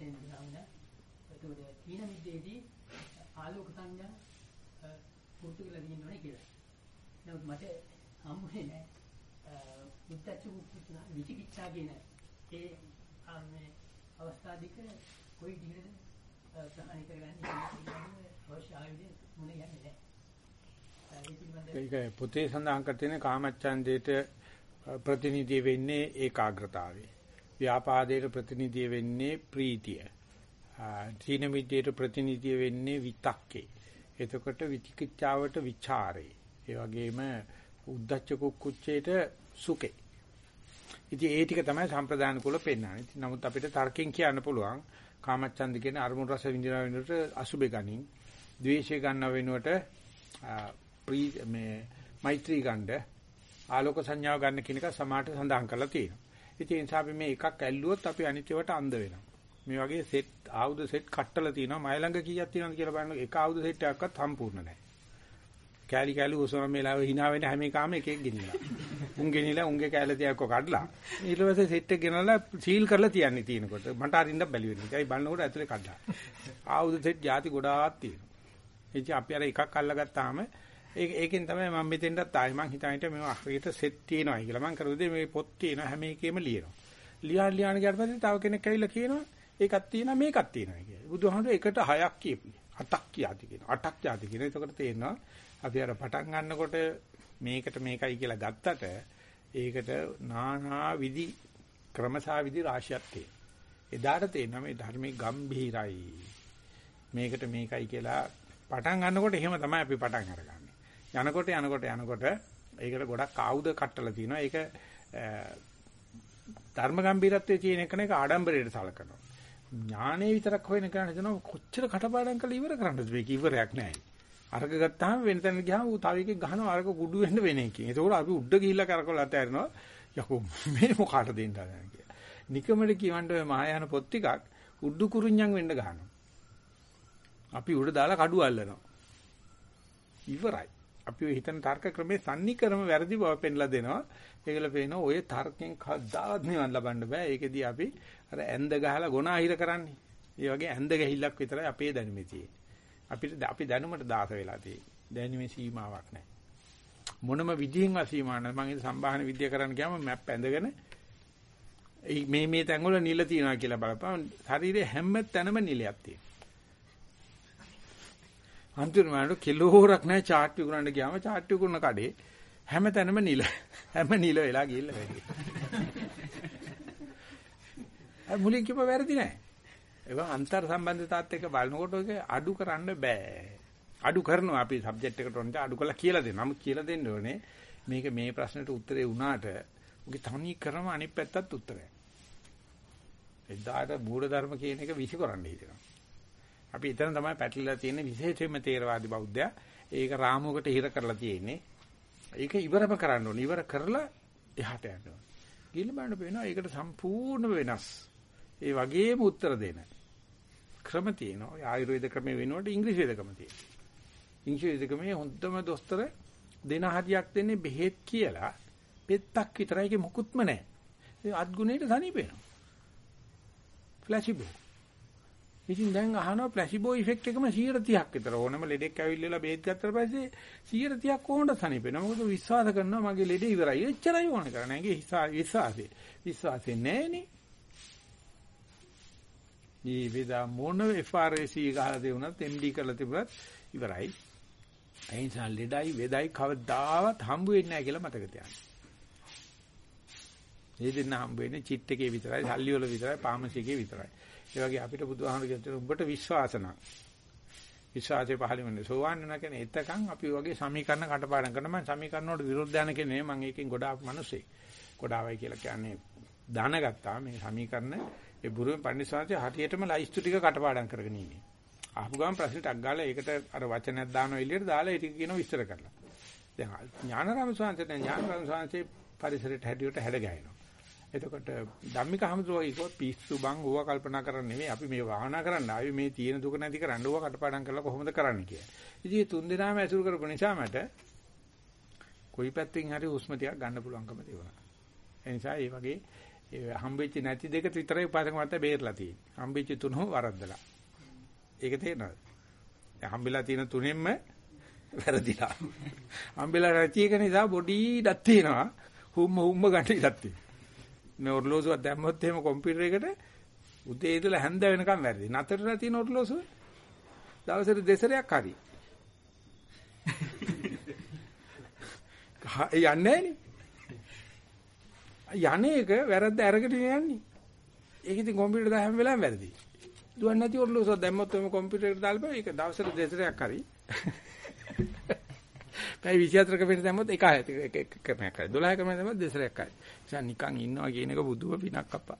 දැන් දිනහුණා. ඒකෝද තීන මිද්දේදී ආලෝක සංඥා පුරුදු කරලා තියෙන්න ඕනේ කියලා. නමුත් මට හම්බුනේ නැහැ. මුත්තච්චු විචිකිච්ඡා කියන ඒ මේ අවස්ථා දෙක කොයි විදිහටද ප්‍රහාණය කරගන්නේ අවශ්‍ය ආයුධ මුණ යන්නේ නැහැ. ඒක පොතේ සඳහන් කර තියෙන කාමච්ඡන්දේට ප්‍රතිනිධිය වෙන්නේ ඒකාග්‍රතාවය. ව්‍යාපාදයට ප්‍රතිනිධිය වෙන්නේ ප්‍රීතිය. තීන මිද්දේට ප්‍රතිනිධිය වෙන්නේ විතක්කේ. එතකොට විචිකිච්ඡාවට ਵਿਚාරේ. ඒ වගේම උද්දච්ච කුක්කුච්චේට සුඛේ. ඉතින් ඒ ටික තමයි සම්ප්‍රදාන කුල පෙන්වන්නේ. නමුත් අපිට තර්කයෙන් කියන්න පුළුවන් කාමච්ඡන්ද කියන අරමුණු රස විඳින වෙනුවට අසුබේ ගනින්, ද්වේෂය ගන්නව වෙනුවට ප්‍රී මේ මෛත්‍රී ගන්න, ආලෝක සංඥාව ගන්න කියන එක සමාහට සඳහන් කරලා තියෙනවා. ඉතින් ඒ නිසා අපි මේ එකක් ඇල්ලුවොත් අපි අනිත්‍යවට අන්ධ වෙනවා. මේ වගේ සෙට් ආයුධ සෙට් කට්ටලා තියෙනවා. මයි ළඟ කීයක් තියෙනවද කියලා බලන්න එක ආයුධ සෙට් එකක්වත් සම්පූර්ණ නැහැ. කෑලි කෑලි උසම මේලාව hina වෙන හැම එකම එකෙක් ගෙනිලා. උන් ගෙනිලා උන්ගේ කෑල්ල තියක්ක කඩලා ඊට පස්සේ සෙට් එක ගෙනලා සීල් කරලා තියන්නේ තියෙනකොට මට අරින්න බැලි වෙනවා. ඒයි බලනකොට ඇතුලේ කඩලා. ආයුධ සෙට් ಜಾති ගොඩාක් තියෙනවා. ඉතින් අපි අර එකක් අල්ලගත්තාම ඒක ඒකෙන් තමයි මම මෙතෙන්ටත් ආයි මං හිතානිට මේ හරියට සෙට් තියෙනවා කියලා. මං කරුවේදී මේ පොත් තියෙනවා හැම එකෙම ලියනවා. ලියන ලියන ගියාට පස්සේ තව කෙනෙක් ඇවිල්ලා කියනවා ඒකක් තියෙනවා මේකක් තියෙනවා කියලා. බුදුහාමුදුරේ එකට හයක් කියපු. අටක් කියාති කියනවා. අටක් කියාති කියනවා. එතකොට තේරෙනවා අපි අර පටන් ගන්නකොට මේකට මේකයි කියලා ගත්තට ඒකට නානා විදි ක්‍රමසා විදි රාශියක් තියෙනවා. එදාට තේරෙනවා මේ ධර්මයේ ගම්භීරයි. මේකට මේකයි කියලා පටන් ගන්නකොට එහෙම තමයි අපි පටන් අරගන්නේ. යනකොට යනකොට යනකොට ඒකට ගොඩක් ආයුධ කට්ටලා තිනවා. ඒක ධර්ම ගැඹීරත්වයේ තියෙන එක නේ ආඩම්බරයට සලකනවා. ඥානෙ විතරක් හොයන කෙනා හිතනවා කොච්චර කටපාඩම් කරලා ඉවර කරන්නද මේක ඉවරයක් නැහැ. අරක ගත්තාම වෙන තැනට ගියාම ඌ තව එකෙක් ගහනවා අරක කුඩු වෙන්න වෙන එකකින්. ඒකෝර අපි උඩ ගිහිල්ලා කරකවලා අතහැරනවා. යකෝ මේ මොකාට දෙන්නද කියලා. නිකමඩ කියවන්න ඔය මහායාන පොත් ටිකක් උඩු කුරුඤ්ඤම් වෙන්න ගහනවා. අපි උඩ දාලා කඩුව අල්ලනවා. ඉවරයි. අපි ඔය හිතන තර්ක ක්‍රමේ සම්නිකරම වැරදි බව පෙන්ලා දෙනවා. ඒකල පේනවා ඔය තර්කෙන් කවදාවත් නිවන් ලබන්න බෑ. ඒකෙදී අපි අර ඇඳ ගහලා ගොන අහිර කරන්නේ. ඒ වගේ ඇඳ ගහිල්ලක් විතරයි අපේ දැනුමේ තියෙන්නේ. අපිට අපි දැනුමට දාස වෙලා තියෙන්නේ. දැනුමේ සීමාවක් නැහැ. මොනම විදිහින්වත් සීමා නැහැ. මම ඉතින් සම්භාහන විද්‍යාව කරන්න ගියාම මැප් ඇඳගෙන මේ මේ තැන්වල නිල තියනවා කියලා බලපන්. ශරීරයේ හැම තැනම නිලයක් තියෙනවා. අන්තිමට කිලෝරක් නැහැ චාට් විකුණන්න ගියාම චාට් විකුණන කඩේ හැම තැනම නිල හැම නිල වෙලා ගිහිල්ලා වැඩි. අය මුලින් කිව්ව වැරදි නෑ. ඒක අන්තර් සම්බන්ධතාවත් එක්ක බලනකොට ඒක අඩු කරන්න බෑ. අඩු කරනවා අපි සබ්ජෙක්ට් එකට උන්ට අඩු කරලා කියලා දෙනවා. නමුත් කියලා දෙන්න ඕනේ මේක මේ ප්‍රශ්නෙට උත්තරේ වුණාට උගේ තනි ක්‍රම අනිත් පැත්තත් උත්තරයි. එදාට මූල ධර්ම කියන එක විසිකරන්න හිතෙනවා. අපි එතන තමයි පැටලලා තියෙන්නේ විශේෂයෙන්ම තේරවාදී බෞද්ධයා. ඒක රාමුවකට හිර කරලා තියෙන්නේ. ඒක ඉවරම කරන්න ඕනේ. ඉවර කරලා එහාට යන්න ඕනේ. ගිහින් බලන්න පේනවා ඒකට සම්පූර්ණ වෙනස්. ඒ වගේම උත්තර දෙන ක්‍රම තියෙනවා. ආයුර්වේද ක්‍රමේ වෙනකොට ඉංග්‍රීසි වේද ක්‍රම තියෙනවා. ඉංග්‍රීසි වේද ක්‍රමේ හොඳම දොස්තර දෙන හරියක් දෙන්නේ බෙහෙත් කියලා පෙත්තක් විතරයි ඒක මොකුත්ම නැහැ. ඒ අත් ගුණයට සනීප වෙනවා. ප්ලාසිබෝ. ඉතින් දැන් අහනවා ප්ලාසිබෝ ඉෆෙක්ට් එකම 130ක් විතර ඕනම ලෙඩෙක් ඇවිල්ලා බේත් ගත්තට පස්සේ 130ක් කොහොමද සනීප වෙනවා? මොකද විශ්වාස කරනවා මගේ ලෙඩේ ඉවරයි. එච්චරයි ඕන කරන්නේ. ඒගේ විශ්වාසය. විශ්වාසය නැහෙනේ. මේ වේදා මොන FRC ගහලා දෙවුනත් MD කරලා තිබුණත් ඉවරයි. ඒ නිසා ලෙඩයි වේදයි කවදාවත් හම්බ වෙන්නේ නැහැ කියලා මතක තියාගන්න. මේ දෙන්න හම්බ වෙන්නේ චිට් එකේ විතරයි, සල්ලි වල විතරයි, පාමසි එකේ විතරයි. ඒ වගේ අපිට බුදුහාමුදුරු කියනවා උඹට විශ්වාස නැහැ. විශ්වාසය පහළ වෙන්නේ සෝවාන් වෙනවා කියන්නේ එතකන් අපි වගේ සමීකරණ කටපාඩම් කරන මම සමීකරණ වලට විරුද්ධ යන කෙනේ මම ඒකෙන් ගොඩාක් මිනිස්සෙක්. ගොඩාවයි කියලා කියන්නේ දැනගත්තා මේ සමීකරණ ඒ බුරුවෙන් පන්සිවාංශය හරියටම ලයිස්තු ටික කටපාඩම් කරගෙන ඉන්නේ. ආපු ගමන් ප්‍රශ්නෙට අග්ගාලා ඒකට අර වචනයක් දානවා එළියට දාලා ඒ ටික කියනවා විස්තර කරලා. දැන් ඥානරාම ස්වාමීන් වහන්සේ ඥානරාම ස්වාමීන් පරිසරයට හැදියට හැඩ ගහනවා. එතකොට ධම්මික හමුදුරුවෝ කිව්වොත් පිස්සු බං ඕවා කල්පනා කරන්නේ නෙමෙයි අපි මේ භාවනා කරන්න ආවේ මේ තියෙන දුක නැති කරන්න ඕවා කටපාඩම් කරලා කොහොමද කරන්නේ කියලා. ඉතින් මේ තුන් දෙනාම ඇසුරු කරපු නිසා මට කොයි පැත්තෙන් හරි හුස්ම ටිකක් ගන්න පුළුවන්කම තිබුණා. ඒ නිසා මේ වගේ හම්බෙච්ච නැති දෙක විතරයි උපාසක මත බේරලා තියෙන්නේ. හම්බෙච්ච තුනම වරද්දලා. ඒක තේරෙනවද? හම්බෙලා තියෙන තුනෙන්ම වැරදිලා. හම්බෙලා නැති එක නිසා බොඩි ඉඩක් තියෙනවා. හුම්ම හුම්ම ගන්න ඉඩක් තියෙනවා. මේ ඔර්ලෝසුවක් දැම්මොත් එහෙම කම්පියුටර් එකට උදේ ඉඳලා හැන්ද වෙනකම් වැරදි. නතරලා තියෙන ඔර්ලෝසුව දවසට දෙසරයක් හරි. යන්නේ නැහනේ. යන්නේ එක වැරද්ද අරගෙන යන්නේ. ඒක ඉතින් කම්පියුටර් දා හැම වෙලාවෙම වැරදි. දුවන්නේ නැති ඔරලෝසුවක් දැම්මොත් එම කම්පියුටර් එකට දාලා බෑ ඒක දවසට දෙසරයක් හරි. පැය 24ක වෙන දැම්මොත් එක එක එක ක්‍රමයක් හරි 12 ක්‍රමයක් දැම්මොත් දෙසරයක් හරි. ඒ නිකන් ඉන්නවා කියන එක බුදුම පිනක් අප්පා.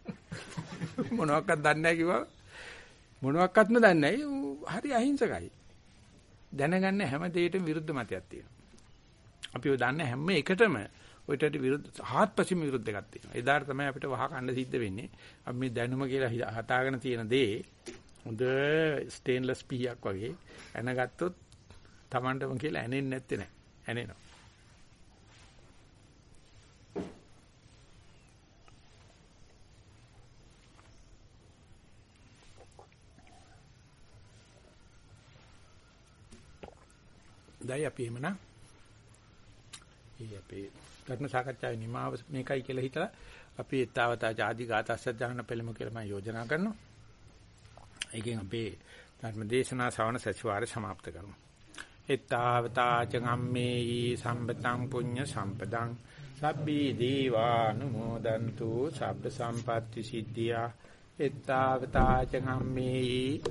මොනවාක්වත් දන්නේ නැහැ කිව්වා. මොනවාක්වත්ම දන්නේ නැහැ. හරි අහිංසකයි. දැනගන්න හැම දෙයකටම විරුද්ධ මතයක් තියෙනවා. අපි ඔය දන්න හැම එකටම ඔයිට විරුද්ධ හාත්පසින්ම විරුද්ධ එකක් තියෙනවා. එදාට තමයි අපිට වහ කන්න සිද්ධ වෙන්නේ. අපි මේ දැනුම කියලා හදාගෙන තියෙන දේ හොඳ ස්ටේන්ලස් පීයක් වගේ ඇනගත්තොත් Tamanටම කියලා ඇනෙන්නේ නැත්තේ නෑ. ඇනෙනවා. දැයි අපි එමනම් ඊ අපේ ධර්ම සාකච්ඡාවේ නිමාව මේකයි කියලා හිතලා අපි ඊතාවතා ආදි ගාතස්සත් ගන්න පෙළම කියලා මම යෝජනා කරනවා. ඒකෙන් අපේ ධර්ම දේශනා ශ්‍රවණ සතිವಾರ સમાપ્ત කරනවා. ඊතාවතා චගම්මේහි සම්පතං පුඤ්ඤ සම්පදං සබ්බී දීවානුමෝදන්තු සබ්බ සම්පatti සිද්ධියා. ඊතාවතා චගම්මේහි